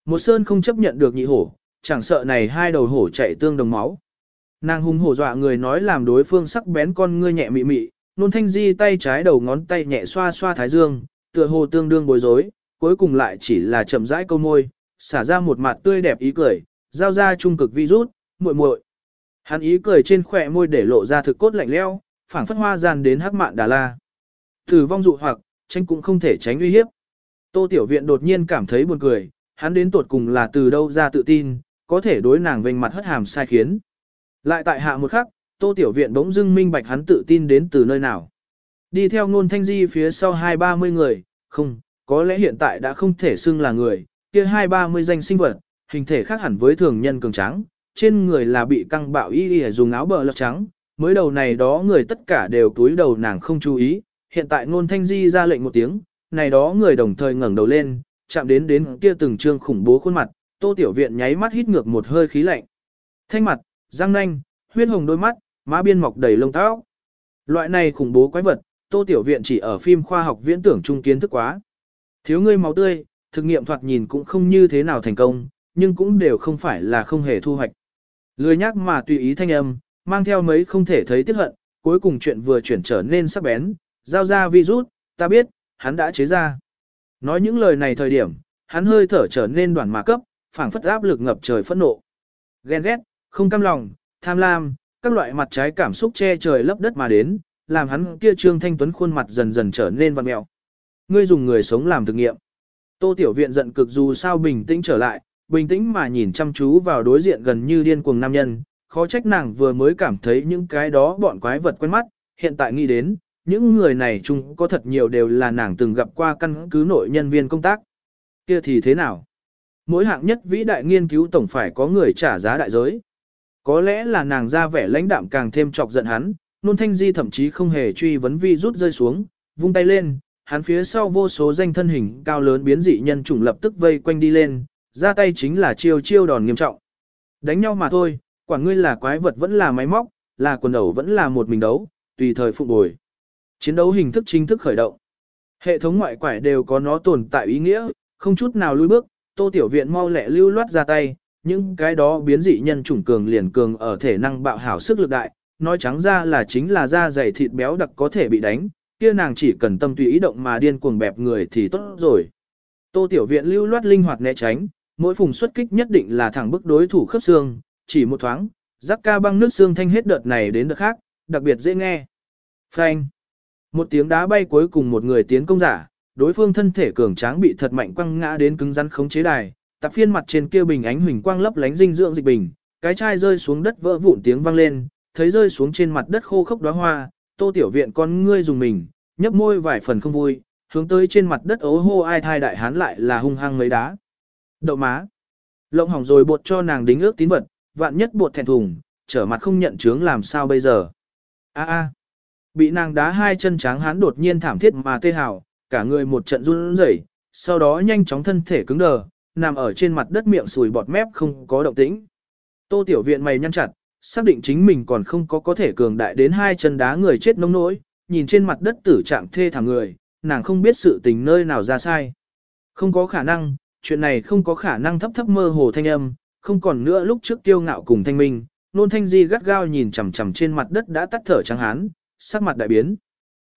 Một sơn không chấp nhận được nhị hổ, chẳng sợ này hai đầu hổ chạy tương đồng máu. Nàng hung hổ dọa người nói làm đối phương sắc bén con ngươi nhẹ mị mị, nôn thanh di tay trái đầu ngón tay nhẹ xoa xoa thái dương, tựa hồ tương đương bối rối, cuối cùng lại chỉ là chậm rãi câu môi, xả ra một mặt tươi đẹp ý cười, giao ra trung cực virus, muội muội. Hắn ý cười trên khỏe môi để lộ ra thực cốt lạnh leo, phảng phất hoa gian đến hắc mạn đà la. Tử vong dụ hoặc, tranh cũng không thể tránh uy hiếp. Tô Tiểu Viện đột nhiên cảm thấy buồn cười, hắn đến tuột cùng là từ đâu ra tự tin, có thể đối nàng vênh mặt hất hàm sai khiến. Lại tại hạ một khắc, Tô Tiểu Viện bỗng dưng minh bạch hắn tự tin đến từ nơi nào. Đi theo ngôn thanh di phía sau hai ba mươi người, không, có lẽ hiện tại đã không thể xưng là người, kia hai ba mươi danh sinh vật, hình thể khác hẳn với thường nhân cường trắng, trên người là bị căng bạo y y dùng áo bờ lọc trắng, mới đầu này đó người tất cả đều túi đầu nàng không chú ý, hiện tại ngôn thanh di ra lệnh một tiếng, này đó người đồng thời ngẩng đầu lên, chạm đến đến kia từng trương khủng bố khuôn mặt, tô tiểu viện nháy mắt hít ngược một hơi khí lạnh. Thanh mặt, răng nanh, huyết hồng đôi mắt, má biên mọc đầy lông táo. Loại này khủng bố quái vật, tô tiểu viện chỉ ở phim khoa học viễn tưởng trung kiến thức quá. Thiếu ngươi máu tươi, thực nghiệm thoạt nhìn cũng không như thế nào thành công, nhưng cũng đều không phải là không hề thu hoạch. Lười nhắc mà tùy ý thanh âm, mang theo mấy không thể thấy tiếc hận, cuối cùng chuyện vừa chuyển trở nên sắc bén, giao ra virus, ta biết, hắn đã chế ra. Nói những lời này thời điểm, hắn hơi thở trở nên đoàn mà cấp, phảng phất áp lực ngập trời phẫn nộ. Ghen ghét, không cam lòng, tham lam, các loại mặt trái cảm xúc che trời lấp đất mà đến, làm hắn kia trương thanh tuấn khuôn mặt dần dần trở nên vặn mẹo. Ngươi dùng người sống làm thực nghiệm. Tô Tiểu Viện giận cực dù sao bình tĩnh trở lại, bình tĩnh mà nhìn chăm chú vào đối diện gần như điên cuồng nam nhân, khó trách nàng vừa mới cảm thấy những cái đó bọn quái vật quen mắt, hiện tại nghĩ đến, những người này chung có thật nhiều đều là nàng từng gặp qua căn cứ nội nhân viên công tác. Kia thì thế nào? Mỗi hạng nhất vĩ đại nghiên cứu tổng phải có người trả giá đại giới. Có lẽ là nàng ra vẻ lãnh đạm càng thêm chọc giận hắn, nôn thanh di thậm chí không hề truy vấn vi rút rơi xuống, vung tay lên, hắn phía sau vô số danh thân hình cao lớn biến dị nhân chủng lập tức vây quanh đi lên, ra tay chính là chiêu chiêu đòn nghiêm trọng. Đánh nhau mà thôi, quả ngươi là quái vật vẫn là máy móc, là quần đầu vẫn là một mình đấu, tùy thời phụ bồi. Chiến đấu hình thức chính thức khởi động. Hệ thống ngoại quải đều có nó tồn tại ý nghĩa, không chút nào lùi bước, tô tiểu viện mau lẹ lưu loát ra tay, những cái đó biến dị nhân chủng cường liền cường ở thể năng bạo hảo sức lực đại, nói trắng ra là chính là da dày thịt béo đặc có thể bị đánh, kia nàng chỉ cần tâm tùy ý động mà điên cuồng bẹp người thì tốt rồi. Tô tiểu viện lưu loát linh hoạt né tránh, mỗi phùng xuất kích nhất định là thẳng bức đối thủ khớp xương, chỉ một thoáng, rắc ca băng nước xương thanh hết đợt này đến đợt khác, đặc biệt dễ nghe. Phanh. Một tiếng đá bay cuối cùng một người tiến công giả, đối phương thân thể cường tráng bị thật mạnh quăng ngã đến cứng rắn khống chế đài, tập phiên mặt trên kia bình ánh huỳnh quang lấp lánh dinh dưỡng dịch bình, cái chai rơi xuống đất vỡ vụn tiếng vang lên, thấy rơi xuống trên mặt đất khô khốc đóa hoa, Tô tiểu viện con ngươi dùng mình, nhấp môi vài phần không vui, hướng tới trên mặt đất ố hô ai thai đại hán lại là hung hăng mấy đá. Đậu má. Lộng hỏng rồi bột cho nàng đính ước tín vật, vạn nhất bột thẹn thùng, trở mặt không nhận chướng làm sao bây giờ. A a. Bị nàng đá hai chân tráng hán đột nhiên thảm thiết mà tê hào, cả người một trận run rẩy, sau đó nhanh chóng thân thể cứng đờ, nằm ở trên mặt đất miệng sùi bọt mép không có động tĩnh. Tô tiểu viện mày nhăn chặt, xác định chính mình còn không có có thể cường đại đến hai chân đá người chết nông nỗi, nhìn trên mặt đất tử trạng thê thảm người, nàng không biết sự tình nơi nào ra sai. Không có khả năng, chuyện này không có khả năng thấp thấp mơ hồ thanh âm, không còn nữa lúc trước tiêu ngạo cùng thanh minh, nôn thanh di gắt gao nhìn chằm chằm trên mặt đất đã tắt thở trắng hán, sắc mặt đại biến.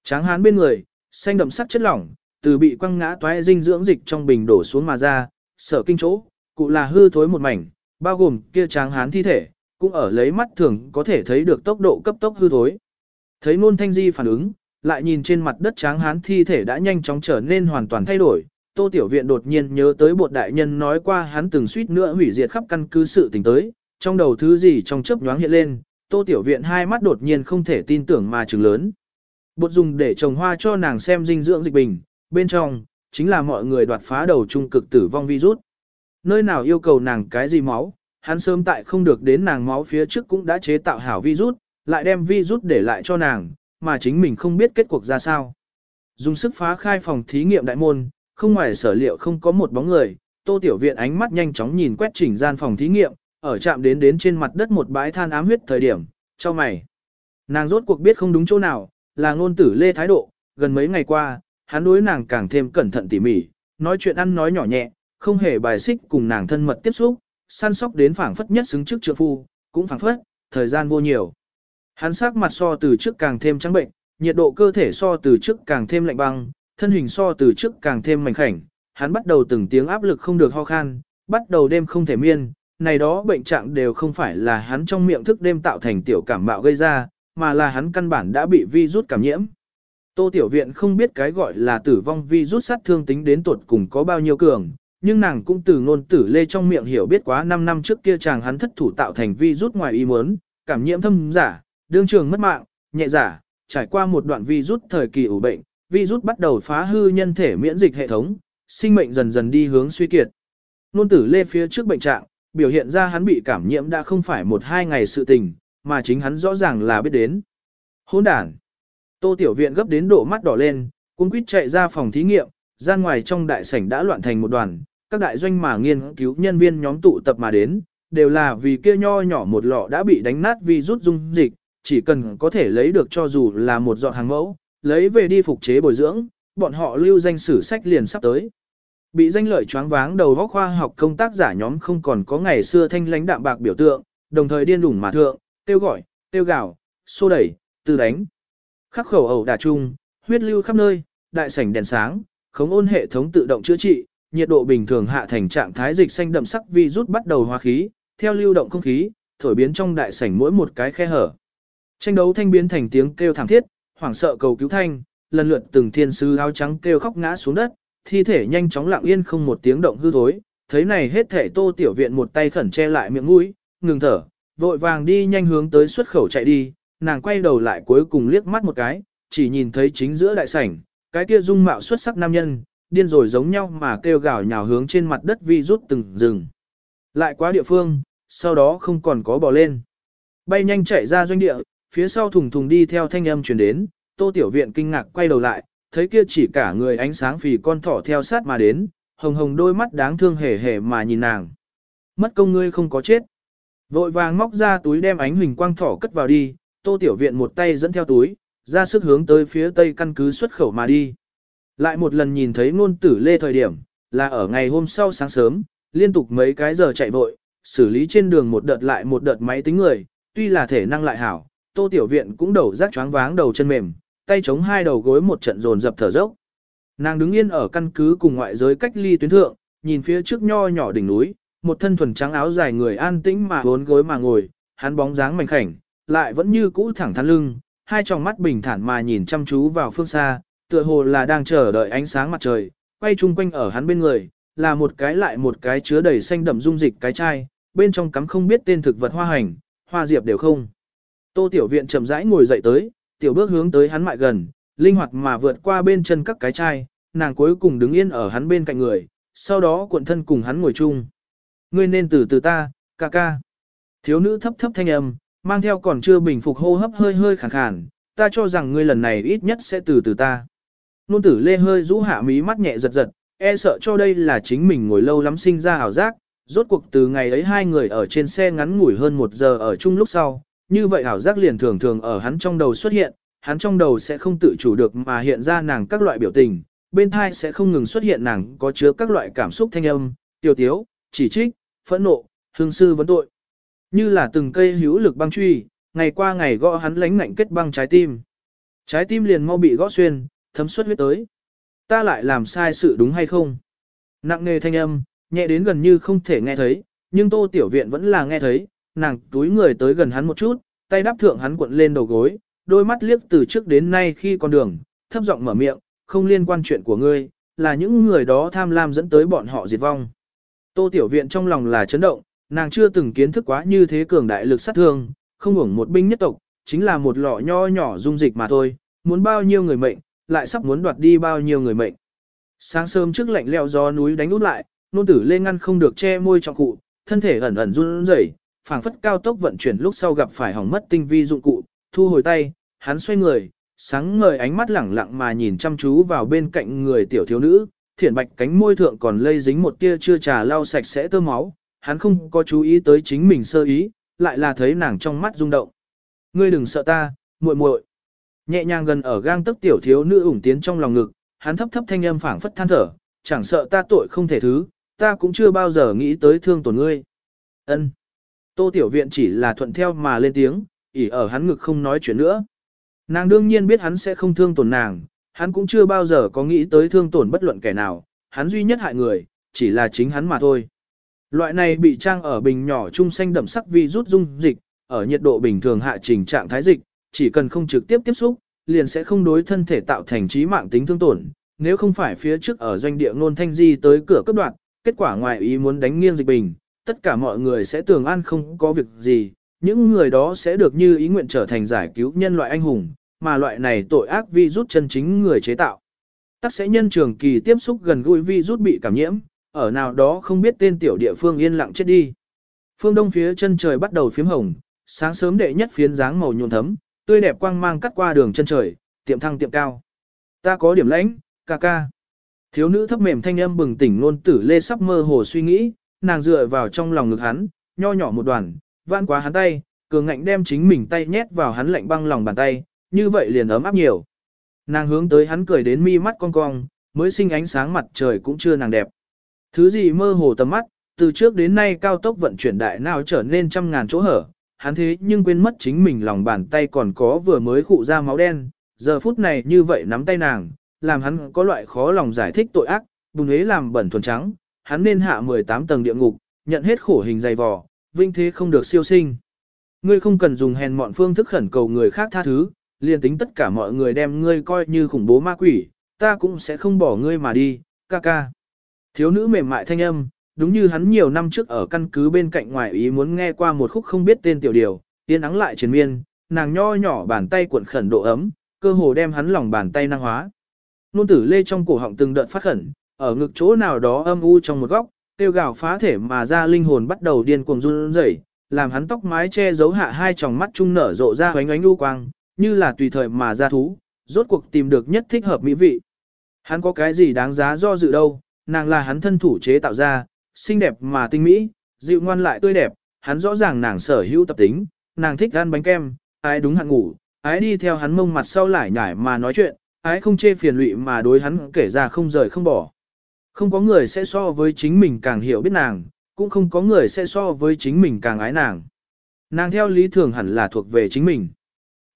Tráng hán bên người, xanh đậm sắc chất lỏng, từ bị quăng ngã toái dinh dưỡng dịch trong bình đổ xuống mà ra, sở kinh chỗ, cụ là hư thối một mảnh, bao gồm kia tráng hán thi thể, cũng ở lấy mắt thường có thể thấy được tốc độ cấp tốc hư thối. Thấy nôn thanh di phản ứng, lại nhìn trên mặt đất tráng hán thi thể đã nhanh chóng trở nên hoàn toàn thay đổi. Tô Tiểu Viện đột nhiên nhớ tới bột đại nhân nói qua hắn từng suýt nữa hủy diệt khắp căn cứ sự tình tới, trong đầu thứ gì trong chớp nhoáng hiện lên, Tô Tiểu Viện hai mắt đột nhiên không thể tin tưởng mà trừng lớn. Bột dùng để trồng hoa cho nàng xem dinh dưỡng dịch bình, bên trong, chính là mọi người đoạt phá đầu trung cực tử vong virus. Nơi nào yêu cầu nàng cái gì máu, hắn sớm tại không được đến nàng máu phía trước cũng đã chế tạo hảo virus, lại đem virus để lại cho nàng, mà chính mình không biết kết cuộc ra sao. Dùng sức phá khai phòng thí nghiệm đại môn, không ngoài sở liệu không có một bóng người, tô tiểu viện ánh mắt nhanh chóng nhìn quét chỉnh gian phòng thí nghiệm, ở chạm đến đến trên mặt đất một bãi than ám huyết thời điểm, cho mày. Nàng rốt cuộc biết không đúng chỗ nào, là ngôn tử lê thái độ, gần mấy ngày qua, hắn đối nàng càng thêm cẩn thận tỉ mỉ, nói chuyện ăn nói nhỏ nhẹ, không hề bài xích cùng nàng thân mật tiếp xúc, săn sóc đến phảng phất nhất xứng trước trượng phu, cũng phảng phất, thời gian vô nhiều. Hắn sắc mặt so từ trước càng thêm trắng bệnh, nhiệt độ cơ thể so từ trước càng thêm lạnh băng, thân hình so từ trước càng thêm mảnh khảnh, hắn bắt đầu từng tiếng áp lực không được ho khan, bắt đầu đêm không thể miên, này đó bệnh trạng đều không phải là hắn trong miệng thức đêm tạo thành tiểu cảm mạo gây ra, mà là hắn căn bản đã bị virus cảm nhiễm. Tô Tiểu Viện không biết cái gọi là tử vong virus sát thương tính đến tuột cùng có bao nhiêu cường, nhưng nàng cũng từ ngôn tử lê trong miệng hiểu biết quá 5 năm trước kia chàng hắn thất thủ tạo thành virus ngoài ý muốn, cảm nhiễm thâm giả, đương trường mất mạng, nhẹ giả, trải qua một đoạn virus thời kỳ ủ bệnh, virus bắt đầu phá hư nhân thể miễn dịch hệ thống, sinh mệnh dần dần đi hướng suy kiệt. Nôn tử lê phía trước bệnh trạng, biểu hiện ra hắn bị cảm nhiễm đã không phải một hai ngày sự tình, mà chính hắn rõ ràng là biết đến. Hỗn đản. Tô Tiểu Viện gấp đến độ mắt đỏ lên, cuống quýt chạy ra phòng thí nghiệm, gian ngoài trong đại sảnh đã loạn thành một đoàn, các đại doanh mà nghiên cứu nhân viên nhóm tụ tập mà đến, đều là vì kia nho nhỏ một lọ đã bị đánh nát vì rút dung dịch, chỉ cần có thể lấy được cho dù là một giọt hàng mẫu, lấy về đi phục chế bồi dưỡng, bọn họ lưu danh sử sách liền sắp tới. Bị danh lợi choáng váng đầu góc khoa học công tác giả nhóm không còn có ngày xưa thanh lãnh đạm bạc biểu tượng, đồng thời điên đủng mà thượng, tiêu gọi, tiêu gạo, xô đẩy, từ đánh. Khắc khẩu ẩu đà chung, huyết lưu khắp nơi, đại sảnh đèn sáng, khống ôn hệ thống tự động chữa trị, nhiệt độ bình thường hạ thành trạng thái dịch xanh đậm sắc vi rút bắt đầu hóa khí, theo lưu động không khí, thổi biến trong đại sảnh mỗi một cái khe hở. Tranh đấu thanh biến thành tiếng kêu thảm thiết, hoảng sợ cầu cứu thanh, lần lượt từng thiên sứ áo trắng kêu khóc ngã xuống đất, thi thể nhanh chóng lặng yên không một tiếng động hư thối. Thấy này hết thể tô tiểu viện một tay khẩn che lại miệng mũi, ngừng thở, vội vàng đi nhanh hướng tới xuất khẩu chạy đi, nàng quay đầu lại cuối cùng liếc mắt một cái, chỉ nhìn thấy chính giữa đại sảnh, cái kia dung mạo xuất sắc nam nhân, điên rồi giống nhau mà kêu gào nhào hướng trên mặt đất vi rút từng rừng. Lại quá địa phương, sau đó không còn có bò lên. Bay nhanh chạy ra doanh địa, phía sau thùng thùng đi theo thanh âm truyền đến, tô tiểu viện kinh ngạc quay đầu lại, thấy kia chỉ cả người ánh sáng phì con thỏ theo sát mà đến, hồng hồng đôi mắt đáng thương hề hề mà nhìn nàng. Mất công ngươi không có chết. Vội vàng móc ra túi đem ánh huỳnh quang thỏ cất vào đi, tô tiểu viện một tay dẫn theo túi, ra sức hướng tới phía tây căn cứ xuất khẩu mà đi. Lại một lần nhìn thấy ngôn tử lê thời điểm, là ở ngày hôm sau sáng sớm, liên tục mấy cái giờ chạy vội, xử lý trên đường một đợt lại một đợt máy tính người, tuy là thể năng lại hảo, tô tiểu viện cũng đầu rác choáng váng đầu chân mềm, tay chống hai đầu gối một trận dồn dập thở dốc. Nàng đứng yên ở căn cứ cùng ngoại giới cách ly tuyến thượng, nhìn phía trước nho nhỏ đỉnh núi, một thân thuần trắng áo dài người an tĩnh mà bốn gối mà ngồi, hắn bóng dáng mảnh khảnh, lại vẫn như cũ thẳng thắn lưng, hai tròng mắt bình thản mà nhìn chăm chú vào phương xa, tựa hồ là đang chờ đợi ánh sáng mặt trời, quay chung quanh ở hắn bên người, là một cái lại một cái chứa đầy xanh đậm dung dịch cái chai, bên trong cắm không biết tên thực vật hoa hành, hoa diệp đều không. Tô Tiểu Viện chậm rãi ngồi dậy tới, tiểu bước hướng tới hắn mại gần, linh hoạt mà vượt qua bên chân các cái chai, nàng cuối cùng đứng yên ở hắn bên cạnh người, sau đó cuộn thân cùng hắn ngồi chung. Ngươi nên từ từ ta, ca ca. Thiếu nữ thấp thấp thanh âm, mang theo còn chưa bình phục hô hấp hơi hơi khàn khàn, ta cho rằng ngươi lần này ít nhất sẽ từ từ ta. Nôn tử lê hơi rũ hạ mí mắt nhẹ giật giật, e sợ cho đây là chính mình ngồi lâu lắm sinh ra ảo giác, rốt cuộc từ ngày ấy hai người ở trên xe ngắn ngủi hơn một giờ ở chung lúc sau, như vậy ảo giác liền thường thường ở hắn trong đầu xuất hiện, hắn trong đầu sẽ không tự chủ được mà hiện ra nàng các loại biểu tình, bên thai sẽ không ngừng xuất hiện nàng có chứa các loại cảm xúc thanh âm, tiêu tiếu, chỉ trích, phẫn nộ, hương sư vấn tội. Như là từng cây hữu lực băng truy, ngày qua ngày gõ hắn lánh ngạnh kết băng trái tim. Trái tim liền mau bị gõ xuyên, thấm suất huyết tới. Ta lại làm sai sự đúng hay không? Nặng nề thanh âm, nhẹ đến gần như không thể nghe thấy, nhưng tô tiểu viện vẫn là nghe thấy, nàng túi người tới gần hắn một chút, tay đắp thượng hắn cuộn lên đầu gối, đôi mắt liếc từ trước đến nay khi con đường, thấp giọng mở miệng, không liên quan chuyện của ngươi, là những người đó tham lam dẫn tới bọn họ diệt vong. Tô tiểu viện trong lòng là chấn động, nàng chưa từng kiến thức quá như thế cường đại lực sát thương, không hưởng một binh nhất tộc, chính là một lọ nho nhỏ dung dịch mà thôi, muốn bao nhiêu người mệnh, lại sắp muốn đoạt đi bao nhiêu người mệnh. Sáng sớm trước lạnh leo gió núi đánh út lại, nôn tử lên ngăn không được che môi trọng cụ, thân thể ẩn ẩn run rẩy, phảng phất cao tốc vận chuyển lúc sau gặp phải hỏng mất tinh vi dụng cụ, thu hồi tay, hắn xoay người, sáng ngời ánh mắt lẳng lặng mà nhìn chăm chú vào bên cạnh người tiểu thiếu nữ, thiển bạch cánh môi thượng còn lây dính một tia chưa trà lau sạch sẽ tơ máu, hắn không có chú ý tới chính mình sơ ý, lại là thấy nàng trong mắt rung động. Ngươi đừng sợ ta, muội muội. Nhẹ nhàng gần ở gang tấc tiểu thiếu nữ ủng tiến trong lòng ngực, hắn thấp thấp thanh âm phảng phất than thở, chẳng sợ ta tội không thể thứ, ta cũng chưa bao giờ nghĩ tới thương tổn ngươi. Ân. Tô tiểu viện chỉ là thuận theo mà lên tiếng, ỉ ở hắn ngực không nói chuyện nữa. Nàng đương nhiên biết hắn sẽ không thương tổn nàng, hắn cũng chưa bao giờ có nghĩ tới thương tổn bất luận kẻ nào, hắn duy nhất hại người, chỉ là chính hắn mà thôi. Loại này bị trang ở bình nhỏ trung xanh đậm sắc vi rút dung dịch, ở nhiệt độ bình thường hạ trình trạng thái dịch, chỉ cần không trực tiếp tiếp xúc, liền sẽ không đối thân thể tạo thành trí mạng tính thương tổn. Nếu không phải phía trước ở doanh địa ngôn thanh di tới cửa cấp đoạn, kết quả ngoài ý muốn đánh nghiêng dịch bình, tất cả mọi người sẽ tưởng an không có việc gì, những người đó sẽ được như ý nguyện trở thành giải cứu nhân loại anh hùng, mà loại này tội ác vi rút chân chính người chế tạo. Tắc sẽ nhân trường kỳ tiếp xúc gần gũi vi rút bị cảm nhiễm, ở nào đó không biết tên tiểu địa phương yên lặng chết đi. Phương đông phía chân trời bắt đầu phím hồng, sáng sớm đệ nhất phiến dáng màu nhuộm thấm, tươi đẹp quang mang cắt qua đường chân trời, tiệm thăng tiệm cao. Ta có điểm lãnh, ca ca. Thiếu nữ thấp mềm thanh âm bừng tỉnh nôn tử lê sắp mơ hồ suy nghĩ, nàng dựa vào trong lòng ngực hắn, nho nhỏ một đoàn, vạn quá hắn tay, cường ngạnh đem chính mình tay nhét vào hắn lạnh băng lòng bàn tay, như vậy liền ấm áp nhiều. Nàng hướng tới hắn cười đến mi mắt cong cong, mới sinh ánh sáng mặt trời cũng chưa nàng đẹp. Thứ gì mơ hồ tầm mắt, từ trước đến nay cao tốc vận chuyển đại nào trở nên trăm ngàn chỗ hở, hắn thế nhưng quên mất chính mình lòng bàn tay còn có vừa mới khụ ra máu đen, giờ phút này như vậy nắm tay nàng, làm hắn có loại khó lòng giải thích tội ác, bùng hế làm bẩn thuần trắng, hắn nên hạ 18 tầng địa ngục, nhận hết khổ hình dày vò, vinh thế không được siêu sinh. Ngươi không cần dùng hèn mọn phương thức khẩn cầu người khác tha thứ, liền tính tất cả mọi người đem ngươi coi như khủng bố ma quỷ, ta cũng sẽ không bỏ ngươi mà đi, ca ca. Thiếu nữ mềm mại thanh âm, đúng như hắn nhiều năm trước ở căn cứ bên cạnh ngoài ý muốn nghe qua một khúc không biết tên tiểu điều, tiên ắng lại triền miên, nàng nho nhỏ bàn tay cuộn khẩn độ ấm, cơ hồ đem hắn lòng bàn tay năng hóa. Nôn tử lê trong cổ họng từng đợt phát khẩn, ở ngực chỗ nào đó âm u trong một góc, tiêu gào phá thể mà ra linh hồn bắt đầu điên cuồng run rẩy, làm hắn tóc mái che giấu hạ hai tròng mắt trung nở rộ ra hoánh ánh u quang, như là tùy thời mà ra thú, rốt cuộc tìm được nhất thích hợp mỹ vị. Hắn có cái gì đáng giá do dự đâu, nàng là hắn thân thủ chế tạo ra, xinh đẹp mà tinh mỹ, dịu ngoan lại tươi đẹp, hắn rõ ràng nàng sở hữu tập tính, nàng thích ăn bánh kem, ái đúng hạn ngủ, ái đi theo hắn mông mặt sau lại nhải mà nói chuyện, ái không chê phiền lụy mà đối hắn kể ra không rời không bỏ. Không có người sẽ so với chính mình càng hiểu biết nàng, cũng không có người sẽ so với chính mình càng ái nàng. Nàng theo lý thường hẳn là thuộc về chính mình.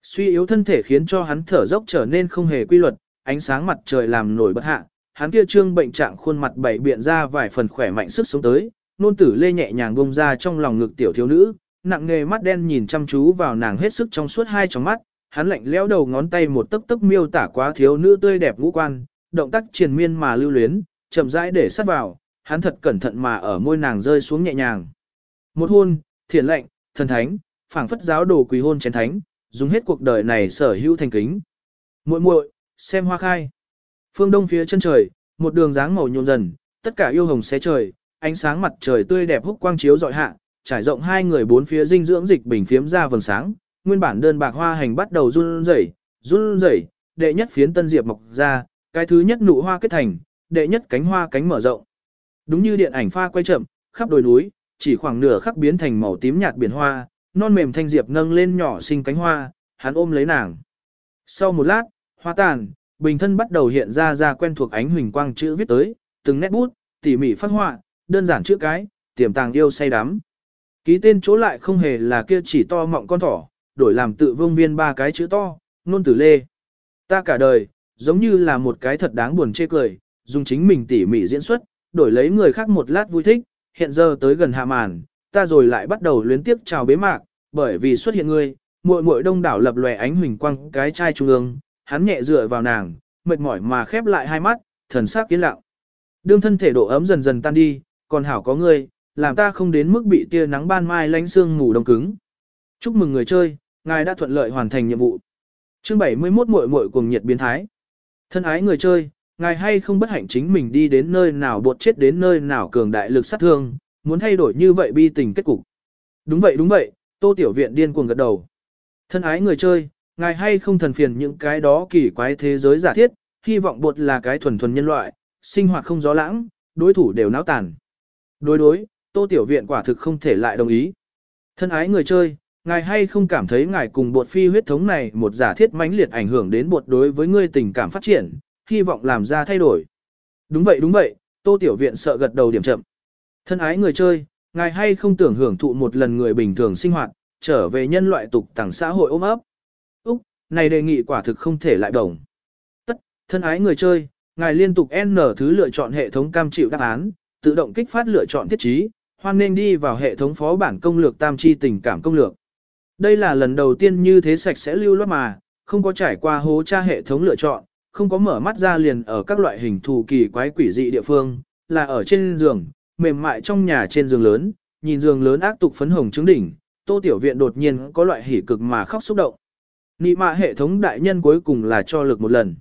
Suy yếu thân thể khiến cho hắn thở dốc trở nên không hề quy luật, ánh sáng mặt trời làm nổi bất hạ, hắn kia trương bệnh trạng khuôn mặt bảy biện ra vài phần khỏe mạnh sức sống tới, nôn tử lê nhẹ nhàng bông ra trong lòng ngực tiểu thiếu nữ, nặng nghề mắt đen nhìn chăm chú vào nàng hết sức trong suốt hai tròng mắt, hắn lạnh lẽo đầu ngón tay một tấc tấc miêu tả quá thiếu nữ tươi đẹp ngũ quan, động tác triền miên mà lưu luyến, chậm rãi để sát vào, hắn thật cẩn thận mà ở môi nàng rơi xuống nhẹ nhàng. Một hôn, thiền lệnh, thần thánh, phảng phất giáo đồ quỳ hôn chén thánh, dùng hết cuộc đời này sở hữu thành kính. Muội muội, xem hoa khai. Phương đông phía chân trời, một đường dáng màu nhộn dần, tất cả yêu hồng xé trời, ánh sáng mặt trời tươi đẹp húc quang chiếu dọi hạ, trải rộng hai người bốn phía dinh dưỡng dịch bình phiếm ra vầng sáng, nguyên bản đơn bạc hoa hành bắt đầu run rẩy, run rẩy, đệ nhất phiến tân diệp mọc ra, cái thứ nhất nụ hoa kết thành, đệ nhất cánh hoa cánh mở rộng. Đúng như điện ảnh pha quay chậm, khắp đồi núi, chỉ khoảng nửa khắc biến thành màu tím nhạt biển hoa, non mềm thanh diệp nâng lên nhỏ xinh cánh hoa, hắn ôm lấy nàng. Sau một lát, hoa tàn, bình thân bắt đầu hiện ra ra quen thuộc ánh huỳnh quang chữ viết tới, từng nét bút, tỉ mỉ phát họa, đơn giản chữ cái, tiềm tàng yêu say đắm. Ký tên chỗ lại không hề là kia chỉ to mọng con thỏ, đổi làm tự vương viên ba cái chữ to, nôn tử lê. Ta cả đời, giống như là một cái thật đáng buồn chê cười, dùng chính mình tỉ mỉ diễn xuất, đổi lấy người khác một lát vui thích, hiện giờ tới gần hạ màn, ta rồi lại bắt đầu luyến tiếp chào bế mạc, bởi vì xuất hiện ngươi, muội muội đông đảo lập lòe ánh huỳnh quang cái chai trung ương, hắn nhẹ dựa vào nàng, mệt mỏi mà khép lại hai mắt, thần sắc yên lặng. Đương thân thể độ ấm dần dần tan đi, còn hảo có ngươi, làm ta không đến mức bị tia nắng ban mai lánh xương ngủ đông cứng. Chúc mừng người chơi, ngài đã thuận lợi hoàn thành nhiệm vụ. Chương 71 muội muội cuồng nhiệt biến thái. Thân ái người chơi, ngài hay không bất hạnh chính mình đi đến nơi nào bột chết đến nơi nào cường đại lực sát thương, muốn thay đổi như vậy bi tình kết cục. Đúng vậy đúng vậy, Tô Tiểu Viện điên cuồng gật đầu. Thân ái người chơi, ngài hay không thần phiền những cái đó kỳ quái thế giới giả thiết, hy vọng bột là cái thuần thuần nhân loại, sinh hoạt không gió lãng, đối thủ đều náo tàn. Đối đối, Tô Tiểu Viện quả thực không thể lại đồng ý. Thân ái người chơi, ngài hay không cảm thấy ngài cùng bột phi huyết thống này một giả thiết mãnh liệt ảnh hưởng đến bột đối với ngươi tình cảm phát triển, hy vọng làm ra thay đổi. Đúng vậy đúng vậy, Tô Tiểu Viện sợ gật đầu điểm chậm. Thân ái người chơi, ngài hay không tưởng hưởng thụ một lần người bình thường sinh hoạt, trở về nhân loại tục tẳng xã hội ôm ấp. Úc, này đề nghị quả thực không thể lại đồng. Tất, thân ái người chơi, ngài liên tục N thứ lựa chọn hệ thống cam chịu đáp án, tự động kích phát lựa chọn thiết trí, hoan nên đi vào hệ thống phó bản công lược tam chi tình cảm công lược. Đây là lần đầu tiên như thế sạch sẽ lưu loát mà, không có trải qua hố tra hệ thống lựa chọn, không có mở mắt ra liền ở các loại hình thù kỳ quái quỷ dị địa phương, là ở trên giường, mềm mại trong nhà trên giường lớn, nhìn giường lớn ác tục phấn hồng trứng đỉnh, tô tiểu viện đột nhiên có loại hỉ cực mà khóc xúc động. Nị mạ hệ thống đại nhân cuối cùng là cho lực một lần.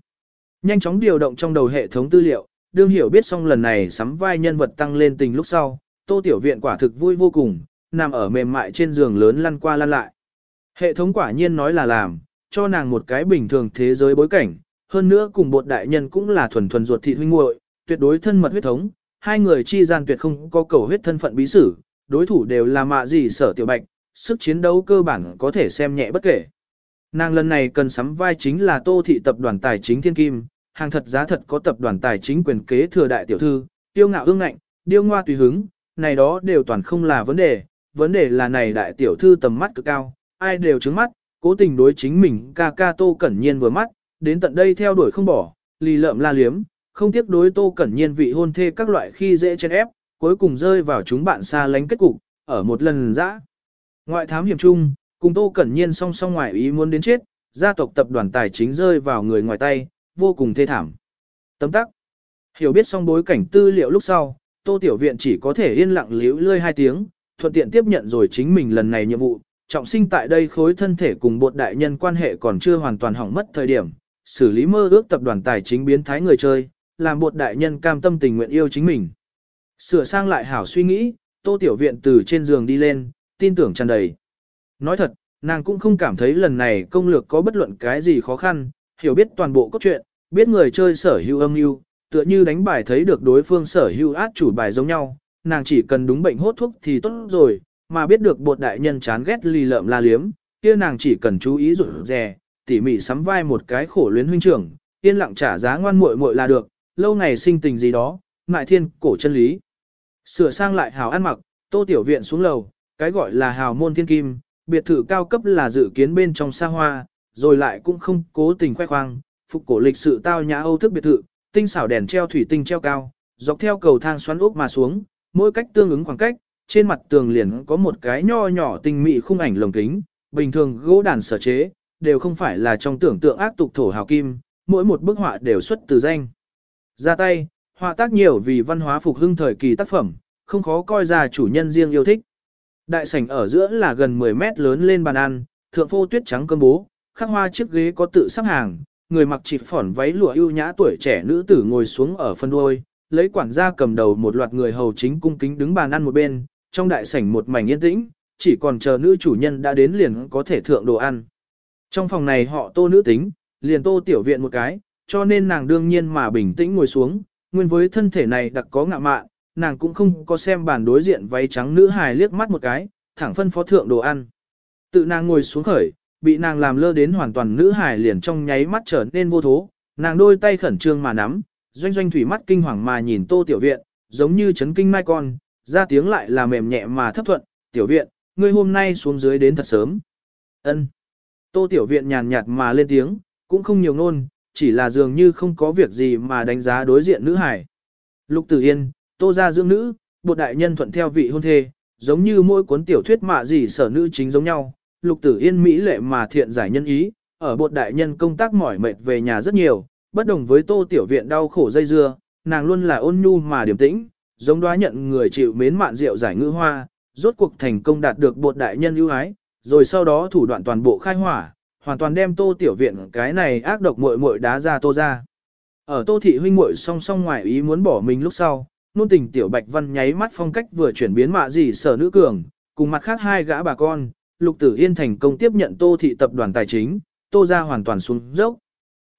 Nhanh chóng điều động trong đầu hệ thống tư liệu, đương hiểu biết xong lần này sắm vai nhân vật tăng lên tình lúc sau, tô tiểu viện quả thực vui vô cùng, nằm ở mềm mại trên giường lớn lăn qua lăn lại. Hệ thống quả nhiên nói là làm, cho nàng một cái bình thường thế giới bối cảnh, hơn nữa cùng bột đại nhân cũng là thuần thuần ruột thịt huynh muội, tuyệt đối thân mật huyết thống, hai người chi gian tuyệt không có cầu huyết thân phận bí sử, đối thủ đều là mạ gì sở tiểu bạch, sức chiến đấu cơ bản có thể xem nhẹ bất kể. Nàng lần này cần sắm vai chính là tô thị tập đoàn tài chính thiên kim, hàng thật giá thật có tập đoàn tài chính quyền kế thừa đại tiểu thư, tiêu ngạo ương ngạnh, điêu ngoa tùy hứng, này đó đều toàn không là vấn đề, vấn đề là này đại tiểu thư tầm mắt cực cao, ai đều trứng mắt, cố tình đối chính mình ca ca tô cẩn nhiên vừa mắt, đến tận đây theo đuổi không bỏ, lì lợm la liếm, không tiếc đối tô cẩn nhiên vị hôn thê các loại khi dễ chen ép, cuối cùng rơi vào chúng bạn xa lánh kết cục, ở một lần dã. Ngoại thám hiểm chung, cùng tô cẩn nhiên song song ngoài ý muốn đến chết, gia tộc tập đoàn tài chính rơi vào người ngoài tay, vô cùng thê thảm. Tấm tắc. Hiểu biết xong bối cảnh tư liệu lúc sau, tô tiểu viện chỉ có thể yên lặng liễu lươi hai tiếng, thuận tiện tiếp nhận rồi chính mình lần này nhiệm vụ, trọng sinh tại đây khối thân thể cùng bột đại nhân quan hệ còn chưa hoàn toàn hỏng mất thời điểm, xử lý mơ ước tập đoàn tài chính biến thái người chơi, làm bột đại nhân cam tâm tình nguyện yêu chính mình. Sửa sang lại hảo suy nghĩ, tô tiểu viện từ trên giường đi lên, tin tưởng tràn đầy. Nói thật, nàng cũng không cảm thấy lần này công lược có bất luận cái gì khó khăn, hiểu biết toàn bộ cốt truyện, biết người chơi sở hữu âm mưu, tựa như đánh bài thấy được đối phương sở hữu át chủ bài giống nhau, nàng chỉ cần đúng bệnh hốt thuốc thì tốt rồi, mà biết được bột đại nhân chán ghét lì lợm la liếm, kia nàng chỉ cần chú ý rủi rè, tỉ mỉ sắm vai một cái khổ luyến huynh trưởng, yên lặng trả giá ngoan muội muội là được, lâu ngày sinh tình gì đó, ngại thiên cổ chân lý. Sửa sang lại hào ăn mặc, tô tiểu viện xuống lầu, cái gọi là hào môn thiên kim, biệt thự cao cấp là dự kiến bên trong xa hoa, rồi lại cũng không cố tình khoe khoang, phục cổ lịch sự tao nhã âu thức biệt thự, tinh xảo đèn treo thủy tinh treo cao, dọc theo cầu thang xoắn ốc mà xuống, mỗi cách tương ứng khoảng cách, trên mặt tường liền có một cái nho nhỏ tinh mị khung ảnh lồng kính, bình thường gỗ đàn sở chế, đều không phải là trong tưởng tượng ác tục thổ hào kim, mỗi một bức họa đều xuất từ danh. Ra tay, họa tác nhiều vì văn hóa phục hưng thời kỳ tác phẩm, không khó coi ra chủ nhân riêng yêu thích. Đại sảnh ở giữa là gần 10 mét lớn lên bàn ăn, thượng phô tuyết trắng cơm bố, khắc hoa chiếc ghế có tự sắp hàng, người mặc chỉ phỏn váy lụa ưu nhã tuổi trẻ nữ tử ngồi xuống ở phân đuôi, lấy quản gia cầm đầu một loạt người hầu chính cung kính đứng bàn ăn một bên, trong đại sảnh một mảnh yên tĩnh, chỉ còn chờ nữ chủ nhân đã đến liền có thể thượng đồ ăn. Trong phòng này họ tô nữ tính, liền tô tiểu viện một cái, cho nên nàng đương nhiên mà bình tĩnh ngồi xuống, nguyên với thân thể này đặc có ngạ mạn, nàng cũng không có xem bàn đối diện váy trắng nữ hài liếc mắt một cái, thẳng phân phó thượng đồ ăn. Tự nàng ngồi xuống khởi, bị nàng làm lơ đến hoàn toàn nữ hài liền trong nháy mắt trở nên vô thố, nàng đôi tay khẩn trương mà nắm, doanh doanh thủy mắt kinh hoàng mà nhìn tô tiểu viện, giống như chấn kinh mai con, ra tiếng lại là mềm nhẹ mà thấp thuận, tiểu viện, ngươi hôm nay xuống dưới đến thật sớm. ân Tô tiểu viện nhàn nhạt mà lên tiếng, cũng không nhiều ngôn, chỉ là dường như không có việc gì mà đánh giá đối diện nữ hải. Lục tử yên, tô gia dưỡng nữ, bột đại nhân thuận theo vị hôn thê, giống như mỗi cuốn tiểu thuyết mạ gì sở nữ chính giống nhau. Lục tử yên mỹ lệ mà thiện giải nhân ý, ở bột đại nhân công tác mỏi mệt về nhà rất nhiều, bất đồng với tô tiểu viện đau khổ dây dưa, nàng luôn là ôn nhu mà điềm tĩnh, giống đoá nhận người chịu mến mạn rượu giải ngữ hoa, rốt cuộc thành công đạt được bột đại nhân ưu ái, rồi sau đó thủ đoạn toàn bộ khai hỏa, hoàn toàn đem tô tiểu viện cái này ác độc muội muội đá ra tô ra. Ở tô thị huynh muội song song ngoài ý muốn bỏ mình lúc sau, nôn tình tiểu bạch văn nháy mắt phong cách vừa chuyển biến mạ gì sở nữ cường, cùng mặt khác hai gã bà con, lục tử yên thành công tiếp nhận tô thị tập đoàn tài chính, tô ra hoàn toàn xuống dốc.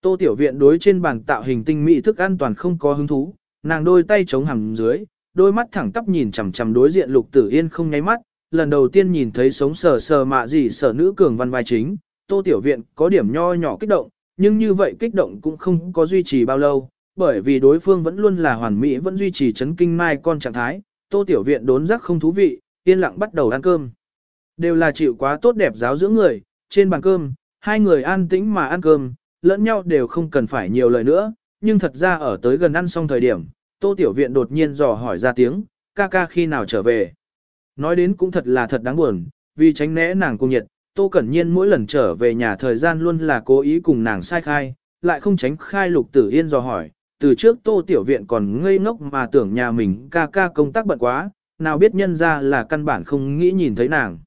Tô tiểu viện đối trên bàn tạo hình tinh mỹ thức an toàn không có hứng thú, nàng đôi tay chống hằng dưới, đôi mắt thẳng tắp nhìn chằm chằm đối diện lục tử yên không nháy mắt, lần đầu tiên nhìn thấy sống sờ sờ mạ gì sở nữ cường văn vai chính, tô tiểu viện có điểm nho nhỏ kích động, nhưng như vậy kích động cũng không có duy trì bao lâu, bởi vì đối phương vẫn luôn là hoàn mỹ vẫn duy trì chấn kinh mai con trạng thái, tô tiểu viện đốn giác không thú vị, yên lặng bắt đầu ăn cơm. Đều là chịu quá tốt đẹp giáo dưỡng người, trên bàn cơm, hai người an tĩnh mà ăn cơm, lẫn nhau đều không cần phải nhiều lời nữa, nhưng thật ra ở tới gần ăn xong thời điểm, tô tiểu viện đột nhiên dò hỏi ra tiếng, ca ca khi nào trở về. Nói đến cũng thật là thật đáng buồn, vì tránh né nàng cung nhiệt, Tô Cẩn Nhiên mỗi lần trở về nhà thời gian luôn là cố ý cùng nàng sai khai, lại không tránh khai lục tử yên dò hỏi, từ trước Tô Tiểu Viện còn ngây ngốc mà tưởng nhà mình ca ca công tác bận quá, nào biết nhân ra là căn bản không nghĩ nhìn thấy nàng.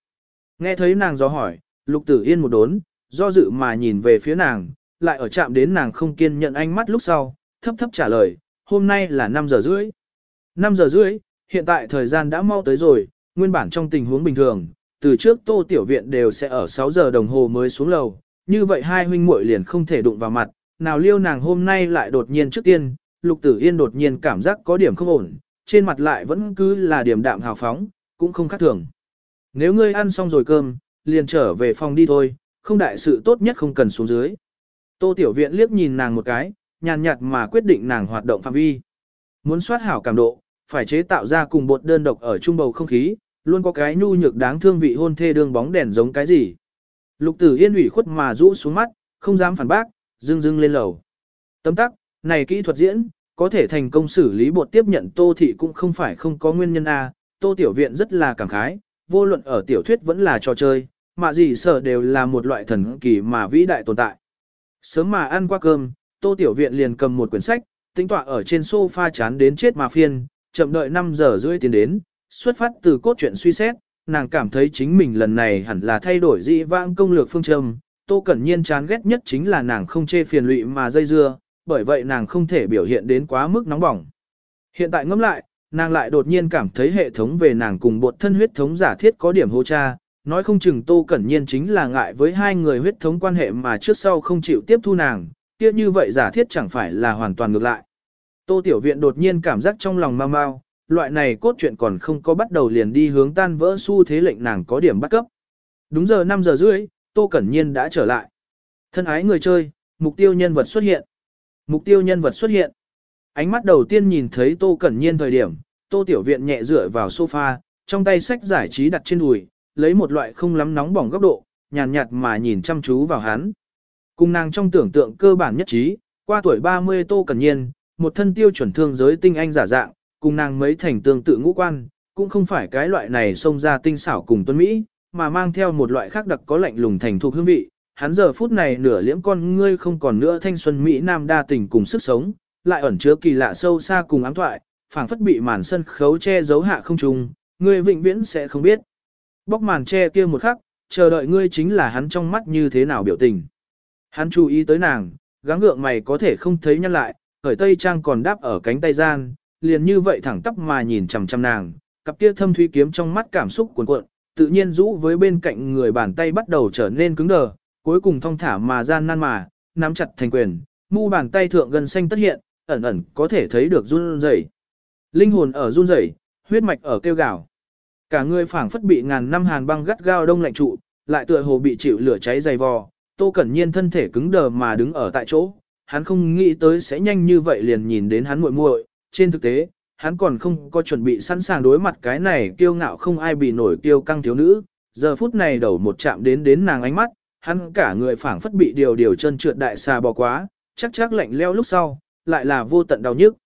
Nghe thấy nàng dò hỏi, lục tử yên một đốn, do dự mà nhìn về phía nàng, lại ở chạm đến nàng không kiên nhận ánh mắt lúc sau, thấp thấp trả lời, hôm nay là 5 giờ rưỡi. 5 giờ rưỡi, hiện tại thời gian đã mau tới rồi, nguyên bản trong tình huống bình thường, từ trước tô tiểu viện đều sẽ ở 6 giờ đồng hồ mới xuống lầu, như vậy hai huynh muội liền không thể đụng vào mặt, nào liêu nàng hôm nay lại đột nhiên trước tiên, lục tử yên đột nhiên cảm giác có điểm không ổn, trên mặt lại vẫn cứ là điểm đạm hào phóng, cũng không khác thường. Nếu ngươi ăn xong rồi cơm, liền trở về phòng đi thôi, không đại sự tốt nhất không cần xuống dưới. Tô tiểu viện liếc nhìn nàng một cái, nhàn nhạt mà quyết định nàng hoạt động phạm vi. Muốn soát hảo cảm độ, phải chế tạo ra cùng bột đơn độc ở trung bầu không khí, luôn có cái nhu nhược đáng thương vị hôn thê đương bóng đèn giống cái gì. Lục tử yên ủy khuất mà rũ xuống mắt, không dám phản bác, dưng dưng lên lầu. Tấm tắc, này kỹ thuật diễn, có thể thành công xử lý bột tiếp nhận tô thị cũng không phải không có nguyên nhân A, tô tiểu viện rất là cảm khái, vô luận ở tiểu thuyết vẫn là trò chơi, mà gì sở đều là một loại thần kỳ mà vĩ đại tồn tại. Sớm mà ăn qua cơm, tô tiểu viện liền cầm một quyển sách, tính tọa ở trên sofa chán đến chết mà phiên, chậm đợi 5 giờ rưỡi tiến đến, xuất phát từ cốt truyện suy xét, nàng cảm thấy chính mình lần này hẳn là thay đổi dị vãng công lược phương châm. Tô Cẩn Nhiên chán ghét nhất chính là nàng không chê phiền lụy mà dây dưa, bởi vậy nàng không thể biểu hiện đến quá mức nóng bỏng. Hiện tại ngẫm lại, nàng lại đột nhiên cảm thấy hệ thống về nàng cùng bột thân huyết thống giả thiết có điểm hô cha, nói không chừng Tô Cẩn Nhiên chính là ngại với hai người huyết thống quan hệ mà trước sau không chịu tiếp thu nàng, kia như vậy giả thiết chẳng phải là hoàn toàn ngược lại. Tô Tiểu Viện đột nhiên cảm giác trong lòng mau mau, loại này cốt truyện còn không có bắt đầu liền đi hướng tan vỡ xu thế lệnh nàng có điểm bắt cấp. Đúng giờ 5 giờ rưỡi, Tô Cẩn Nhiên đã trở lại. Thân ái người chơi, mục tiêu nhân vật xuất hiện. Mục tiêu nhân vật xuất hiện. Ánh mắt đầu tiên nhìn thấy Tô Cẩn Nhiên thời điểm, Tô Tiểu Viện nhẹ dựa vào sofa, trong tay sách giải trí đặt trên đùi, lấy một loại không lắm nóng bỏng góc độ, nhàn nhạt, mà nhìn chăm chú vào hắn. Cùng nàng trong tưởng tượng cơ bản nhất trí, qua tuổi 30 Tô Cẩn Nhiên, một thân tiêu chuẩn thương giới tinh anh giả dạng, cùng nàng mấy thành tương tự ngũ quan, cũng không phải cái loại này xông ra tinh xảo cùng tuân Mỹ, mà mang theo một loại khác đặc có lạnh lùng thành thuộc hương vị. Hắn giờ phút này nửa liễm con ngươi không còn nữa thanh xuân Mỹ Nam đa tình cùng sức sống, lại ẩn chứa kỳ lạ sâu xa cùng ám thoại, phảng phất bị màn sân khấu che giấu hạ không trùng, ngươi vĩnh viễn sẽ không biết. Bóc màn che kia một khắc, chờ đợi ngươi chính là hắn trong mắt như thế nào biểu tình. Hắn chú ý tới nàng, gắng gượng mày có thể không thấy nhân lại, khởi tây trang còn đáp ở cánh tay gian, liền như vậy thẳng tắp mà nhìn chằm chằm nàng, cặp kia thâm thúy kiếm trong mắt cảm xúc cuồn cuộn, tự nhiên rũ với bên cạnh người bàn tay bắt đầu trở nên cứng đờ, cuối cùng thong thả mà gian nan mà, nắm chặt thành quyền, mu bàn tay thượng gần xanh tất hiện, ẩn ẩn có thể thấy được run rẩy. Linh hồn ở run rẩy, huyết mạch ở kêu gào. Cả người phảng phất bị ngàn năm hàn băng gắt gao đông lạnh trụ, lại tựa hồ bị chịu lửa cháy dày vò, Tô Cẩn Nhiên thân thể cứng đờ mà đứng ở tại chỗ, hắn không nghĩ tới sẽ nhanh như vậy liền nhìn đến hắn muội muội, trên thực tế, hắn còn không có chuẩn bị sẵn sàng đối mặt cái này kiêu ngạo không ai bị nổi kiêu căng thiếu nữ, giờ phút này đầu một chạm đến đến nàng ánh mắt, hắn cả người phảng phất bị điều điều chân trượt đại xà bò quá, chắc chắc lạnh leo lúc sau, lại là vô tận đau nhức.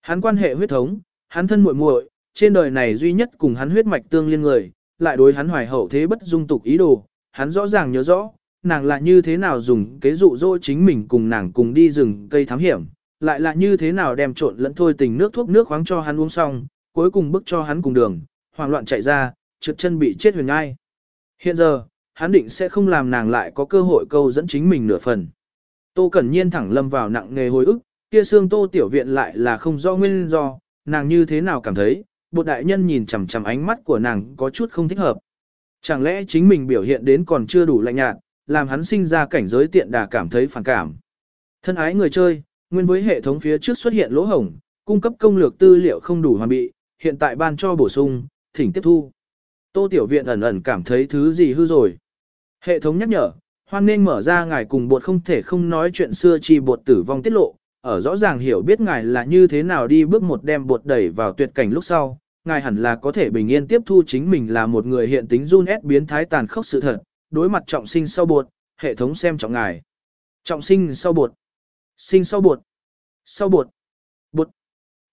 Hắn quan hệ huyết thống, hắn thân muội muội, trên đời này duy nhất cùng hắn huyết mạch tương liên người, lại đối hắn hoài hậu thế bất dung tục ý đồ, hắn rõ ràng nhớ rõ, nàng là như thế nào dùng kế dụ dỗ chính mình cùng nàng cùng đi rừng cây thám hiểm, lại là như thế nào đem trộn lẫn thôi tình nước thuốc nước khoáng cho hắn uống xong, cuối cùng bức cho hắn cùng đường, hoảng loạn chạy ra, trượt chân bị chết huyền ngai. Hiện giờ, hắn định sẽ không làm nàng lại có cơ hội câu dẫn chính mình nửa phần. Tô Cẩn Nhiên thẳng lâm vào nặng nghề hồi ức, kia xương Tô tiểu viện lại là không do nguyên do, nàng như thế nào cảm thấy, bột đại nhân nhìn chằm chằm ánh mắt của nàng có chút không thích hợp. Chẳng lẽ chính mình biểu hiện đến còn chưa đủ lạnh nhạt, làm hắn sinh ra cảnh giới tiện đà cảm thấy phản cảm. Thân ái người chơi, nguyên với hệ thống phía trước xuất hiện lỗ hổng, cung cấp công lược tư liệu không đủ hoàn bị, hiện tại ban cho bổ sung, thỉnh tiếp thu. Tô Tiểu Viện ẩn ẩn cảm thấy thứ gì hư rồi. Hệ thống nhắc nhở, hoan nên mở ra ngài cùng bột không thể không nói chuyện xưa chi bột tử vong tiết lộ, ở rõ ràng hiểu biết ngài là như thế nào đi bước một đem bột đẩy vào tuyệt cảnh lúc sau, ngài hẳn là có thể bình yên tiếp thu chính mình là một người hiện tính run ép biến thái tàn khốc sự thật, đối mặt trọng sinh sau bột, hệ thống xem trọng ngài. Trọng sinh sau bột. Sinh sau bột. Sau bột. Bột.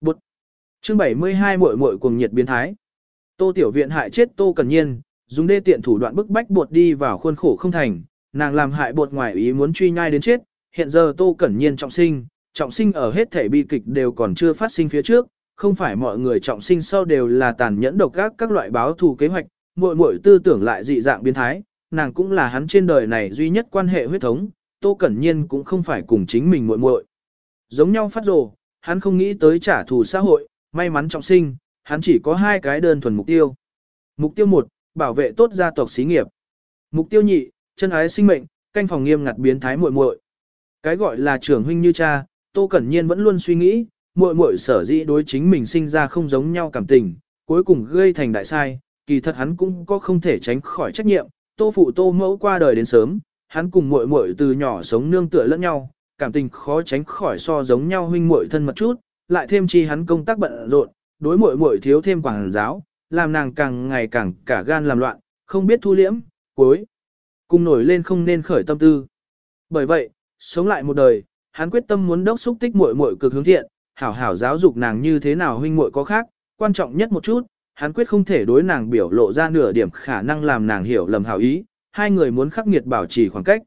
Bột. Chương 72 muội muội cuồng nhiệt biến thái. Tô Tiểu Viện hại chết Tô cẩn Nhiên, dùng đê tiện thủ đoạn bức bách bột đi vào khuôn khổ không thành, nàng làm hại bột ngoài ý muốn truy nhai đến chết, hiện giờ Tô Cẩn Nhiên trọng sinh, trọng sinh ở hết thể bi kịch đều còn chưa phát sinh phía trước, không phải mọi người trọng sinh sau đều là tàn nhẫn độc ác các loại báo thù kế hoạch, muội muội tư tưởng lại dị dạng biến thái, nàng cũng là hắn trên đời này duy nhất quan hệ huyết thống, Tô Cẩn Nhiên cũng không phải cùng chính mình muội muội. Giống nhau phát rồ, hắn không nghĩ tới trả thù xã hội, may mắn trọng sinh, hắn chỉ có hai cái đơn thuần mục tiêu. Mục tiêu một, bảo vệ tốt gia tộc xí nghiệp. Mục tiêu nhị, chân ái sinh mệnh, canh phòng nghiêm ngặt biến thái muội muội. Cái gọi là trưởng huynh như cha, Tô Cẩn Nhiên vẫn luôn suy nghĩ, muội muội sở dĩ đối chính mình sinh ra không giống nhau cảm tình, cuối cùng gây thành đại sai, kỳ thật hắn cũng có không thể tránh khỏi trách nhiệm, Tô phụ Tô mẫu qua đời đến sớm, hắn cùng muội muội từ nhỏ sống nương tựa lẫn nhau, cảm tình khó tránh khỏi so giống nhau huynh muội thân mật chút, lại thêm chi hắn công tác bận rộn, đối muội muội thiếu thêm quảng giáo, làm nàng càng ngày càng cả gan làm loạn, không biết thu liễm, cuối cùng nổi lên không nên khởi tâm tư. Bởi vậy, sống lại một đời, hắn quyết tâm muốn đốc xúc tích muội muội cực hướng thiện, hảo hảo giáo dục nàng như thế nào huynh muội có khác, quan trọng nhất một chút, hắn quyết không thể đối nàng biểu lộ ra nửa điểm khả năng làm nàng hiểu lầm hảo ý, hai người muốn khắc nghiệt bảo trì khoảng cách.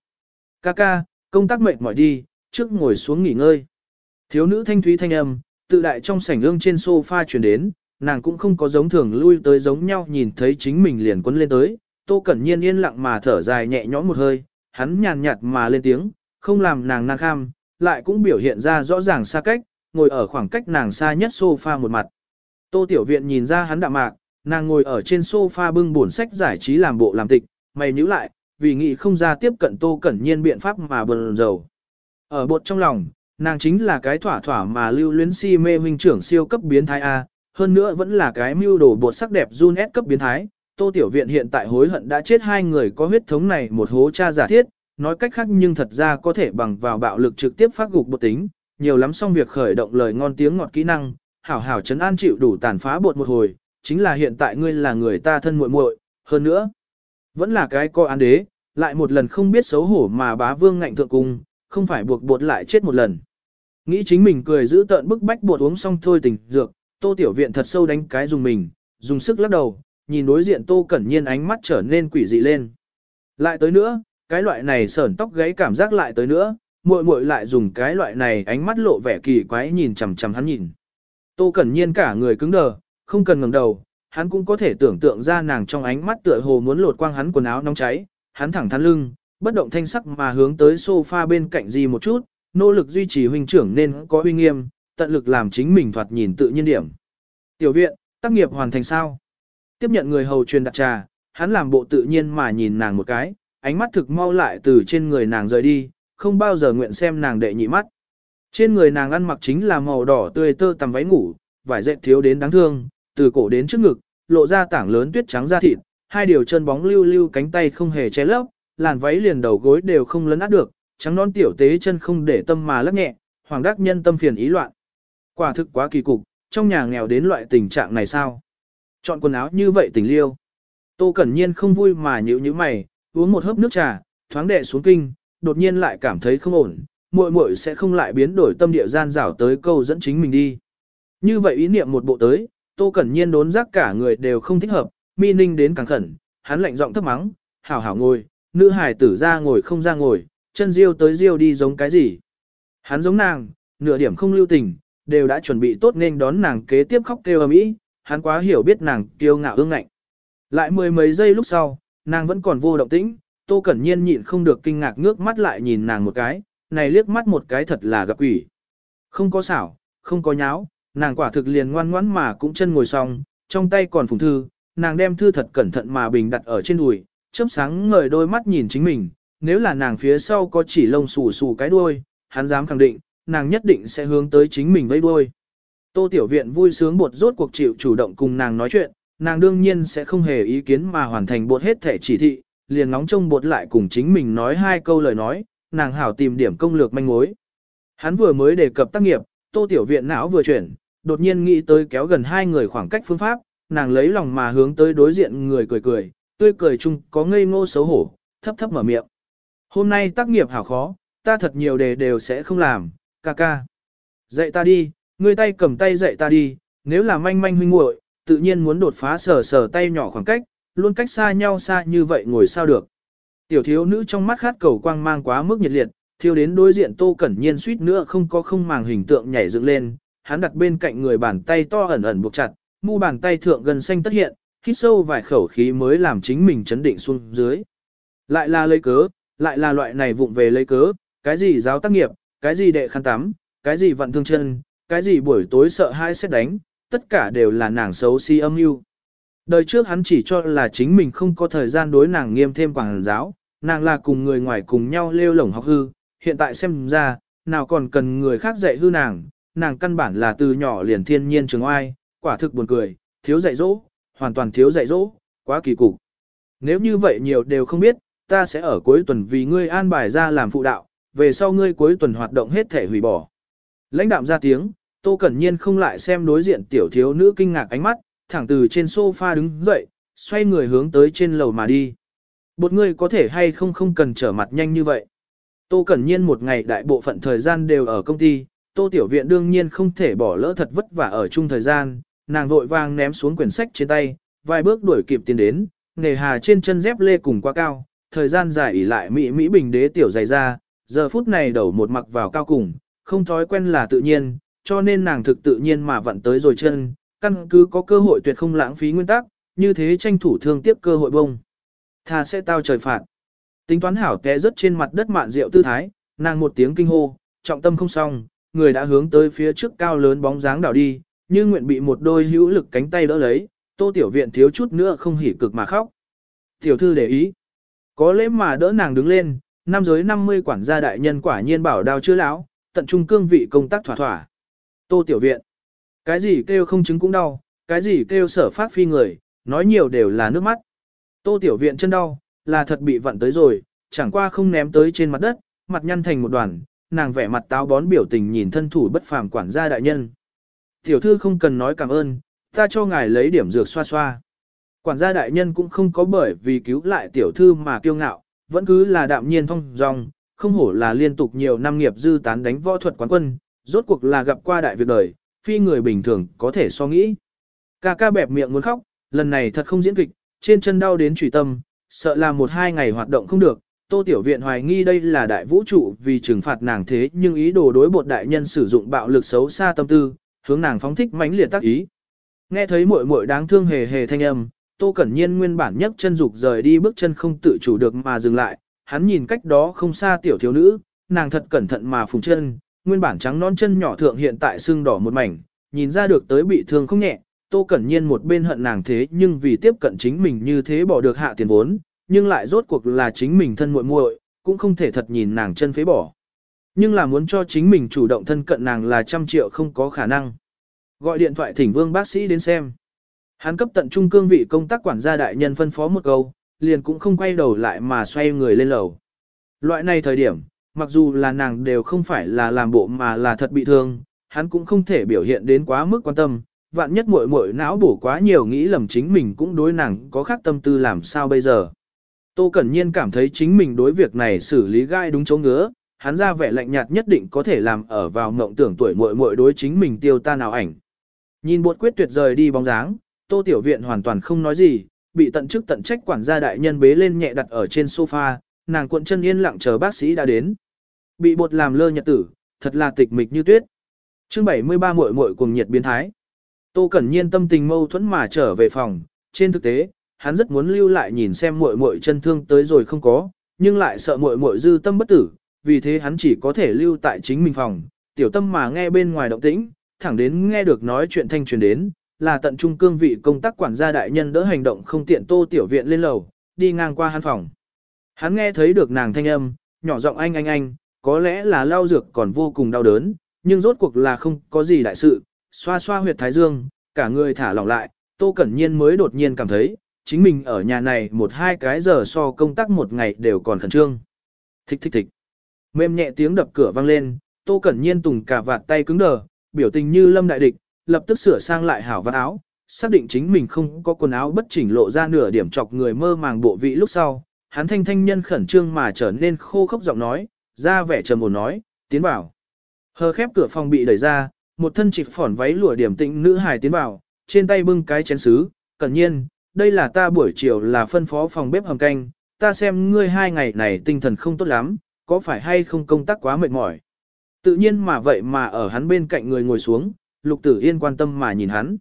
Ca ca, công tác mệt mỏi đi, trước ngồi xuống nghỉ ngơi. Thiếu nữ thanh thúy thanh âm, tự đại trong sảnh ương trên sofa chuyển đến, nàng cũng không có giống thường lui tới giống nhau nhìn thấy chính mình liền quấn lên tới, Tô Cẩn Nhiên yên lặng mà thở dài nhẹ nhõm một hơi, hắn nhàn nhạt mà lên tiếng, không làm nàng nang kham, lại cũng biểu hiện ra rõ ràng xa cách, ngồi ở khoảng cách nàng xa nhất sofa một mặt. Tô Tiểu Viện nhìn ra hắn đạm mạc, nàng ngồi ở trên sofa bưng bổn sách giải trí làm bộ làm tịch, mày nhíu lại, vì nghĩ không ra tiếp cận Tô Cẩn Nhiên biện pháp mà bần dầu. Ở bột trong lòng, nàng chính là cái thỏa thỏa mà lưu luyến si mê huynh trưởng siêu cấp biến thái A, hơn nữa vẫn là cái mưu đồ bột sắc đẹp run S cấp biến thái. Tô Tiểu Viện hiện tại hối hận đã chết hai người có huyết thống này một hố cha giả thiết, nói cách khác nhưng thật ra có thể bằng vào bạo lực trực tiếp phát gục bột tính, nhiều lắm xong việc khởi động lời ngon tiếng ngọt kỹ năng, hảo hảo chấn an chịu đủ tàn phá bột một hồi, chính là hiện tại ngươi là người ta thân muội muội, hơn nữa, vẫn là cái coi án đế, lại một lần không biết xấu hổ mà bá vương ngạnh thượng cung, không phải buộc bột lại chết một lần. Nghĩ chính mình cười giữ tợn bức bách bột uống xong thôi tỉnh dược, tô tiểu viện thật sâu đánh cái dùng mình, dùng sức lắc đầu, nhìn đối diện tô cẩn nhiên ánh mắt trở nên quỷ dị lên. Lại tới nữa, cái loại này sởn tóc gáy cảm giác lại tới nữa, muội muội lại dùng cái loại này ánh mắt lộ vẻ kỳ quái nhìn chằm chằm hắn nhìn. Tô Cẩn Nhiên cả người cứng đờ, không cần ngẩng đầu, hắn cũng có thể tưởng tượng ra nàng trong ánh mắt tựa hồ muốn lột quang hắn quần áo nóng cháy, hắn thẳng thắn lưng, bất động thanh sắc mà hướng tới sofa bên cạnh gì một chút, nỗ lực duy trì huynh trưởng nên có uy nghiêm, tận lực làm chính mình thoạt nhìn tự nhiên điểm. Tiểu viện, tác nghiệp hoàn thành sao? Tiếp nhận người hầu truyền đặt trà, hắn làm bộ tự nhiên mà nhìn nàng một cái, ánh mắt thực mau lại từ trên người nàng rời đi, không bao giờ nguyện xem nàng đệ nhị mắt. Trên người nàng ăn mặc chính là màu đỏ tươi tơ tằm váy ngủ, vải dệt thiếu đến đáng thương, từ cổ đến trước ngực, lộ ra tảng lớn tuyết trắng da thịt, hai điều chân bóng lưu lưu cánh tay không hề che lấp, làn váy liền đầu gối đều không lấn át được, trắng non tiểu tế chân không để tâm mà lắc nhẹ, hoàng đắc nhân tâm phiền ý loạn. Quả thực quá kỳ cục, trong nhà nghèo đến loại tình trạng này sao? Chọn quần áo như vậy tình liêu. Tô Cẩn Nhiên không vui mà nhíu nhíu mày, uống một hớp nước trà, thoáng đệ xuống kinh, đột nhiên lại cảm thấy không ổn, muội muội sẽ không lại biến đổi tâm địa gian rảo tới câu dẫn chính mình đi. Như vậy ý niệm một bộ tới, Tô Cẩn Nhiên đốn giác cả người đều không thích hợp, mi ninh đến càng khẩn, hắn lạnh giọng thấp mắng, hảo hảo ngồi, nữ hải tử ra ngồi không ra ngồi, chân riêu tới riêu đi giống cái gì. Hắn giống nàng, nửa điểm không lưu tình, đều đã chuẩn bị tốt nên đón nàng kế tiếp khóc kêu ầm ĩ, hắn quá hiểu biết nàng kiêu ngạo ương ngạnh. Lại mười mấy giây lúc sau, nàng vẫn còn vô động tĩnh, Tô Cẩn Nhiên nhịn không được kinh ngạc ngước mắt lại nhìn nàng một cái, này liếc mắt một cái thật là gặp quỷ. Không có xảo, không có nháo, nàng quả thực liền ngoan ngoãn mà cũng chân ngồi xong, trong tay còn phùng thư, nàng đem thư thật cẩn thận mà bình đặt ở trên đùi, chớp sáng ngời đôi mắt nhìn chính mình, nếu là nàng phía sau có chỉ lông xù xù cái đuôi, hắn dám khẳng định, nàng nhất định sẽ hướng tới chính mình vây đuôi. Tô Tiểu Viện vui sướng bột rốt cuộc chịu chủ động cùng nàng nói chuyện, nàng đương nhiên sẽ không hề ý kiến mà hoàn thành bột hết thể chỉ thị, liền nóng trông bột lại cùng chính mình nói hai câu lời nói, nàng hảo tìm điểm công lược manh mối. Hắn vừa mới đề cập tác nghiệp, Tô Tiểu Viện não vừa chuyển, đột nhiên nghĩ tới kéo gần hai người khoảng cách phương pháp, nàng lấy lòng mà hướng tới đối diện người cười cười, tươi cười chung có ngây ngô xấu hổ, thấp thấp mở miệng. Hôm nay tác nghiệp hảo khó, ta thật nhiều đề đều sẽ không làm, ca ca. Dạy ta đi, ngươi tay cầm tay dạy ta đi, nếu là manh manh huynh muội, tự nhiên muốn đột phá sờ sờ tay nhỏ khoảng cách, luôn cách xa nhau xa như vậy ngồi sao được. Tiểu thiếu nữ trong mắt khát cầu quang mang quá mức nhiệt liệt, thiêu đến đối diện Tô Cẩn Nhiên suýt nữa không có không màng hình tượng nhảy dựng lên, hắn đặt bên cạnh người bàn tay to ẩn ẩn buộc chặt, mu bàn tay thượng gần xanh tất hiện, hít sâu vài khẩu khí mới làm chính mình chấn định xuống dưới. Lại là lấy cớ, lại là loại này vụng về lấy cớ, cái gì giáo tác nghiệp, cái gì đệ khăn tắm, cái gì vận thương chân, cái gì buổi tối sợ hai xét đánh, tất cả đều là nàng xấu si âm mưu. Đời trước hắn chỉ cho là chính mình không có thời gian đối nàng nghiêm thêm quảng giáo, nàng là cùng người ngoài cùng nhau lêu lổng học hư, hiện tại xem ra, nào còn cần người khác dạy hư nàng, nàng căn bản là từ nhỏ liền thiên nhiên trường oai, quả thực buồn cười, thiếu dạy dỗ, hoàn toàn thiếu dạy dỗ, quá kỳ cục. Nếu như vậy nhiều đều không biết, ta sẽ ở cuối tuần vì ngươi an bài ra làm phụ đạo, về sau ngươi cuối tuần hoạt động hết thể hủy bỏ. Lãnh đạm ra tiếng, Tô Cẩn Nhiên không lại xem đối diện tiểu thiếu nữ kinh ngạc ánh mắt, thẳng từ trên sofa đứng dậy, xoay người hướng tới trên lầu mà đi. Bột ngươi có thể hay không không cần trở mặt nhanh như vậy. Tô Cẩn Nhiên một ngày đại bộ phận thời gian đều ở công ty, Tô Tiểu Viện đương nhiên không thể bỏ lỡ thật vất vả ở chung thời gian, nàng vội vàng ném xuống quyển sách trên tay, vài bước đuổi kịp tiến đến, nề hà trên chân dép lê cùng quá cao, thời gian dài ỉ lại Mỹ Mỹ bình đế tiểu dày ra, giờ phút này đầu một mặc vào cao cùng, không thói quen là tự nhiên, cho nên nàng thực tự nhiên mà vặn tới rồi chân, căn cứ có cơ hội tuyệt không lãng phí nguyên tắc, như thế tranh thủ thương tiếp cơ hội bông. thà sẽ tao trời phạt. Tính toán hảo té rất trên mặt đất mạn rượu tư thái, nàng một tiếng kinh hô, trọng tâm không xong, người đã hướng tới phía trước cao lớn bóng dáng đảo đi, như nguyện bị một đôi hữu lực cánh tay đỡ lấy, tô tiểu viện thiếu chút nữa không hỉ cực mà khóc. Tiểu thư để ý, có lẽ mà đỡ nàng đứng lên, năm giới 50 quản gia đại nhân quả nhiên bảo đao chưa lão, tận trung cương vị công tác thỏa thỏa. Tô tiểu viện, cái gì kêu không chứng cũng đau, cái gì kêu sở phát phi người, nói nhiều đều là nước mắt. Tô tiểu viện chân đau, là thật bị vặn tới rồi, chẳng qua không ném tới trên mặt đất, mặt nhăn thành một đoàn, nàng vẻ mặt táo bón biểu tình nhìn thân thủ bất phàm quản gia đại nhân. Tiểu thư không cần nói cảm ơn, ta cho ngài lấy điểm dược xoa xoa. Quản gia đại nhân cũng không có bởi vì cứu lại tiểu thư mà kiêu ngạo, vẫn cứ là đạm nhiên thông dong, không hổ là liên tục nhiều năm nghiệp dư tán đánh võ thuật quán quân, rốt cuộc là gặp qua đại việc đời, phi người bình thường có thể so nghĩ. Ca ca bẹp miệng muốn khóc, lần này thật không diễn kịch, trên chân đau đến trùy tâm, sợ là một hai ngày hoạt động không được, Tô Tiểu Viện hoài nghi đây là đại vũ trụ vì trừng phạt nàng thế nhưng ý đồ đối bột đại nhân sử dụng bạo lực xấu xa tâm tư, hướng nàng phóng thích mãnh liệt tác ý. Nghe thấy muội muội đáng thương hề hề thanh âm, Tô Cẩn Nhiên nguyên bản nhấc chân dục rời đi bước chân không tự chủ được mà dừng lại, hắn nhìn cách đó không xa tiểu thiếu nữ, nàng thật cẩn thận mà phùng chân, nguyên bản trắng non chân nhỏ thượng hiện tại sưng đỏ một mảnh, nhìn ra được tới bị thương không nhẹ, Tô Cẩn Nhiên một bên hận nàng thế nhưng vì tiếp cận chính mình như thế bỏ được hạ tiền vốn, nhưng lại rốt cuộc là chính mình thân muội muội, cũng không thể thật nhìn nàng chân phế bỏ. Nhưng là muốn cho chính mình chủ động thân cận nàng là trăm triệu không có khả năng. Gọi điện thoại thỉnh vương bác sĩ đến xem. Hắn cấp tận trung cương vị công tác quản gia đại nhân phân phó một câu, liền cũng không quay đầu lại mà xoay người lên lầu. Loại này thời điểm, mặc dù là nàng đều không phải là làm bộ mà là thật bị thương, hắn cũng không thể biểu hiện đến quá mức quan tâm, vạn nhất muội muội não bổ quá nhiều nghĩ lầm chính mình cũng đối nàng có khác tâm tư làm sao bây giờ. Tô Cẩn Nhiên cảm thấy chính mình đối việc này xử lý gai đúng chỗ ngứa, hắn ra vẻ lạnh nhạt nhất định có thể làm ở vào mộng tưởng tuổi muội muội đối chính mình tiêu ta nào ảnh. Nhìn buộc quyết tuyệt rời đi bóng dáng, Tô Tiểu Viện hoàn toàn không nói gì, bị tận chức tận trách quản gia đại nhân bế lên nhẹ đặt ở trên sofa, nàng cuộn chân yên lặng chờ bác sĩ đã đến. Bị bột làm lơ nhật tử, thật là tịch mịch như tuyết. Chương 73 muội muội cuồng nhiệt biến thái. Tô Cẩn Nhiên tâm tình mâu thuẫn mà trở về phòng, trên thực tế, hắn rất muốn lưu lại nhìn xem muội muội chân thương tới rồi không có, nhưng lại sợ muội muội dư tâm bất tử, vì thế hắn chỉ có thể lưu tại chính mình phòng, tiểu tâm mà nghe bên ngoài động tĩnh, thẳng đến nghe được nói chuyện thanh truyền đến, là tận trung cương vị công tác quản gia đại nhân đỡ hành động không tiện tô tiểu viện lên lầu, đi ngang qua hắn phòng. Hắn nghe thấy được nàng thanh âm, nhỏ giọng anh anh anh, có lẽ là lao dược còn vô cùng đau đớn, nhưng rốt cuộc là không có gì đại sự, xoa xoa huyệt thái dương, cả người thả lỏng lại, tô cẩn nhiên mới đột nhiên cảm thấy, chính mình ở nhà này một hai cái giờ so công tác một ngày đều còn khẩn trương. Thích thích thích. Mềm nhẹ tiếng đập cửa vang lên, Tô Cẩn Nhiên tùng cả vạt tay cứng đờ, biểu tình như lâm đại địch, lập tức sửa sang lại hảo vạt áo, xác định chính mình không có quần áo bất chỉnh lộ ra nửa điểm chọc người mơ màng bộ vị lúc sau. Hắn thanh thanh nhân khẩn trương mà trở nên khô khốc giọng nói, ra vẻ trầm ổn nói, tiến vào. Hờ khép cửa phòng bị đẩy ra, một thân chỉ phỏn váy lụa điểm tĩnh nữ hài tiến vào, trên tay bưng cái chén sứ, cẩn nhiên, đây là ta buổi chiều là phân phó phòng bếp hầm canh, ta xem ngươi hai ngày này tinh thần không tốt lắm, có phải hay không công tác quá mệt mỏi. Tự nhiên mà vậy mà ở hắn bên cạnh người ngồi xuống, lục tử yên quan tâm mà nhìn hắn.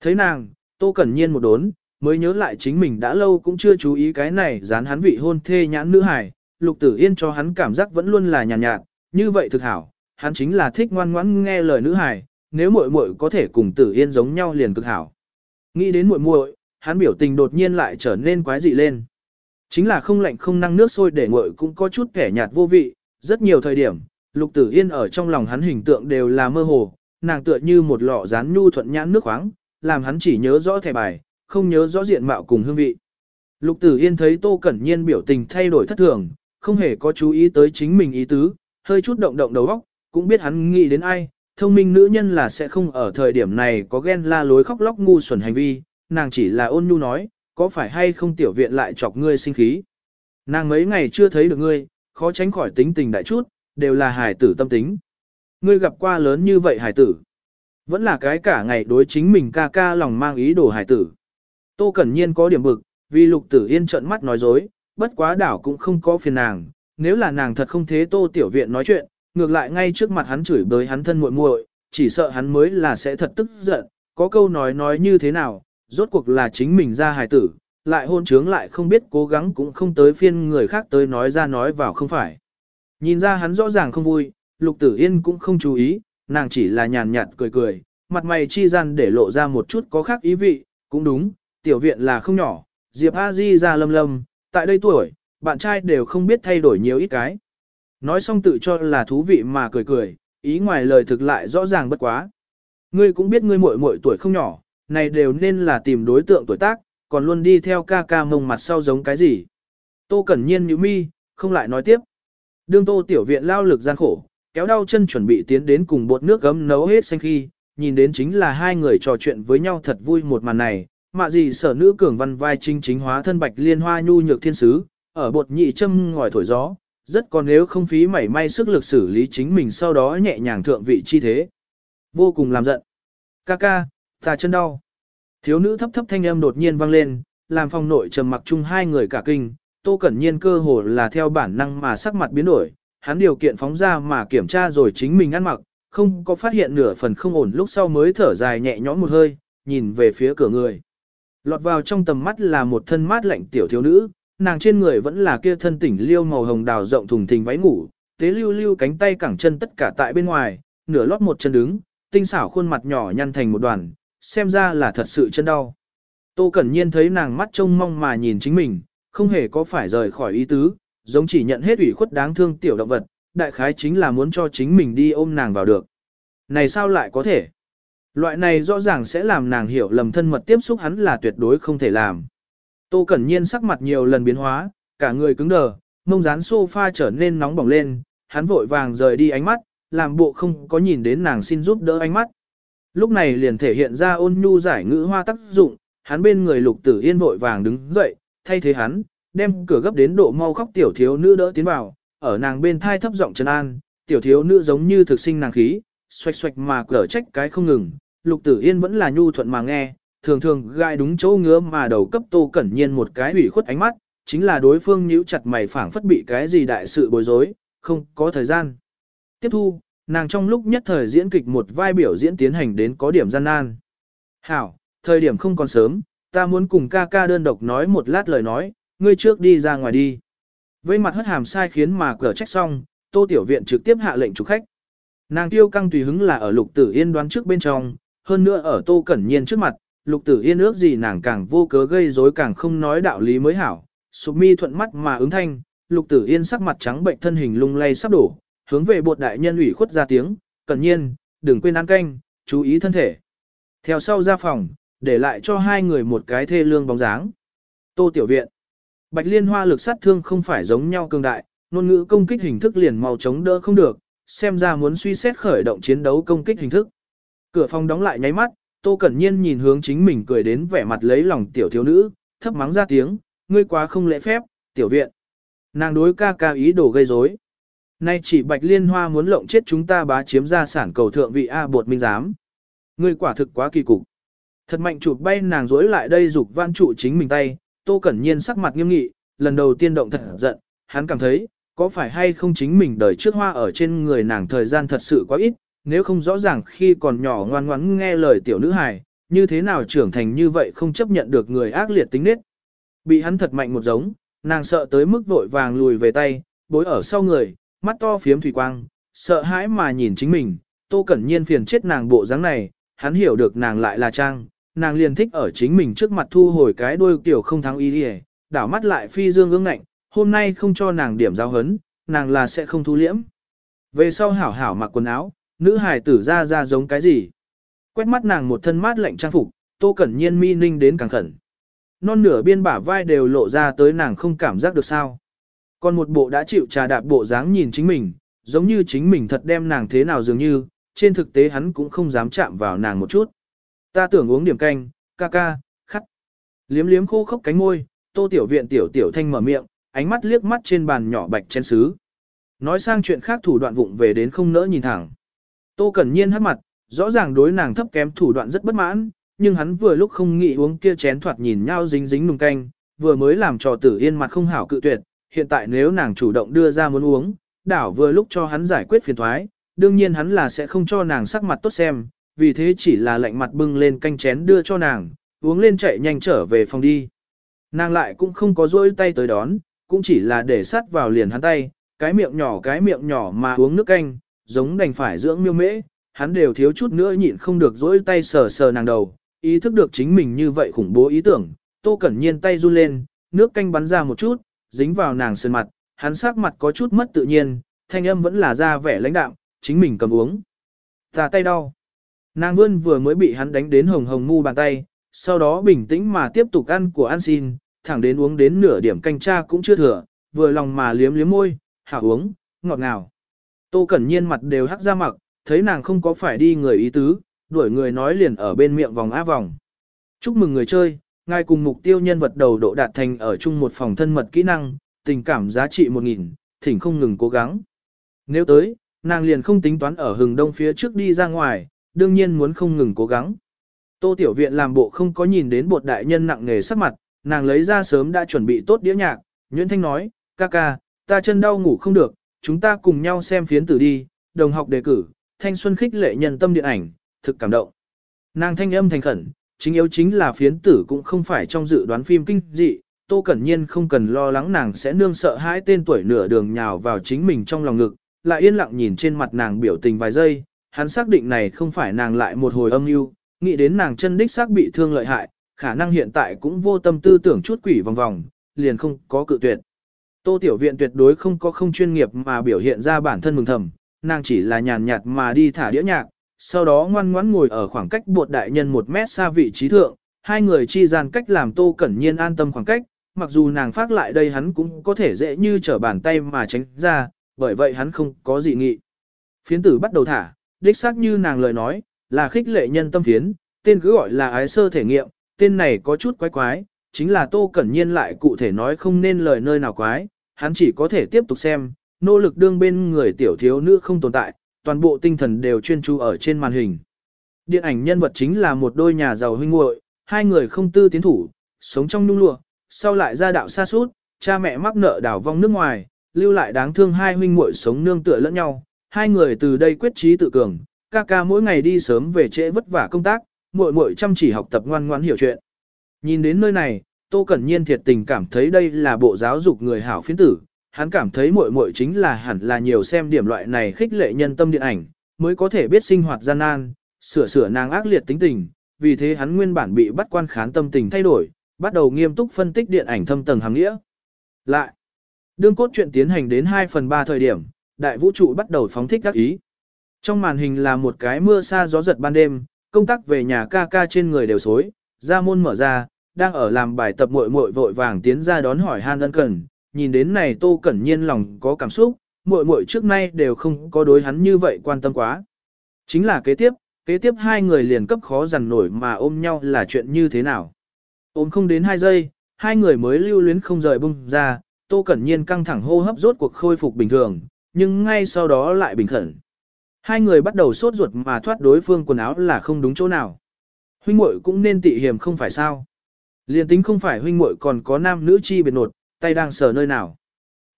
Thấy nàng, tô cẩn nhiên một đốn, mới nhớ lại chính mình đã lâu cũng chưa chú ý cái này dán hắn vị hôn thê nhãn nữ hài, lục tử yên cho hắn cảm giác vẫn luôn là nhàn nhạt, nhạt, như vậy thực hảo, hắn chính là thích ngoan ngoãn nghe lời nữ hài, nếu muội muội có thể cùng tử yên giống nhau liền cực hảo. Nghĩ đến muội muội, hắn biểu tình đột nhiên lại trở nên quái dị lên. Chính là không lạnh không năng nước sôi để nguội cũng có chút kẻ nhạt vô vị, rất nhiều thời điểm, lục tử yên ở trong lòng hắn hình tượng đều là mơ hồ, nàng tựa như một lọ rán nhu thuận nhãn nước khoáng, làm hắn chỉ nhớ rõ thẻ bài, không nhớ rõ diện mạo cùng hương vị. Lục tử yên thấy tô cẩn nhiên biểu tình thay đổi thất thường, không hề có chú ý tới chính mình ý tứ, hơi chút động động đầu óc, cũng biết hắn nghĩ đến ai, thông minh nữ nhân là sẽ không ở thời điểm này có ghen la lối khóc lóc ngu xuẩn hành vi, nàng chỉ là ôn nhu nói, có phải hay không tiểu viện lại chọc ngươi sinh khí. Nàng mấy ngày chưa thấy được ngươi, khó tránh khỏi tính tình đại chút, đều là hài tử tâm tính. Ngươi gặp qua lớn như vậy hài tử. Vẫn là cái cả ngày đối chính mình ca ca lòng mang ý đồ hài tử. Tô Cẩn Nhiên có điểm bực, vì lục tử yên trợn mắt nói dối, bất quá đảo cũng không có phiền nàng. Nếu là nàng thật không thế tô tiểu viện nói chuyện, ngược lại ngay trước mặt hắn chửi bới hắn thân muội muội, chỉ sợ hắn mới là sẽ thật tức giận, có câu nói nói như thế nào, rốt cuộc là chính mình ra hài tử, lại hôn trướng lại không biết cố gắng cũng không tới phiên người khác tới nói ra nói vào không phải. Nhìn ra hắn rõ ràng không vui, lục tử yên cũng không chú ý, nàng chỉ là nhàn nhạt cười cười, mặt mày chi gian để lộ ra một chút có khác ý vị, cũng đúng, tiểu viện là không nhỏ, Diệp A Di ra lâm lâm, tại đây tuổi, bạn trai đều không biết thay đổi nhiều ít cái. Nói xong tự cho là thú vị mà cười cười, ý ngoài lời thực lại rõ ràng bất quá. Ngươi cũng biết ngươi muội muội tuổi không nhỏ, này đều nên là tìm đối tượng tuổi tác, còn luôn đi theo ca ca mông mặt sau giống cái gì. Tô Cẩn Nhiên nhíu mi, không lại nói tiếp. Đương Tô tiểu viện lao lực gian khổ, kéo đau chân chuẩn bị tiến đến cùng bột nước gấm nấu hết xanh khi, nhìn đến chính là hai người trò chuyện với nhau thật vui một màn này, mạ gì sở nữ cường văn vai chính chính hóa thân bạch liên hoa nhu nhược thiên sứ, ở bột nhị châm ngòi thổi gió, rất còn nếu không phí mảy may sức lực xử lý chính mình sau đó nhẹ nhàng thượng vị chi thế. Vô cùng làm giận. Ca ca, ta chân đau. Thiếu nữ thấp thấp thanh âm đột nhiên vang lên, làm phòng nội trầm mặc chung hai người cả kinh, Tô Cẩn Nhiên cơ hồ là theo bản năng mà sắc mặt biến đổi, hắn điều kiện phóng ra mà kiểm tra rồi chính mình ăn mặc, không có phát hiện nửa phần không ổn lúc sau mới thở dài nhẹ nhõm một hơi, nhìn về phía cửa người. Lọt vào trong tầm mắt là một thân mát lạnh tiểu thiếu nữ, nàng trên người vẫn là kia thân tỉnh liêu màu hồng đào rộng thùng thình váy ngủ, tế lưu lưu cánh tay cẳng chân tất cả tại bên ngoài, nửa lót một chân đứng, tinh xảo khuôn mặt nhỏ nhăn thành một đoàn, xem ra là thật sự chân đau. Tô Cẩn Nhiên thấy nàng mắt trông mong mà nhìn chính mình, không hề có phải rời khỏi ý tứ, giống chỉ nhận hết ủy khuất đáng thương tiểu động vật, đại khái chính là muốn cho chính mình đi ôm nàng vào được. Này sao lại có thể? Loại này rõ ràng sẽ làm nàng hiểu lầm thân mật tiếp xúc hắn là tuyệt đối không thể làm. Tô Cẩn Nhiên sắc mặt nhiều lần biến hóa, cả người cứng đờ, mông dán sofa trở nên nóng bỏng lên, hắn vội vàng rời đi ánh mắt, làm bộ không có nhìn đến nàng xin giúp đỡ ánh mắt. Lúc này liền thể hiện ra ôn nhu giải ngữ hoa tác dụng, hắn bên người lục tử yên vội vàng đứng dậy, thay thế hắn, đem cửa gấp đến độ mau khóc tiểu thiếu nữ đỡ tiến vào, ở nàng bên thai thấp giọng trấn an, tiểu thiếu nữ giống như thực sinh nàng khí, xoạch xoạch mà cở trách cái không ngừng, lục tử yên vẫn là nhu thuận mà nghe, thường thường gai đúng chỗ ngứa mà đầu cấp tô cẩn nhiên một cái ủy khuất ánh mắt, chính là đối phương nhíu chặt mày phảng phất bị cái gì đại sự bối rối, không có thời gian. Tiếp thu, nàng trong lúc nhất thời diễn kịch một vai biểu diễn tiến hành đến có điểm gian nan. Hảo, thời điểm không còn sớm, ta muốn cùng ca ca đơn độc nói một lát lời nói, ngươi trước đi ra ngoài đi. Với mặt hất hàm sai khiến mà cửa trách xong, tô tiểu viện trực tiếp hạ lệnh chủ khách. Nàng tiêu căng tùy hứng là ở lục tử yên đoán trước bên trong, hơn nữa ở tô cẩn nhiên trước mặt, lục tử yên ước gì nàng càng vô cớ gây rối càng không nói đạo lý mới hảo. Sụp mi thuận mắt mà ứng thanh, lục tử yên sắc mặt trắng bệnh thân hình lung lay sắp đổ, hướng về bột đại nhân ủy khuất ra tiếng, cẩn nhiên, đừng quên ăn canh, chú ý thân thể. Theo sau ra phòng, để lại cho hai người một cái thê lương bóng dáng. Tô tiểu viện. Bạch liên hoa lực sát thương không phải giống nhau cường đại, ngôn ngữ công kích hình thức liền màu chống đỡ không được, xem ra muốn suy xét khởi động chiến đấu công kích hình thức. Cửa phòng đóng lại nháy mắt, Tô Cẩn Nhiên nhìn hướng chính mình cười đến vẻ mặt lấy lòng tiểu thiếu nữ, thấp mắng ra tiếng, ngươi quá không lễ phép, tiểu viện. Nàng đối ca ca ý đồ gây rối. Nay chỉ Bạch Liên Hoa muốn lộng chết chúng ta bá chiếm gia sản cầu thượng vị A bột minh giám. Ngươi quả thực quá kỳ cục. Thật mạnh chụp bay nàng rối lại đây dục van trụ chính mình tay, Tô Cẩn Nhiên sắc mặt nghiêm nghị, lần đầu tiên động thật giận, hắn cảm thấy, có phải hay không chính mình đời trước hoa ở trên người nàng thời gian thật sự quá ít, nếu không rõ ràng khi còn nhỏ ngoan ngoãn nghe lời tiểu nữ hài, như thế nào trưởng thành như vậy không chấp nhận được người ác liệt tính nết. Bị hắn thật mạnh một giống, nàng sợ tới mức vội vàng lùi về tay, bối ở sau người, mắt to phiếm thủy quang, sợ hãi mà nhìn chính mình, tô cẩn nhiên phiền chết nàng bộ dáng này, hắn hiểu được nàng lại là trang, nàng liền thích ở chính mình trước mặt thu hồi cái đuôi tiểu không thắng ý đi đảo mắt lại phi dương ương ngạnh, hôm nay không cho nàng điểm giao hấn, nàng là sẽ không thu liễm. Về sau hảo hảo mặc quần áo, nữ hài tử ra ra giống cái gì. Quét mắt nàng một thân mát lạnh trang phục, tô cẩn nhiên mi ninh đến càng khẩn. Non nửa biên bả vai đều lộ ra tới nàng không cảm giác được sao. Còn một bộ đã chịu trà đạp bộ dáng nhìn chính mình, giống như chính mình thật đem nàng thế nào dường như, trên thực tế hắn cũng không dám chạm vào nàng một chút. Ta tưởng uống điểm canh, ca ca, khắc. Liếm liếm khô khốc cánh môi, tô tiểu viện tiểu tiểu thanh mở miệng, ánh mắt liếc mắt trên bàn nhỏ bạch chén sứ. Nói sang chuyện khác thủ đoạn vụng về đến không nỡ nhìn thẳng. Tô Cẩn Nhiên hắt mặt, rõ ràng đối nàng thấp kém thủ đoạn rất bất mãn, nhưng hắn vừa lúc không nghĩ uống kia chén thoạt nhìn nhau dính dính nùng canh, vừa mới làm trò tử yên mặt không hảo cự tuyệt, hiện tại nếu nàng chủ động đưa ra muốn uống, đảo vừa lúc cho hắn giải quyết phiền thoái, đương nhiên hắn là sẽ không cho nàng sắc mặt tốt xem, vì thế chỉ là lạnh mặt bưng lên canh chén đưa cho nàng, uống lên chạy nhanh trở về phòng đi. Nàng lại cũng không có rỗi tay tới đón, cũng chỉ là để sát vào liền hắn tay, cái miệng nhỏ cái miệng nhỏ mà uống nước canh, giống đành phải dưỡng miêu mễ, hắn đều thiếu chút nữa nhịn không được rỗi tay sờ sờ nàng đầu, ý thức được chính mình như vậy khủng bố ý tưởng, tô cẩn nhiên tay run lên, nước canh bắn ra một chút, dính vào nàng sơn mặt, hắn sắc mặt có chút mất tự nhiên, thanh âm vẫn là ra vẻ lãnh đạm, chính mình cầm uống. Tà tay đau. Nàng vươn vừa mới bị hắn đánh đến hồng hồng mu bàn tay, sau đó bình tĩnh mà tiếp tục ăn của ăn xin, thẳng đến uống đến nửa điểm canh cha cũng chưa thừa, vừa lòng mà liếm liếm môi, hạ uống, ngọt ngào. Tô Cẩn Nhiên mặt đều hắc ra mặc, thấy nàng không có phải đi người ý tứ, đuổi người nói liền ở bên miệng vòng á vòng. Chúc mừng người chơi, ngài cùng mục tiêu nhân vật đầu độ đạt thành ở chung một phòng thân mật kỹ năng, tình cảm giá trị 1.000, thỉnh không ngừng cố gắng. Nếu tới, nàng liền không tính toán ở hừng đông phía trước đi ra ngoài, đương nhiên muốn không ngừng cố gắng. Tô Tiểu Viện làm bộ không có nhìn đến bột đại nhân nặng nghề sắc mặt, nàng lấy ra sớm đã chuẩn bị tốt đĩa nhạc, Nguyễn Thanh nói, ca ca, ta chân đau ngủ không được, chúng ta cùng nhau xem phiến tử đi, đồng học đề cử, thanh xuân khích lệ nhân tâm điện ảnh, thực cảm động. Nàng thanh âm thành khẩn, chính yếu chính là phiến tử cũng không phải trong dự đoán phim kinh dị, Tô Cẩn Nhiên không cần lo lắng nàng sẽ nương sợ hãi tên tuổi nửa đường nhào vào chính mình trong lòng ngực, lại yên lặng nhìn trên mặt nàng biểu tình vài giây, hắn xác định này không phải nàng lại một hồi âm mưu, nghĩ đến nàng chân đích xác bị thương lợi hại, khả năng hiện tại cũng vô tâm tư tưởng chút quỷ vòng vòng, liền không có cự tuyệt. Tô Tiểu Viện tuyệt đối không có không chuyên nghiệp mà biểu hiện ra bản thân mừng thầm, nàng chỉ là nhàn nhạt mà đi thả đĩa nhạc, sau đó ngoan ngoãn ngồi ở khoảng cách bột đại nhân một mét xa vị trí thượng, hai người chi gian cách làm Tô Cẩn Nhiên an tâm khoảng cách, mặc dù nàng phát lại đây hắn cũng có thể dễ như trở bàn tay mà tránh ra, bởi vậy hắn không có gì nghị. Phiến tử bắt đầu thả, đích xác như nàng lời nói, là khích lệ nhân tâm phiến, tên cứ gọi là ái sơ thể nghiệm, tên này có chút quái quái, chính là Tô Cẩn Nhiên lại cụ thể nói không nên lời nơi nào quái, hắn chỉ có thể tiếp tục xem, nỗ lực đương bên người tiểu thiếu nữ không tồn tại, toàn bộ tinh thần đều chuyên chú ở trên màn hình. Điện ảnh nhân vật chính là một đôi nhà giàu huynh muội, hai người không tư tiến thủ, sống trong nhung lụa, sau lại ra đạo xa suốt, cha mẹ mắc nợ đảo vong nước ngoài, lưu lại đáng thương hai huynh muội sống nương tựa lẫn nhau, hai người từ đây quyết chí tự cường, ca ca mỗi ngày đi sớm về trễ vất vả công tác, muội muội chăm chỉ học tập ngoan ngoãn hiểu chuyện. Nhìn đến nơi này, Tô Cẩn Nhiên thiệt tình cảm thấy đây là bộ giáo dục người hảo phiến tử, hắn cảm thấy muội muội chính là hẳn là nhiều xem điểm loại này khích lệ nhân tâm điện ảnh, mới có thể biết sinh hoạt gian nan, sửa sửa nàng ác liệt tính tình, vì thế hắn nguyên bản bị bắt quan khán tâm tình thay đổi, bắt đầu nghiêm túc phân tích điện ảnh thâm tầng hàng nghĩa. Lại, đương cốt truyện tiến hành đến 2 phần 3 thời điểm, đại vũ trụ bắt đầu phóng thích các ý. Trong màn hình là một cái mưa xa gió giật ban đêm, công tác về nhà ca ca trên người đều xối, ra môn mở ra, đang ở làm bài tập muội muội vội vàng tiến ra đón hỏi han ân cần, nhìn đến này tô cẩn nhiên lòng có cảm xúc, muội muội trước nay đều không có đối hắn như vậy quan tâm quá. Chính là kế tiếp, kế tiếp hai người liền cấp khó dằn nổi mà ôm nhau là chuyện như thế nào. Ôm không đến hai giây, hai người mới lưu luyến không rời bung ra, tô cẩn nhiên căng thẳng hô hấp rốt cuộc khôi phục bình thường, nhưng ngay sau đó lại bình khẩn. Hai người bắt đầu sốt ruột mà thoát đối phương quần áo là không đúng chỗ nào. Huynh muội cũng nên tị hiểm không phải sao. Liên tính không phải huynh muội còn có nam nữ chi biệt nột, tay đang sờ nơi nào.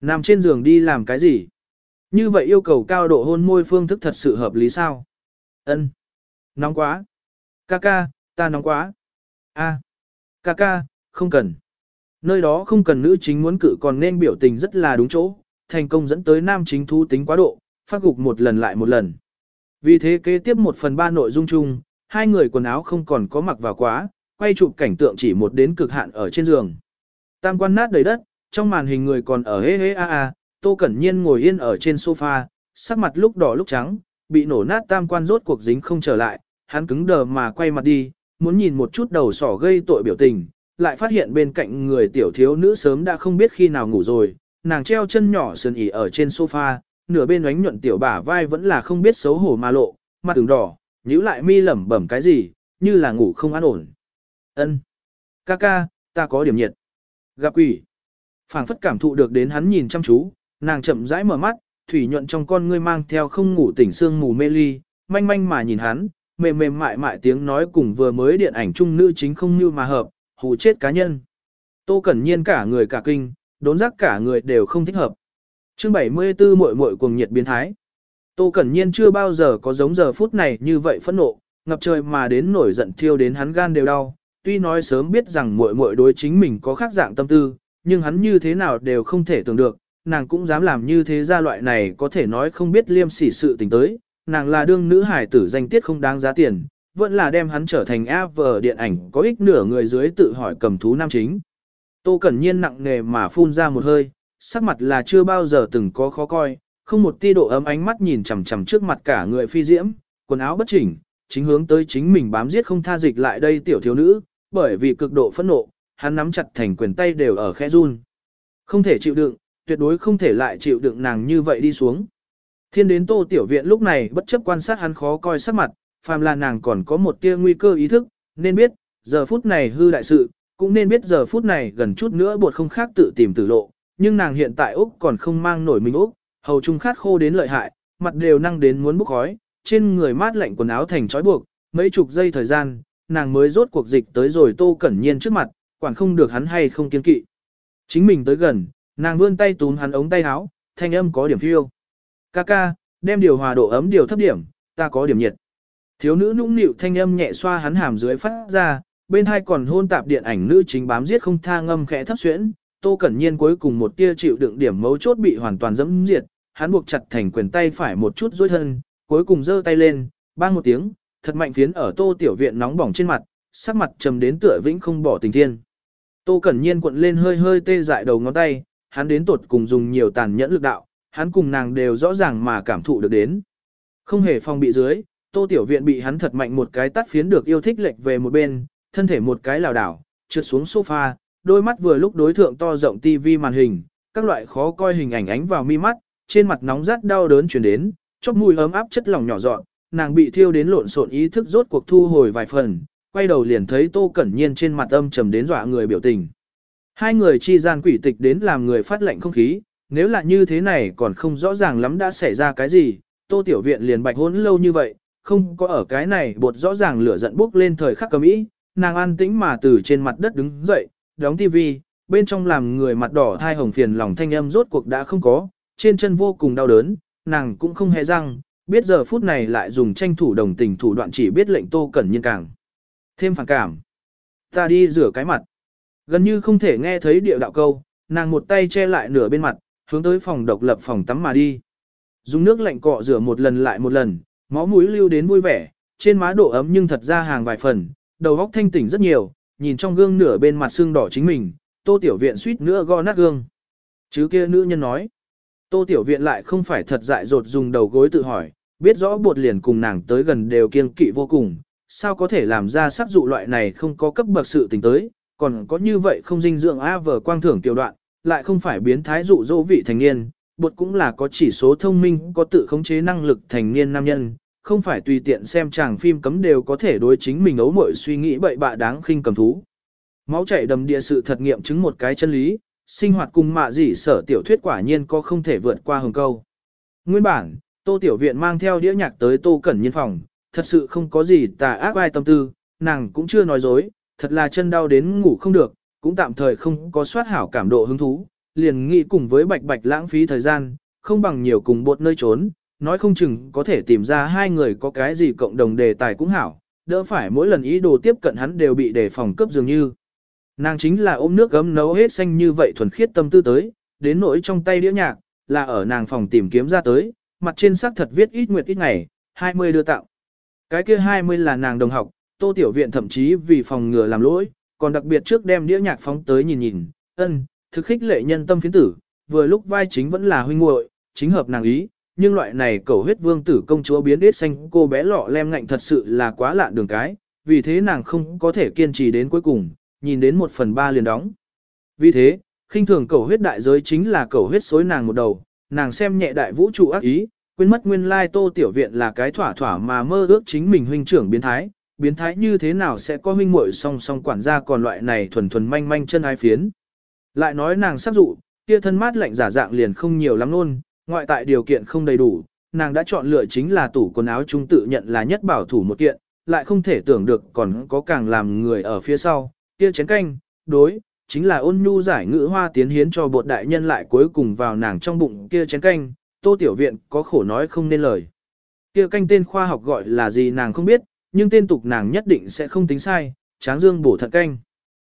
Nằm trên giường đi làm cái gì? Như vậy yêu cầu cao độ hôn môi phương thức thật sự hợp lý sao? Ân, Nóng quá. Ca ca, ta nóng quá. A. Ca ca, không cần. Nơi đó không cần nữ chính muốn cử còn nên biểu tình rất là đúng chỗ, thành công dẫn tới nam chính thú tính quá độ, phát gục một lần lại một lần. Vì thế kế tiếp một phần ba nội dung chung, hai người quần áo không còn có mặc vào quá, quay chụp cảnh tượng chỉ một đến cực hạn ở trên giường. Tam quan nát đầy đất, trong màn hình người còn ở hê hê a a, Tô Cẩn Nhiên ngồi yên ở trên sofa, sắc mặt lúc đỏ lúc trắng, bị nổ nát tam quan rốt cuộc dính không trở lại, hắn cứng đờ mà quay mặt đi, muốn nhìn một chút đầu sỏ gây tội biểu tình, lại phát hiện bên cạnh người tiểu thiếu nữ sớm đã không biết khi nào ngủ rồi, nàng treo chân nhỏ sườn ỉ ở trên sofa, nửa bên ánh nhuận tiểu bả vai vẫn là không biết xấu hổ mà lộ, mặt ửng đỏ, nhíu lại mi lẩm bẩm cái gì, như là ngủ không an ổn. Ân, ca ca, ta có điểm nhiệt. Gặp quỷ phảng phất cảm thụ được đến hắn nhìn chăm chú, nàng chậm rãi mở mắt, thủy nhuận trong con ngươi mang theo không ngủ tỉnh sương mù mê ly, manh manh mà nhìn hắn, mềm mềm mại mại tiếng nói cùng vừa mới điện ảnh trung nữ chính không như mà hợp, hù chết cá nhân. Tô Cẩn Nhiên cả người cả kinh, đốn giác cả người đều không thích hợp. Chương 74 muội muội cuồng nhiệt biến thái. Tô Cẩn Nhiên chưa bao giờ có giống giờ phút này như vậy phẫn nộ, ngập trời mà đến nổi giận thiêu đến hắn gan đều đau. Tuy nói sớm biết rằng muội muội đối chính mình có khác dạng tâm tư, nhưng hắn như thế nào đều không thể tưởng được, nàng cũng dám làm như thế ra loại này có thể nói không biết liêm sỉ sự tình tới, nàng là đương nữ hải tử danh tiết không đáng giá tiền, vẫn là đem hắn trở thành AV điện ảnh có ích nửa người dưới tự hỏi cầm thú nam chính. Tô Cẩn Nhiên nặng nề mà phun ra một hơi, sắc mặt là chưa bao giờ từng có khó coi, không một ti độ ấm ánh mắt nhìn chằm chằm trước mặt cả người phi diễm, quần áo bất chỉnh, chính hướng tới chính mình bám giết không tha dịch lại đây tiểu thiếu nữ, bởi vì cực độ phẫn nộ, hắn nắm chặt thành quyền tay đều ở khẽ run. Không thể chịu đựng, tuyệt đối không thể lại chịu đựng nàng như vậy đi xuống. Thiên đến tô tiểu viện lúc này bất chấp quan sát hắn khó coi sắc mặt, phàm là nàng còn có một tia nguy cơ ý thức, nên biết, giờ phút này hư đại sự, cũng nên biết giờ phút này gần chút nữa buộc không khác tự tìm tử lộ, nhưng nàng hiện tại Úc còn không mang nổi mình Úc, hầu trung khát khô đến lợi hại, mặt đều năng đến muốn bốc khói, trên người mát lạnh quần áo thành trói buộc, mấy chục giây thời gian, nàng mới rốt cuộc dịch tới rồi tô cẩn nhiên trước mặt, quản không được hắn hay không kiên kỵ. Chính mình tới gần, nàng vươn tay túm hắn ống tay áo, thanh âm có điểm phiêu. Ca ca, đem điều hòa độ ấm điều thấp điểm, ta có điểm nhiệt. Thiếu nữ nũng nịu thanh âm nhẹ xoa hắn hàm dưới phát ra, bên hai còn hôn tạp điện ảnh nữ chính bám giết không tha ngâm khẽ thấp xuyễn, Tô Cẩn Nhiên cuối cùng một tia chịu đựng điểm mấu chốt bị hoàn toàn dẫm diệt, hắn buộc chặt thành quyền tay phải một chút dối thân, cuối cùng giơ tay lên, bang một tiếng, thật mạnh phiến ở Tô tiểu viện nóng bỏng trên mặt, sắc mặt trầm đến tựa vĩnh không bỏ tình thiên. Tô Cẩn Nhiên cuộn lên hơi hơi tê dại đầu ngón tay, hắn đến tột cùng dùng nhiều tàn nhẫn lực đạo, hắn cùng nàng đều rõ ràng mà cảm thụ được đến. Không hề phong bị dưới, Tô tiểu viện bị hắn thật mạnh một cái tắt phiến được yêu thích lệch về một bên, thân thể một cái lảo đảo, trượt xuống sofa, đôi mắt vừa lúc đối thượng to rộng tivi màn hình, các loại khó coi hình ảnh ánh vào mi mắt, trên mặt nóng rát đau đớn chuyển đến, chóp mùi ấm áp chất lỏng nhỏ dọn, nàng bị thiêu đến lộn xộn ý thức rốt cuộc thu hồi vài phần, quay đầu liền thấy Tô Cẩn Nhiên trên mặt âm trầm đến dọa người biểu tình. Hai người chi gian quỷ tịch đến làm người phát lệnh không khí, nếu là như thế này còn không rõ ràng lắm đã xảy ra cái gì, Tô Tiểu Viện liền bạch hốn lâu như vậy, không có ở cái này bột rõ ràng lửa giận bốc lên thời khắc cầm ý, nàng an tĩnh mà từ trên mặt đất đứng dậy, đóng tivi, bên trong làm người mặt đỏ thai hồng phiền lòng thanh âm rốt cuộc đã không có, trên chân vô cùng đau đớn, nàng cũng không hề răng, biết giờ phút này lại dùng tranh thủ đồng tình thủ đoạn chỉ biết lệnh tô cẩn nhiên càng. Thêm phản cảm. Ta đi rửa cái mặt. Gần như không thể nghe thấy điệu đạo câu, nàng một tay che lại nửa bên mặt, hướng tới phòng độc lập phòng tắm mà đi. Dùng nước lạnh cọ rửa một lần lại một lần, máu mũi lưu đến vui vẻ, trên má độ ấm nhưng thật ra hàng vài phần, đầu óc thanh tỉnh rất nhiều, nhìn trong gương nửa bên mặt xương đỏ chính mình, tô tiểu viện suýt nữa go nát gương. Chứ kia nữ nhân nói, tô tiểu viện lại không phải thật dại dột dùng đầu gối tự hỏi, biết rõ bột liền cùng nàng tới gần đều kiêng kỵ vô cùng, sao có thể làm ra sắc dụ loại này không có cấp bậc sự tình tới, còn có như vậy không dinh dưỡng a vờ quang thưởng tiểu đoạn, lại không phải biến thái dụ dỗ vị thành niên, bột cũng là có chỉ số thông minh có tự khống chế năng lực thành niên nam nhân, không phải tùy tiện xem chàng phim cấm đều có thể đối chính mình ấu muội suy nghĩ bậy bạ đáng khinh cầm thú. Máu chảy đầm địa sự thật nghiệm chứng một cái chân lý, sinh hoạt cùng mạ gì sở tiểu thuyết quả nhiên có không thể vượt qua hồng câu. Nguyên bản, Tô Tiểu Viện mang theo đĩa nhạc tới Tô Cẩn Nhiên phòng, thật sự không có gì tà ác ai tâm tư, nàng cũng chưa nói dối, thật là chân đau đến ngủ không được, cũng tạm thời không có soát hảo cảm độ hứng thú, liền nghĩ cùng với bạch bạch lãng phí thời gian, không bằng nhiều cùng bột nơi trốn, nói không chừng có thể tìm ra hai người có cái gì cộng đồng đề tài cũng hảo, đỡ phải mỗi lần ý đồ tiếp cận hắn đều bị đề phòng cướp dường như. Nàng chính là ôm nước gấm nấu hết xanh như vậy thuần khiết tâm tư tới, đến nỗi trong tay đĩa nhạc, là ở nàng phòng tìm kiếm ra tới, mặt trên xác thật viết ít nguyệt ít ngày, 20 đưa tặng. Cái kia 20 là nàng đồng học, tô tiểu viện thậm chí vì phòng ngừa làm lỗi, còn đặc biệt trước đem đĩa nhạc phóng tới nhìn nhìn, ân, thực khích lệ nhân tâm phiến tử, vừa lúc vai chính vẫn là huynh muội, chính hợp nàng ý, nhưng loại này cầu huyết vương tử công chúa biến ít xanh cô bé lọ lem ngạnh thật sự là quá lạ đường cái, vì thế nàng không có thể kiên trì đến cuối cùng, nhìn đến một phần ba liền đóng. Vì thế, khinh thường cầu huyết đại giới chính là cầu huyết xối nàng một đầu, nàng xem nhẹ đại vũ trụ ác ý, quên mất nguyên lai tô tiểu viện là cái thỏa thỏa mà mơ ước chính mình huynh trưởng biến thái, biến thái như thế nào sẽ có huynh muội song song quản gia còn loại này thuần thuần manh manh chân ai phiến. Lại nói nàng sắp dụ, kia thân mát lạnh giả dạng liền không nhiều lắm luôn, ngoại tại điều kiện không đầy đủ, nàng đã chọn lựa chính là tủ quần áo trung tự nhận là nhất bảo thủ một kiện, lại không thể tưởng được còn có càng làm người ở phía sau, kia chén canh, đối, chính là ôn nhu giải ngữ hoa tiến hiến cho bột đại nhân lại cuối cùng vào nàng trong bụng kia chén canh, tô tiểu viện có khổ nói không nên lời. kia canh tên khoa học gọi là gì nàng không biết, nhưng tên tục nàng nhất định sẽ không tính sai, tráng dương bổ thận canh.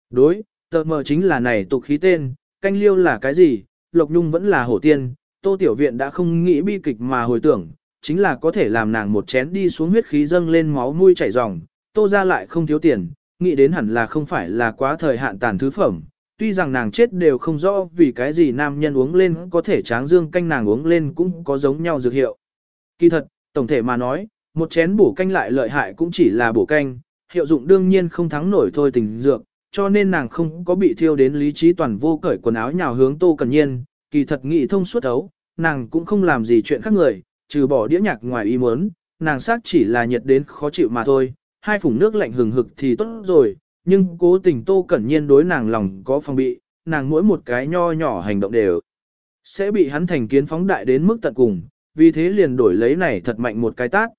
Đối, tờ mờ chính là này tục khí tên, canh liêu là cái gì, lộc nhung vẫn là hổ tiên, tô tiểu viện đã không nghĩ bi kịch mà hồi tưởng, chính là có thể làm nàng một chén đi xuống huyết khí dâng lên máu nuôi chảy ròng, tô ra lại không thiếu tiền, nghĩ đến hẳn là không phải là quá thời hạn tàn thứ phẩm. Tuy rằng nàng chết đều không rõ vì cái gì nam nhân uống lên có thể tráng dương canh nàng uống lên cũng có giống nhau dược hiệu. Kỳ thật, tổng thể mà nói, một chén bổ canh lại lợi hại cũng chỉ là bổ canh, hiệu dụng đương nhiên không thắng nổi thôi tình dược, cho nên nàng không có bị thiêu đến lý trí toàn vô cởi quần áo nhào hướng tô cần nhiên, kỳ thật nghị thông suốt ấu, nàng cũng không làm gì chuyện khác người, trừ bỏ đĩa nhạc ngoài ý muốn, nàng xác chỉ là nhiệt đến khó chịu mà thôi, hai phùng nước lạnh hừng hực thì tốt rồi, nhưng cố tình tô cẩn nhiên đối nàng lòng có phòng bị, nàng mỗi một cái nho nhỏ hành động đều sẽ bị hắn thành kiến phóng đại đến mức tận cùng, vì thế liền đổi lấy này thật mạnh một cái tát.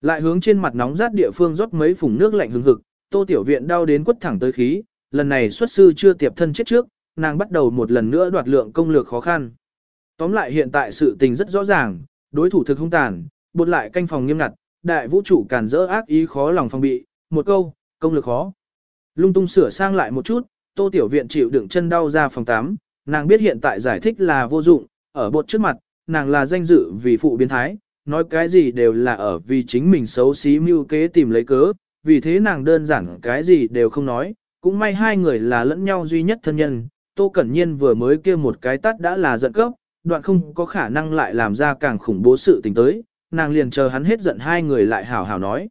Lại hướng trên mặt nóng rát địa phương rót mấy phùng nước lạnh hương hực, tô tiểu viện đau đến quất thẳng tới khí, lần này xuất sư chưa tiệp thân chết trước, nàng bắt đầu một lần nữa đoạt lượng công lược khó khăn. Tóm lại hiện tại sự tình rất rõ ràng, đối thủ thực hung tàn, bột lại canh phòng nghiêm ngặt, đại vũ trụ càn rỡ ác ý khó lòng phòng bị, một câu, công lược khó. Lung tung sửa sang lại một chút, tô tiểu viện chịu đựng chân đau ra phòng 8, nàng biết hiện tại giải thích là vô dụng, ở bột trước mặt, nàng là danh dự vì phụ biến thái, nói cái gì đều là ở vì chính mình xấu xí mưu kế tìm lấy cớ, vì thế nàng đơn giản cái gì đều không nói, cũng may hai người là lẫn nhau duy nhất thân nhân, Tô Cẩn Nhiên vừa mới kia một cái tắt đã là giận cấp, đoạn không có khả năng lại làm ra càng khủng bố sự tình tới, nàng liền chờ hắn hết giận hai người lại hảo hảo nói.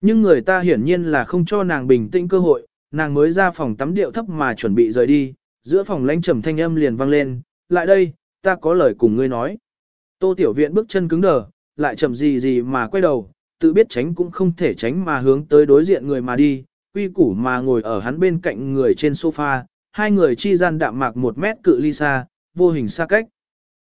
Nhưng người ta hiển nhiên là không cho nàng bình tĩnh cơ hội, nàng mới ra phòng tắm điệu thấp mà chuẩn bị rời đi, giữa phòng lãnh trầm thanh âm liền vang lên, lại đây, ta có lời cùng ngươi nói. Tô Tiểu Viện bước chân cứng đờ, lại chậm gì gì mà quay đầu, tự biết tránh cũng không thể tránh mà hướng tới đối diện người mà đi, quy củ mà ngồi ở hắn bên cạnh người trên sofa, hai người chi gian đạm mạc một mét cự ly xa, vô hình xa cách.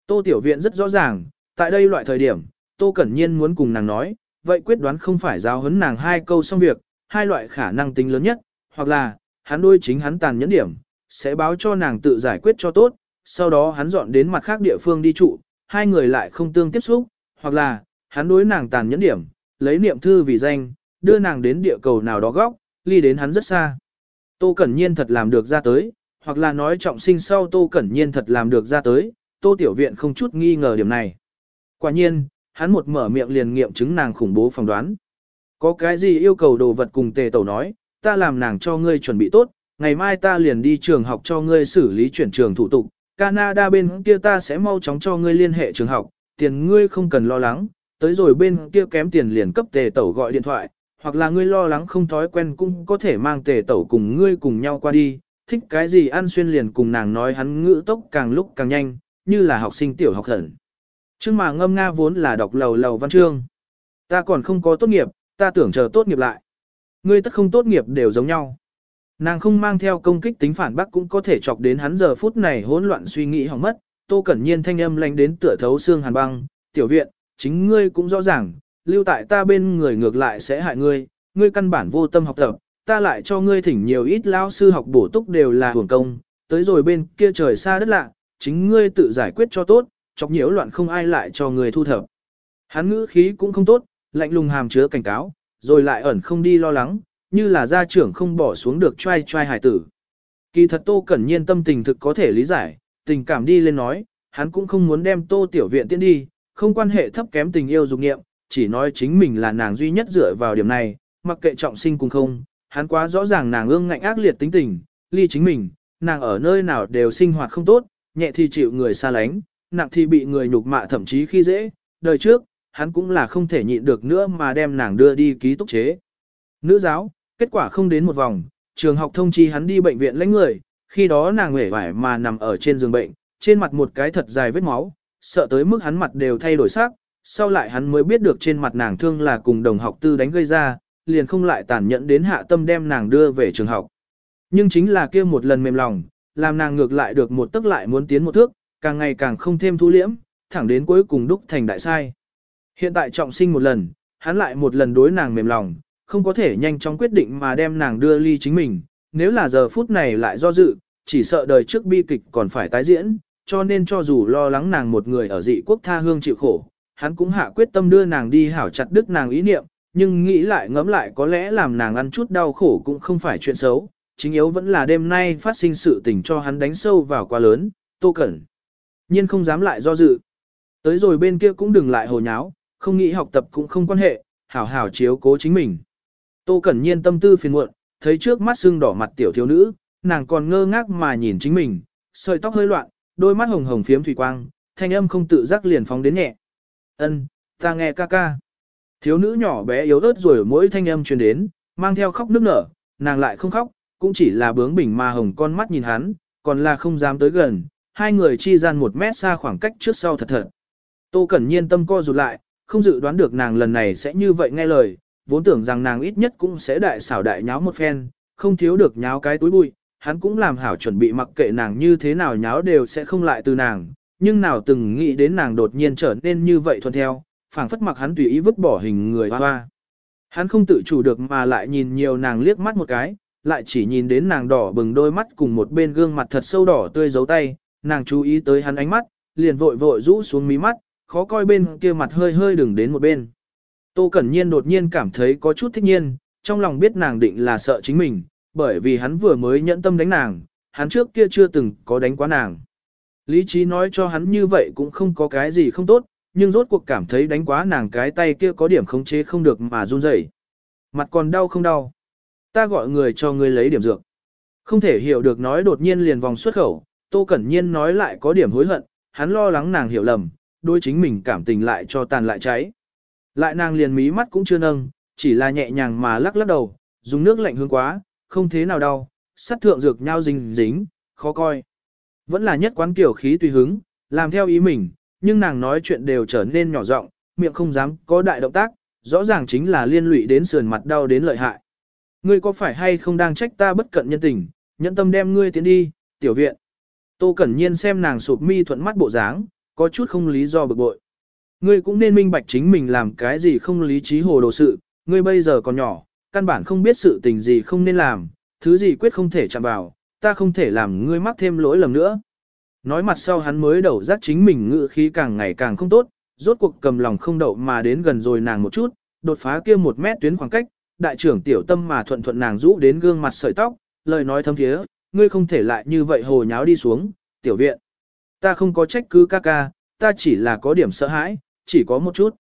Tô Tiểu Viện rất rõ ràng, tại đây loại thời điểm, Tô Cẩn Nhiên muốn cùng nàng nói, vậy quyết đoán không phải giáo huấn nàng hai câu xong việc, hai loại khả năng tính lớn nhất, hoặc là, hắn đôi chính hắn tàn nhẫn điểm, sẽ báo cho nàng tự giải quyết cho tốt, sau đó hắn dọn đến mặt khác địa phương đi trụ, hai người lại không tương tiếp xúc, hoặc là, hắn đối nàng tàn nhẫn điểm, lấy niệm thư vì danh, đưa nàng đến địa cầu nào đó góc, ly đến hắn rất xa. Tô Cẩn Nhiên thật làm được ra tới, hoặc là nói trọng sinh sau Tô Cẩn Nhiên thật làm được ra tới, Tô Tiểu Viện không chút nghi ngờ điểm này. Quả nhiên, hắn một mở miệng liền nghiệm chứng nàng khủng bố phỏng đoán. Có cái gì yêu cầu đồ vật cùng tề tẩu nói, ta làm nàng cho ngươi chuẩn bị tốt, ngày mai ta liền đi trường học cho ngươi xử lý chuyển trường thủ tục, Canada bên kia ta sẽ mau chóng cho ngươi liên hệ trường học, tiền ngươi không cần lo lắng, tới rồi bên kia kém tiền liền cấp tề tẩu gọi điện thoại, hoặc là ngươi lo lắng không thói quen cũng có thể mang tề tẩu cùng ngươi cùng nhau qua đi, thích cái gì ăn xuyên liền cùng nàng nói hắn ngữ tốc càng lúc càng nhanh, như là học sinh tiểu học thần. Chương mà ngâm nga vốn là đọc lầu lầu văn chương. Ta còn không có tốt nghiệp, ta tưởng chờ tốt nghiệp lại. Ngươi tất không tốt nghiệp đều giống nhau. Nàng không mang theo công kích tính phản bác cũng có thể chọc đến hắn giờ phút này hỗn loạn suy nghĩ hỏng mất. Tô Cẩn Nhiên thanh âm lạnh đến tựa thấu xương hàn băng, tiểu viện, chính ngươi cũng rõ ràng, lưu tại ta bên người ngược lại sẽ hại ngươi, ngươi căn bản vô tâm học tập, ta lại cho ngươi thỉnh nhiều ít lao sư học bổ túc đều là hưởng công, tới rồi bên kia trời xa đất lạ, chính ngươi tự giải quyết cho tốt, chọc nhiễu loạn không ai lại cho người thu thập. Hắn ngữ khí cũng không tốt, lạnh lùng hàm chứa cảnh cáo, rồi lại ẩn không đi lo lắng, như là gia trưởng không bỏ xuống được trai trai hải tử. Kỳ thật Tô Cẩn Nhiên tâm tình thực có thể lý giải, tình cảm đi lên nói, hắn cũng không muốn đem Tô Tiểu Viện tiến đi, không quan hệ thấp kém tình yêu dục nghiệm, chỉ nói chính mình là nàng duy nhất dựa vào điểm này, mặc kệ trọng sinh cùng không, hắn quá rõ ràng nàng ương ngạnh ác liệt tính tình, ly chính mình, nàng ở nơi nào đều sinh hoạt không tốt, nhẹ thì chịu người xa lánh, nặng thì bị người nhục mạ thậm chí khi dễ, đời trước, hắn cũng là không thể nhịn được nữa mà đem nàng đưa đi ký túc chế. Nữ giáo, kết quả không đến một vòng, trường học thông chi hắn đi bệnh viện lãnh người, khi đó nàng hể vải mà nằm ở trên giường bệnh, trên mặt một cái thật dài vết máu, sợ tới mức hắn mặt đều thay đổi sắc, sau lại hắn mới biết được trên mặt nàng thương là cùng đồng học tư đánh gây ra, liền không lại tàn nhẫn đến hạ tâm đem nàng đưa về trường học. Nhưng chính là kia một lần mềm lòng, làm nàng ngược lại được một tức lại muốn tiến một thước, càng ngày càng không thêm thu liễm, thẳng đến cuối cùng đúc thành đại sai. Hiện tại trọng sinh một lần, hắn lại một lần đối nàng mềm lòng, không có thể nhanh chóng quyết định mà đem nàng đưa ly chính mình, nếu là giờ phút này lại do dự, chỉ sợ đời trước bi kịch còn phải tái diễn, cho nên cho dù lo lắng nàng một người ở dị quốc tha hương chịu khổ, hắn cũng hạ quyết tâm đưa nàng đi hảo chặt đứt nàng ý niệm, nhưng nghĩ lại ngẫm lại có lẽ làm nàng ăn chút đau khổ cũng không phải chuyện xấu, chính yếu vẫn là đêm nay phát sinh sự tình cho hắn đánh sâu vào quá lớn, tô cẩn nhiên không dám lại do dự. Tới rồi bên kia cũng đừng lại hồ nháo, không nghĩ học tập cũng không quan hệ, hảo hảo chiếu cố chính mình. Tô cẩn nhiên tâm tư phiền muộn, thấy trước mắt sưng đỏ mặt tiểu thiếu nữ, nàng còn ngơ ngác mà nhìn chính mình, sợi tóc hơi loạn, đôi mắt hồng hồng phiếm thủy quang, thanh âm không tự giác liền phóng đến nhẹ. Ân, ta nghe ca ca. Thiếu nữ nhỏ bé yếu ớt rồi mỗi thanh âm truyền đến, mang theo khóc nức nở, nàng lại không khóc, cũng chỉ là bướng bỉnh mà hồng con mắt nhìn hắn, còn là không dám tới gần, hai người chi gian một mét xa khoảng cách trước sau thật thật. Tô Cẩn Nhiên tâm co rụt lại, không dự đoán được nàng lần này sẽ như vậy nghe lời, vốn tưởng rằng nàng ít nhất cũng sẽ đại xảo đại nháo một phen, không thiếu được nháo cái túi bụi, hắn cũng làm hảo chuẩn bị mặc kệ nàng như thế nào nháo đều sẽ không lại từ nàng, nhưng nào từng nghĩ đến nàng đột nhiên trở nên như vậy thuận theo, phảng phất mặc hắn tùy ý vứt bỏ hình người hoa hoa. Hắn không tự chủ được mà lại nhìn nhiều nàng liếc mắt một cái, lại chỉ nhìn đến nàng đỏ bừng đôi mắt cùng một bên gương mặt thật sâu đỏ tươi giấu tay, nàng chú ý tới hắn ánh mắt, liền vội vội rũ xuống mí mắt, khó coi bên kia mặt hơi hơi đừng đến một bên. Tô Cẩn Nhiên đột nhiên cảm thấy có chút thích nhiên, trong lòng biết nàng định là sợ chính mình, bởi vì hắn vừa mới nhẫn tâm đánh nàng, hắn trước kia chưa từng có đánh quá nàng. Lý trí nói cho hắn như vậy cũng không có cái gì không tốt, nhưng rốt cuộc cảm thấy đánh quá nàng cái tay kia có điểm khống chế không được mà run rẩy. Mặt còn đau không đau. Ta gọi người cho ngươi lấy điểm dược. Không thể hiểu được nói đột nhiên liền vòng xuất khẩu, Tô Cẩn Nhiên nói lại có điểm hối hận, hắn lo lắng nàng hiểu lầm, đôi chính mình cảm tình lại cho tàn lại cháy. Lại nàng liền mí mắt cũng chưa nâng, chỉ là nhẹ nhàng mà lắc lắc đầu, dùng nước lạnh hương quá, không thế nào đau, sát thượng dược nhau dính dính, khó coi. Vẫn là nhất quán kiểu khí tùy hứng, làm theo ý mình, nhưng nàng nói chuyện đều trở nên nhỏ giọng, miệng không dám có đại động tác, rõ ràng chính là liên lụy đến sườn mặt đau đến lợi hại. Ngươi có phải hay không đang trách ta bất cận nhân tình, nhẫn tâm đem ngươi tiến đi, tiểu viện. Tô Cẩn Nhiên xem nàng sụp mi thuận mắt bộ dáng, có chút không lý do bực bội. Ngươi cũng nên minh bạch chính mình làm cái gì không lý trí hồ đồ sự, ngươi bây giờ còn nhỏ, căn bản không biết sự tình gì không nên làm, thứ gì quyết không thể chạm vào, ta không thể làm ngươi mắc thêm lỗi lầm nữa. Nói mặt sau hắn mới đầu giác chính mình ngự khí càng ngày càng không tốt, rốt cuộc cầm lòng không đậu mà đến gần rồi nàng một chút, đột phá kia một mét tuyến khoảng cách, đại trưởng tiểu tâm mà thuận thuận nàng rũ đến gương mặt sợi tóc, lời nói thâm thiế, ngươi không thể lại như vậy hồ nháo đi xuống, tiểu viện. Ta không có trách cứ ca ca, ta chỉ là có điểm sợ hãi, chỉ có một chút.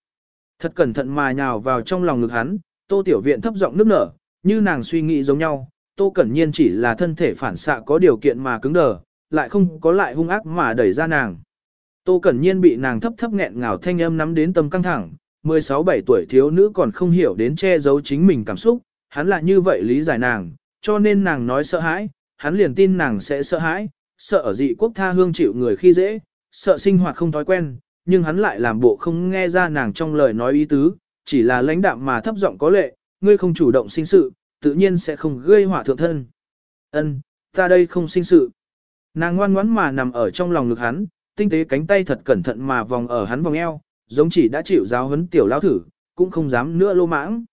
Thật cẩn thận mà nhào vào trong lòng ngực hắn, tô tiểu viện thấp giọng nước nở, như nàng suy nghĩ giống nhau, tô cẩn nhiên chỉ là thân thể phản xạ có điều kiện mà cứng đờ, lại không có lại hung ác mà đẩy ra nàng. Tô cẩn nhiên bị nàng thấp thấp nghẹn ngào thanh âm nắm đến tâm căng thẳng, 16-17 tuổi thiếu nữ còn không hiểu đến che giấu chính mình cảm xúc, hắn là như vậy lý giải nàng, cho nên nàng nói sợ hãi, hắn liền tin nàng sẽ sợ hãi, sợ ở dị quốc tha hương chịu người khi dễ, sợ sinh hoạt không thói quen, nhưng hắn lại làm bộ không nghe ra nàng trong lời nói ý tứ, chỉ là lãnh đạm mà thấp giọng có lệ, ngươi không chủ động sinh sự, tự nhiên sẽ không gây họa thượng thân. Ân, ta đây không sinh sự. Nàng ngoan ngoãn mà nằm ở trong lòng ngực hắn, tinh tế cánh tay thật cẩn thận mà vòng ở hắn vòng eo, giống chỉ đã chịu giáo huấn tiểu lão thử, cũng không dám nữa lô mãng.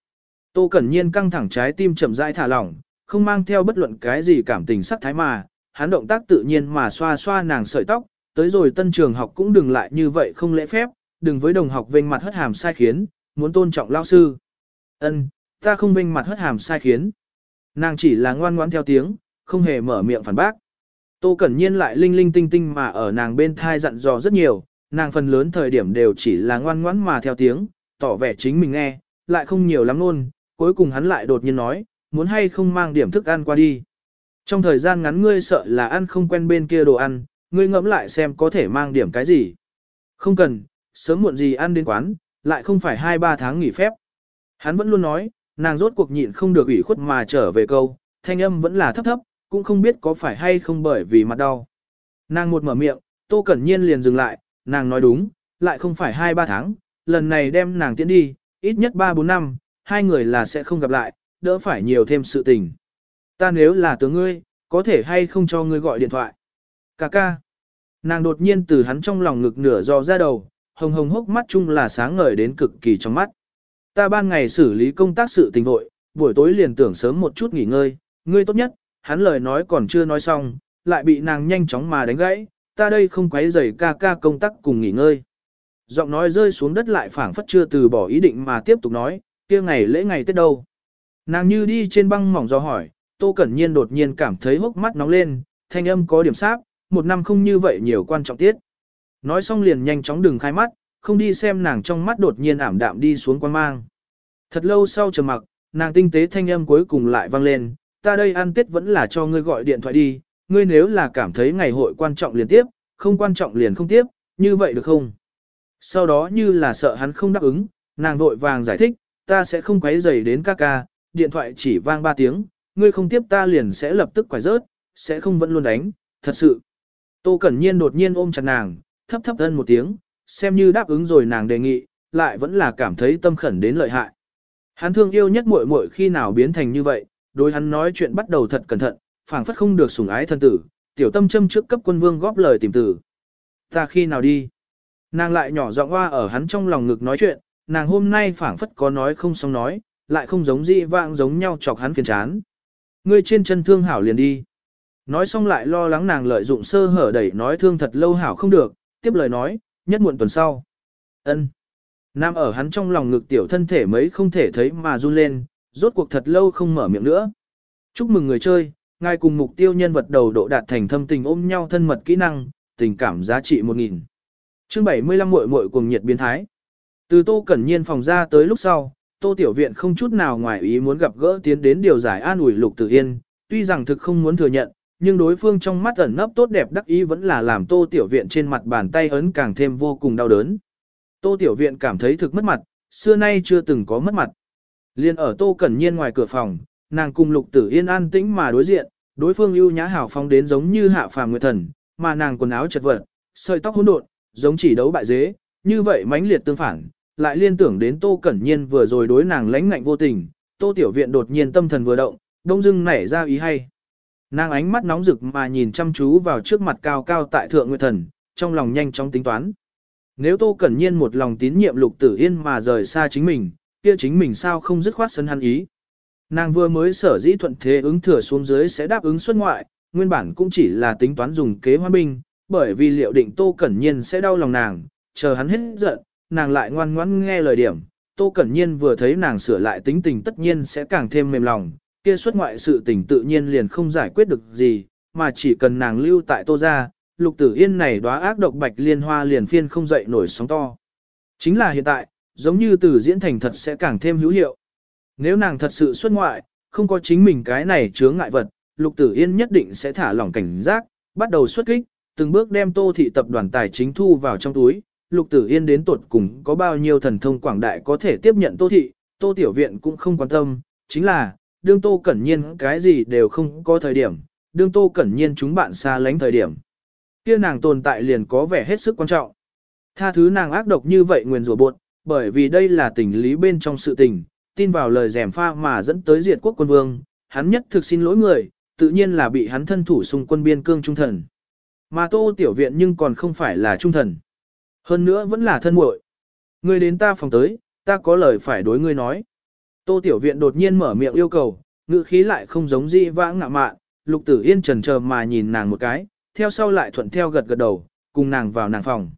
Tô Cẩn Nhiên căng thẳng trái tim chậm rãi thả lỏng, không mang theo bất luận cái gì cảm tình sắc thái mà, hắn động tác tự nhiên mà xoa xoa nàng sợi tóc, tới rồi tân trường học cũng đừng lại như vậy không lễ phép, đừng với đồng học vênh mặt hất hàm sai khiến, muốn tôn trọng lao sư. Ân, ta không vênh mặt hất hàm sai khiến. Nàng chỉ là ngoan ngoãn theo tiếng, không hề mở miệng phản bác. Tô Cẩn Nhiên lại linh linh tinh tinh mà ở nàng bên thai dặn dò rất nhiều, nàng phần lớn thời điểm đều chỉ là ngoan ngoãn mà theo tiếng, tỏ vẻ chính mình nghe, lại không nhiều lắm luôn, cuối cùng hắn lại đột nhiên nói, muốn hay không mang điểm thức ăn qua đi. Trong thời gian ngắn ngươi sợ là ăn không quen bên kia đồ ăn, ngươi ngẫm lại xem có thể mang điểm cái gì. Không cần, sớm muộn gì ăn đến quán, lại không phải 2-3 tháng nghỉ phép. Hắn vẫn luôn nói, nàng rốt cuộc nhịn không được ủy khuất mà trở về câu, thanh âm vẫn là thấp thấp, cũng không biết có phải hay không bởi vì mặt đau. Nàng một mở miệng, Tô Cẩn Nhiên liền dừng lại, nàng nói đúng, lại không phải 2-3 tháng, lần này đem nàng tiễn đi, ít nhất 3-4 năm, hai người là sẽ không gặp lại, đỡ phải nhiều thêm sự tình. Ta nếu là tướng ngươi, có thể hay không cho ngươi gọi điện thoại. Cà ca. Nàng đột nhiên từ hắn trong lòng ngực nửa do ra đầu, hồng hồng hốc mắt chung là sáng ngời đến cực kỳ trong mắt. Ta ban ngày xử lý công tác sự tình vội, buổi tối liền tưởng sớm một chút nghỉ ngơi, ngươi tốt nhất, hắn lời nói còn chưa nói xong, lại bị nàng nhanh chóng mà đánh gãy, ta đây không quấy rầy ca ca công tác cùng nghỉ ngơi. Giọng nói rơi xuống đất lại phảng phất chưa từ bỏ ý định mà tiếp tục nói, kia ngày lễ ngày Tết đâu. Nàng như đi trên băng mỏng do hỏi, Tô Cẩn Nhiên đột nhiên cảm thấy hốc mắt nóng lên, thanh âm có điểm sáp, một năm không như vậy nhiều quan trọng tiết. Nói xong liền nhanh chóng đừng khai mắt, không đi xem nàng trong mắt đột nhiên ảm đạm đi xuống quan mang. Thật lâu sau trầm mặc, nàng tinh tế thanh âm cuối cùng lại vang lên, ta đây ăn tết vẫn là cho ngươi gọi điện thoại đi, ngươi nếu là cảm thấy ngày hội quan trọng liền tiếp, không quan trọng liền không tiếp, như vậy được không? Sau đó như là sợ hắn không đáp ứng, nàng vội vàng giải thích, ta sẽ không quấy rầy đến ca ca, điện thoại chỉ vang 3 tiếng, ngươi không tiếp ta liền sẽ lập tức quải rớt, sẽ không vẫn luôn đánh, thật sự. Tô Cẩn Nhiên đột nhiên ôm chặt nàng, thấp thấp thân một tiếng, xem như đáp ứng rồi nàng đề nghị, lại vẫn là cảm thấy tâm khẩn đến lợi hại. Hắn thương yêu nhất muội muội khi nào biến thành như vậy, đối hắn nói chuyện bắt đầu thật cẩn thận, phảng phất không được sủng ái thân tử, tiểu tâm châm trước cấp quân vương góp lời tìm tử. Ta khi nào đi? Nàng lại nhỏ giọng hoa ở hắn trong lòng ngực nói chuyện, nàng hôm nay phảng phất có nói không xong nói, lại không giống dị vãng giống nhau chọc hắn phiền chán. Ngươi trên chân thương hảo liền đi. Nói xong lại lo lắng nàng lợi dụng sơ hở đẩy nói thương thật lâu hảo không được, tiếp lời nói, nhất muộn tuần sau. ân Nam ở hắn trong lòng ngực tiểu thân thể mấy không thể thấy mà run lên, rốt cuộc thật lâu không mở miệng nữa. Chúc mừng người chơi, ngài cùng mục tiêu nhân vật đầu độ đạt thành thâm tình ôm nhau thân mật kỹ năng, tình cảm giá trị 1000. Chương 75 muội muội cùng nhiệt biến thái. Từ Tô Cẩn Nhiên phòng ra tới lúc sau, Tô Tiểu Viện không chút nào ngoài ý muốn gặp gỡ tiến đến điều giải an ủi Lục Tử Yên, tuy rằng thực không muốn thừa nhận, nhưng đối phương trong mắt ẩn nấp tốt đẹp đắc ý vẫn là làm Tô Tiểu Viện trên mặt bàn tay ấn càng thêm vô cùng đau đớn. Tô Tiểu Viện cảm thấy thực mất mặt, xưa nay chưa từng có mất mặt. Liên ở Tô Cẩn Nhiên ngoài cửa phòng, nàng cùng Lục Tử Yên an tĩnh mà đối diện, đối phương ưu nhã hào phong đến giống như hạ phàm nguyệt thần, mà nàng quần áo chật vật, sợi tóc hỗn độn, giống chỉ đấu bại dế, như vậy mãnh liệt tương phản, lại liên tưởng đến Tô Cẩn Nhiên vừa rồi đối nàng lãnh ngạnh vô tình, Tô Tiểu Viện đột nhiên tâm thần vừa động, đông dưng nảy ra ý hay. Nàng ánh mắt nóng rực mà nhìn chăm chú vào trước mặt cao cao tại thượng nguyệt thần, trong lòng nhanh chóng tính toán. Nếu Tô Cẩn Nhiên một lòng tín nhiệm Lục Tử Yên mà rời xa chính mình, kia chính mình sao không dứt khoát sân hắn ý. Nàng vừa mới sở dĩ thuận thế ứng thừa xuống dưới sẽ đáp ứng xuất ngoại, nguyên bản cũng chỉ là tính toán dùng kế hoa binh, bởi vì liệu định Tô Cẩn Nhiên sẽ đau lòng nàng, chờ hắn hết giận, nàng lại ngoan ngoãn nghe lời điểm. Tô Cẩn Nhiên vừa thấy nàng sửa lại tính tình tất nhiên sẽ càng thêm mềm lòng, kia xuất ngoại sự tình tự nhiên liền không giải quyết được gì, mà chỉ cần nàng lưu tại Tô gia, Lục Tử Yên này đóa ác độc bạch liên hoa liền phiên không dậy nổi sóng to. Chính là hiện tại, giống như từ diễn thành thật sẽ càng thêm hữu hiệu. Nếu nàng thật sự xuất ngoại, không có chính mình cái này chướng ngại vật, Lục Tử Yên nhất định sẽ thả lỏng cảnh giác, bắt đầu xuất kích, từng bước đem Tô thị tập đoàn tài chính thu vào trong túi. Lục Tử Yên đến tuột cùng có bao nhiêu thần thông quảng đại có thể tiếp nhận Tô thị, Tô tiểu viện cũng không quan tâm, chính là đương Tô Cẩn Nhiên cái gì đều không có thời điểm, đương Tô Cẩn Nhiên chúng bạn xa lánh thời điểm. Kia nàng tồn tại liền có vẻ hết sức quan trọng. Tha thứ nàng ác độc như vậy nguyền rủa buộc, bởi vì đây là tình lý bên trong sự tình, tin vào lời rèm pha mà dẫn tới diệt quốc quân vương, hắn nhất thực xin lỗi người, tự nhiên là bị hắn thân thủ xung quân biên cương trung thần. Mà tô tiểu viện nhưng còn không phải là trung thần. Hơn nữa vẫn là thân muội. Ngươi đến ta phòng tới, ta có lời phải đối ngươi nói. Tô tiểu viện đột nhiên mở miệng yêu cầu, ngữ khí lại không giống dị vãng ngạ mạn, lục tử yên trần chờ mà nhìn nàng một cái, theo sau lại thuận theo gật gật đầu, cùng nàng vào nàng phòng.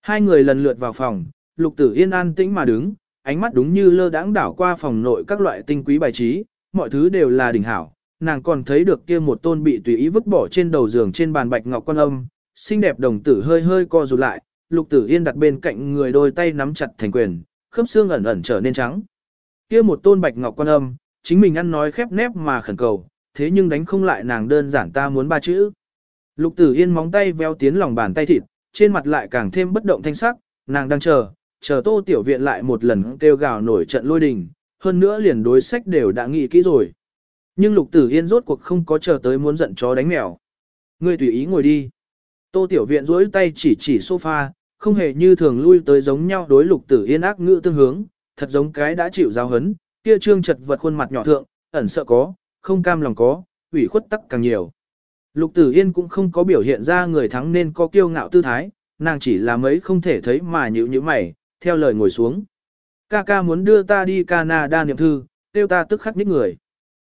Hai người lần lượt vào phòng, lục tử yên an tĩnh mà đứng, ánh mắt đúng như lơ đãng đảo qua phòng nội các loại tinh quý bài trí, mọi thứ đều là đỉnh hảo. Nàng còn thấy được kia một tôn bị tùy ý vứt bỏ trên đầu giường trên bàn bạch ngọc quan âm, xinh đẹp đồng tử hơi hơi co rụt lại, lục tử yên đặt bên cạnh người đôi tay nắm chặt thành quyền, khớp xương ẩn ẩn trở nên trắng. Kia một tôn bạch ngọc quan âm, chính mình ăn nói khép nép mà khẩn cầu, thế nhưng đánh không lại nàng đơn giản ta muốn ba chữ. Lục tử yên móng tay veo tiến lòng bàn tay thịt, trên mặt lại càng thêm bất động thanh sắc, nàng đang chờ, chờ tô tiểu viện lại một lần kêu gào nổi trận lôi đình, hơn nữa liền đối sách đều đã nghĩ kỹ rồi. Nhưng lục tử yên rốt cuộc không có chờ tới muốn giận chó đánh mèo. Ngươi tùy ý ngồi đi. Tô tiểu viện duỗi tay chỉ chỉ sofa, không hề như thường lui tới giống nhau đối lục tử yên ác ngữ tương hướng, thật giống cái đã chịu giáo hấn, kia trương chật vật khuôn mặt nhỏ thượng, ẩn sợ có, không cam lòng có, ủy khuất tắc càng nhiều. Lục Tử Yên cũng không có biểu hiện ra người thắng nên có kiêu ngạo tư thái, nàng chỉ là mấy không thể thấy mà nhíu như mày, theo lời ngồi xuống. Ca ca muốn đưa ta đi Canada niệm thư, tiêu ta tức khắc nít người.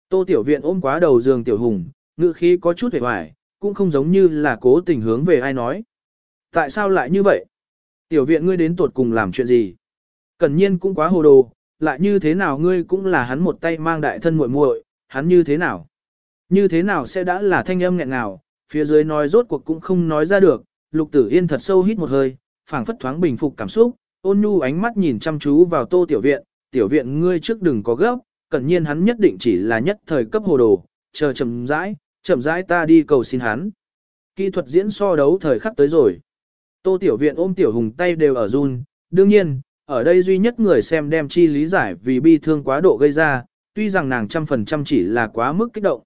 Tô Tiểu Viện ôm quá đầu giường Tiểu Hùng, ngữ khí có chút hề hoài, cũng không giống như là cố tình hướng về ai nói. Tại sao lại như vậy? Tiểu viện ngươi đến tuột cùng làm chuyện gì? Cẩn nhiên cũng quá hồ đồ, lại như thế nào ngươi cũng là hắn một tay mang đại thân muội muội, hắn như thế nào? Như thế nào sẽ đã là thanh âm nghẹn ngào, phía dưới nói rốt cuộc cũng không nói ra được, lục tử yên thật sâu hít một hơi, phảng phất thoáng bình phục cảm xúc, ôn nhu ánh mắt nhìn chăm chú vào tô tiểu viện, tiểu viện ngươi trước đừng có gấp, cẩn nhiên hắn nhất định chỉ là nhất thời cấp hồ đồ, chờ chậm rãi, chậm rãi ta đi cầu xin hắn. Kỹ thuật diễn so đấu thời khắc tới rồi. Tô tiểu viện ôm tiểu hùng tay đều ở run, đương nhiên, ở đây duy nhất người xem đem chi lý giải vì bi thương quá độ gây ra, tuy rằng nàng trăm phần trăm chỉ là quá mức kích động.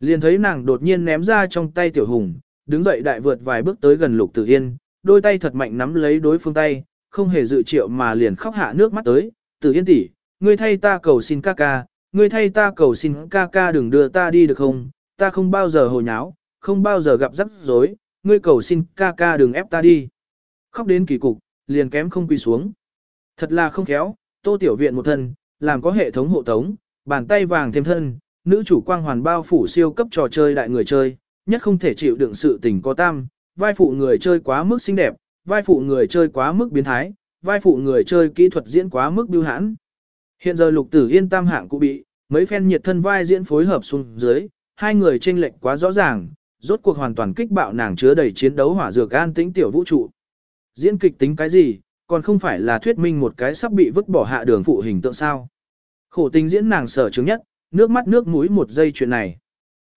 Liền thấy nàng đột nhiên ném ra trong tay tiểu hùng, đứng dậy đại vượt vài bước tới gần lục tử yên, đôi tay thật mạnh nắm lấy đối phương tay, không hề dự triệu mà liền khóc hạ nước mắt tới, tử yên tỷ, ngươi thay ta cầu xin ca ca, ngươi thay ta cầu xin ca ca đừng đưa ta đi được không, ta không bao giờ hồ nháo, không bao giờ gặp rắc rối, ngươi cầu xin ca ca đừng ép ta đi. Khóc đến kỳ cục, liền kém không quỳ xuống. Thật là không khéo, tô tiểu viện một thân, làm có hệ thống hộ tống, bàn tay vàng thêm thân, nữ chủ quang hoàn bao phủ siêu cấp trò chơi đại người chơi, nhất không thể chịu đựng sự tình có tam, vai phụ người chơi quá mức xinh đẹp, vai phụ người chơi quá mức biến thái, vai phụ người chơi kỹ thuật diễn quá mức biêu hãn. Hiện giờ lục tử yên tam hạng cũng bị, mấy phen nhiệt thân vai diễn phối hợp xuống dưới, hai người chênh lệch quá rõ ràng, rốt cuộc hoàn toàn kích bạo nàng chứa đầy chiến đấu hỏa dược an tĩnh tiểu vũ trụ. Diễn kịch tính cái gì, còn không phải là thuyết minh một cái sắp bị vứt bỏ hạ đường phụ hình tượng sao. Khổ tình diễn nàng sở chứng nhất, nước mắt nước mũi một giây chuyện này.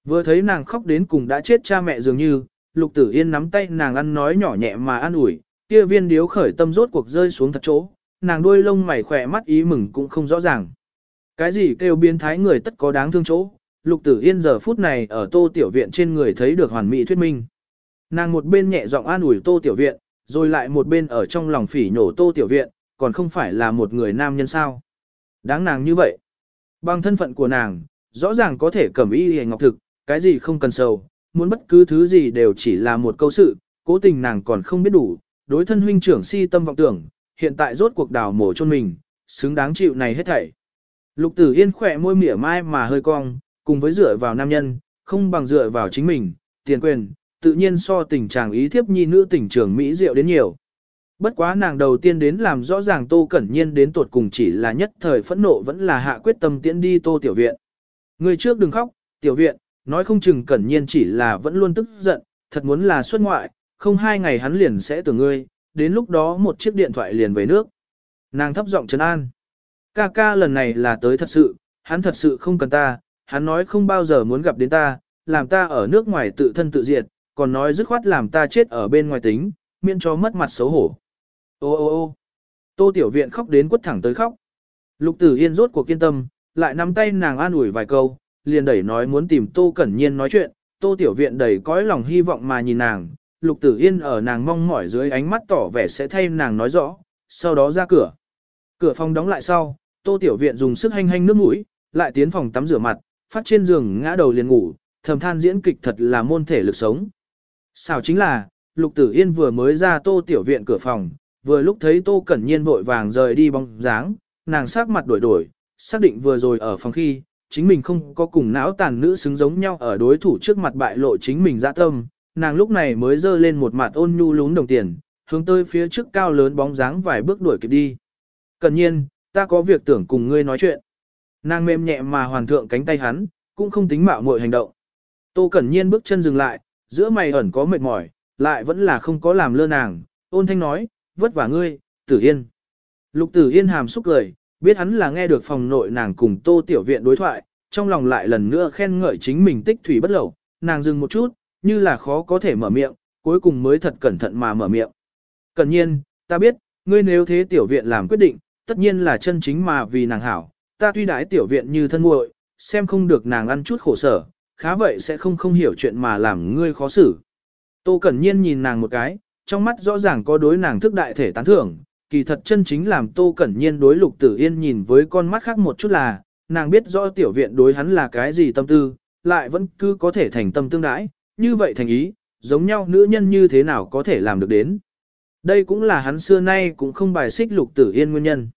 Vừa thấy nàng khóc đến cùng đã chết cha mẹ dường như, lục tử yên nắm tay nàng ăn nói nhỏ nhẹ mà an ủi, kia viên điếu khởi tâm rốt cuộc rơi xuống thật chỗ, nàng đuôi lông mày khỏe mắt ý mừng cũng không rõ ràng. Cái gì kêu biến thái người tất có đáng thương chỗ, lục tử yên giờ phút này ở tô tiểu viện trên người thấy được hoàn mỹ thuyết minh. Nàng một bên nhẹ giọng an ủi tô tiểu viện, rồi lại một bên ở trong lòng phỉ nhổ tô tiểu viện, còn không phải là một người nam nhân sao. Đáng nàng như vậy. Bằng thân phận của nàng, rõ ràng có thể cầm y hề ngọc thực, cái gì không cần sầu, muốn bất cứ thứ gì đều chỉ là một câu sự, cố tình nàng còn không biết đủ, đối thân huynh trưởng si tâm vọng tưởng, hiện tại rốt cuộc đào mổ chôn mình, xứng đáng chịu này hết thảy. Lục tử yên khỏe môi mỉa mai mà hơi cong, cùng với dựa vào nam nhân, không bằng dựa vào chính mình, tiền quyền, tự nhiên so tình trạng ý thiếp nhi nữ tình trưởng Mỹ diệu đến nhiều. Bất quá nàng đầu tiên đến làm rõ ràng Tô Cẩn Nhiên đến tuột cùng chỉ là nhất thời phẫn nộ vẫn là hạ quyết tâm tiễn đi Tô Tiểu Viện. Người trước đừng khóc, Tiểu Viện, nói không chừng Cẩn Nhiên chỉ là vẫn luôn tức giận, thật muốn là xuất ngoại, không hai ngày hắn liền sẽ tưởng ngươi, đến lúc đó một chiếc điện thoại liền về nước. Nàng thấp giọng trấn an. Ca ca lần này là tới thật sự, hắn thật sự không cần ta, hắn nói không bao giờ muốn gặp đến ta, làm ta ở nước ngoài tự thân tự diệt, còn nói dứt khoát làm ta chết ở bên ngoài tính, miễn cho mất mặt xấu hổ. Ô ô ô tô tiểu viện khóc đến quất thẳng tới khóc. Lục tử yên rốt cuộc kiên tâm, lại nắm tay nàng an ủi vài câu, liền đẩy nói muốn tìm tô cẩn nhiên nói chuyện, tô tiểu viện đầy cõi lòng hy vọng mà nhìn nàng, lục tử yên ở nàng mong mỏi dưới ánh mắt tỏ vẻ sẽ thay nàng nói rõ, sau đó ra cửa. Cửa phòng đóng lại sau, tô tiểu viện dùng sức hanh hanh nước mũi, lại tiến phòng tắm rửa mặt, phát trên giường ngã đầu liền ngủ, thầm than diễn kịch thật là môn thể lực sống. Sao chính là, lục tử yên vừa mới ra tô tiểu viện cửa phòng, vừa lúc thấy tô cẩn nhiên vội vàng rời đi bóng dáng, nàng sắc mặt đổi đổi, xác định vừa rồi ở phòng khi, chính mình không có cùng não tàn nữ xứng giống nhau ở đối thủ trước mặt bại lộ chính mình dạ tâm, nàng lúc này mới dơ lên một mặt ôn nhu lún đồng tiền, hướng tới phía trước cao lớn bóng dáng vài bước đuổi kịp đi. Cẩn nhiên, ta có việc tưởng cùng ngươi nói chuyện. Nàng mềm nhẹ mà hoàn thượng cánh tay hắn, cũng không tính mạo muội hành động. Tô Cẩn Nhiên bước chân dừng lại, giữa mày ẩn có mệt mỏi, lại vẫn là không có làm lơ nàng, ôn thanh nói, vất vả ngươi, Tử Yên. Lục Tử Yên hàm xúc cười, biết hắn là nghe được phòng nội nàng cùng Tô Tiểu Viện đối thoại, trong lòng lại lần nữa khen ngợi chính mình tích thủy bất lẩu, nàng dừng một chút, như là khó có thể mở miệng, cuối cùng mới thật cẩn thận mà mở miệng. Cẩn nhiên, ta biết, ngươi nếu thế Tiểu Viện làm quyết định, tất nhiên là chân chính mà vì nàng hảo, ta tuy đãi Tiểu Viện như thân muội, xem không được nàng ăn chút khổ sở, khá vậy sẽ không không hiểu chuyện mà làm ngươi khó xử. Tô Cẩn Nhiên nhìn nàng một cái, trong mắt rõ ràng có đối nàng thức đại thể tán thưởng, kỳ thật chân chính làm Tô Cẩn Nhiên đối Lục Tử Yên nhìn với con mắt khác một chút là, nàng biết rõ tiểu viện đối hắn là cái gì tâm tư, lại vẫn cứ có thể thành tâm tương đãi, như vậy thành ý, giống nhau nữ nhân như thế nào có thể làm được đến. Đây cũng là hắn xưa nay cũng không bài xích Lục Tử Yên nguyên nhân.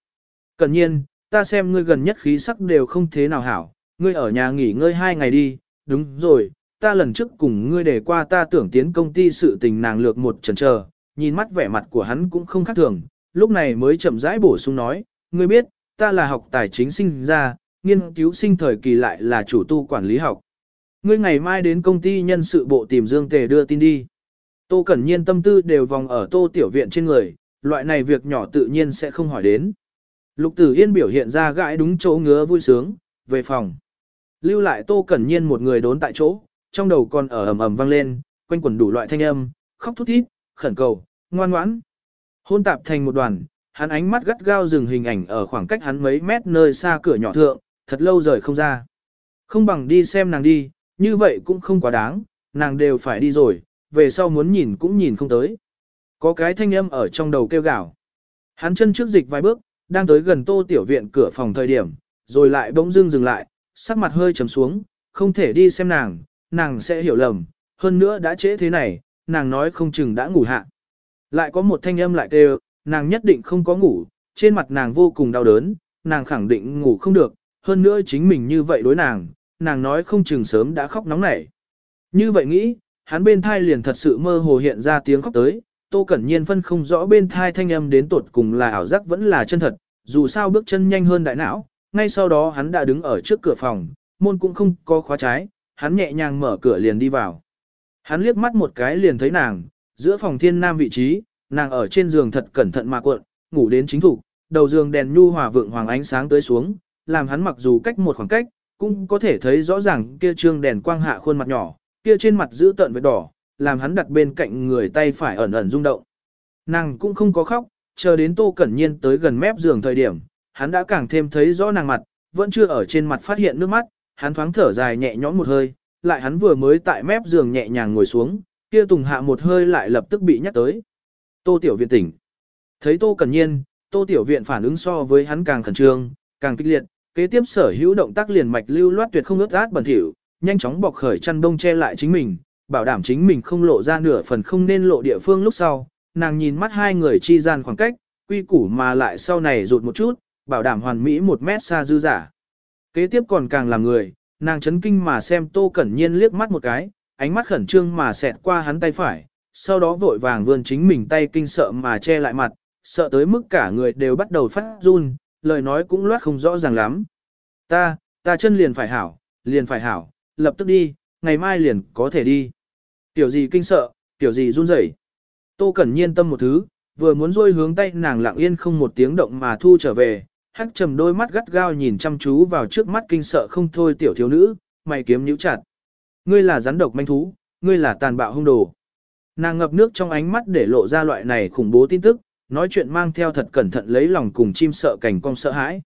Cẩn nhiên, ta xem ngươi gần nhất khí sắc đều không thế nào hảo, ngươi ở nhà nghỉ ngơi hai ngày đi, đúng rồi, ta lần trước cùng ngươi để qua ta tưởng tiến công ty sự tình nàng lược một chần chờ, nhìn mắt vẻ mặt của hắn cũng không khác thường, lúc này mới chậm rãi bổ sung nói, ngươi biết, ta là học tài chính sinh ra, nghiên cứu sinh thời kỳ lại là chủ tu quản lý học. Ngươi ngày mai đến công ty nhân sự bộ tìm Dương Tề đưa tin đi. Tô Cẩn Nhiên tâm tư đều vòng ở Tô Tiểu Viện trên người, loại này việc nhỏ tự nhiên sẽ không hỏi đến. Lục Tử Yên biểu hiện ra gãi đúng chỗ ngứa vui sướng, về phòng. Lưu lại Tô Cẩn Nhiên một người đốn tại chỗ, trong đầu còn ở ầm ầm vang lên, quanh quẩn đủ loại thanh âm, khóc thút thít, khẩn cầu, ngoan ngoãn. Hôn tạp thành một đoàn, hắn ánh mắt gắt gao dừng hình ảnh ở khoảng cách hắn mấy mét nơi xa cửa nhỏ thượng, thật lâu rời không ra. Không bằng đi xem nàng đi, như vậy cũng không quá đáng, nàng đều phải đi rồi, về sau muốn nhìn cũng nhìn không tới. Có cái thanh âm ở trong đầu kêu gào. Hắn chân trước dịch vài bước, đang tới gần tô tiểu viện cửa phòng thời điểm, rồi lại bỗng dưng dừng lại, sắc mặt hơi trầm xuống, không thể đi xem nàng, nàng sẽ hiểu lầm, hơn nữa đã trễ thế này, nàng nói không chừng đã ngủ hạ. Lại có một thanh âm lại kêu, nàng nhất định không có ngủ, trên mặt nàng vô cùng đau đớn, nàng khẳng định ngủ không được, hơn nữa chính mình như vậy đối nàng, nàng nói không chừng sớm đã khóc nóng nảy. Như vậy nghĩ, hắn bên thai liền thật sự mơ hồ hiện ra tiếng khóc tới, Tô Cẩn Nhiên phân không rõ bên thai thanh âm đến tột cùng là ảo giác vẫn là chân thật, dù sao bước chân nhanh hơn đại não, ngay sau đó hắn đã đứng ở trước cửa phòng, môn cũng không có khóa trái, hắn nhẹ nhàng mở cửa liền đi vào. Hắn liếc mắt một cái liền thấy nàng, giữa phòng thiên nam vị trí, nàng ở trên giường thật cẩn thận mà cuộn, ngủ đến chính thủ, đầu giường đèn nhu hòa vượng hoàng ánh sáng tới xuống, làm hắn mặc dù cách một khoảng cách, cũng có thể thấy rõ ràng kia trương đèn quang hạ khuôn mặt nhỏ, kia trên mặt giữ tợn với đỏ, làm hắn đặt bên cạnh người tay phải ẩn ẩn rung động. Nàng cũng không có khóc, chờ đến Tô Cẩn Nhiên tới gần mép giường thời điểm, hắn đã càng thêm thấy rõ nàng mặt, vẫn chưa ở trên mặt phát hiện nước mắt, hắn thoáng thở dài nhẹ nhõm một hơi, lại hắn vừa mới tại mép giường nhẹ nhàng ngồi xuống, kia Tùng hạ một hơi lại lập tức bị nhắc tới. Tô Tiểu Viện tỉnh. Thấy Tô Cẩn Nhiên, Tô Tiểu Viện phản ứng so với hắn càng khẩn trương, càng kích liệt, kế tiếp sở hữu động tác liền mạch lưu loát tuyệt không ướt át bẩn thỉu, nhanh chóng bọc khởi chăn đông che lại chính mình, bảo đảm chính mình không lộ ra nửa phần không nên lộ địa phương lúc sau. Nàng nhìn mắt hai người chi gian khoảng cách, quy củ mà lại sau này rụt một chút, bảo đảm hoàn mỹ một mét xa dư giả. Kế tiếp còn càng làm người, nàng chấn kinh mà xem Tô Cẩn Nhiên liếc mắt một cái, ánh mắt khẩn trương mà xẹt qua hắn tay phải, sau đó vội vàng vươn chính mình tay kinh sợ mà che lại mặt, sợ tới mức cả người đều bắt đầu phát run, lời nói cũng loát không rõ ràng lắm. Ta, ta chân liền phải hảo, liền phải hảo, lập tức đi, ngày mai liền có thể đi. Tiểu gì kinh sợ, tiểu gì run rẩy. Tô Cẩn Nhiên tâm một thứ, vừa muốn rôi hướng tay nàng lặng yên không một tiếng động mà thu trở về, hắc trầm đôi mắt gắt gao nhìn chăm chú vào trước mắt kinh sợ không thôi tiểu thiếu nữ, mày kiếm nhíu chặt. Ngươi là rắn độc manh thú, ngươi là tàn bạo hung đồ. Nàng ngập nước trong ánh mắt để lộ ra loại này khủng bố tin tức, nói chuyện mang theo thật cẩn thận lấy lòng cùng chim sợ cảnh cong sợ hãi.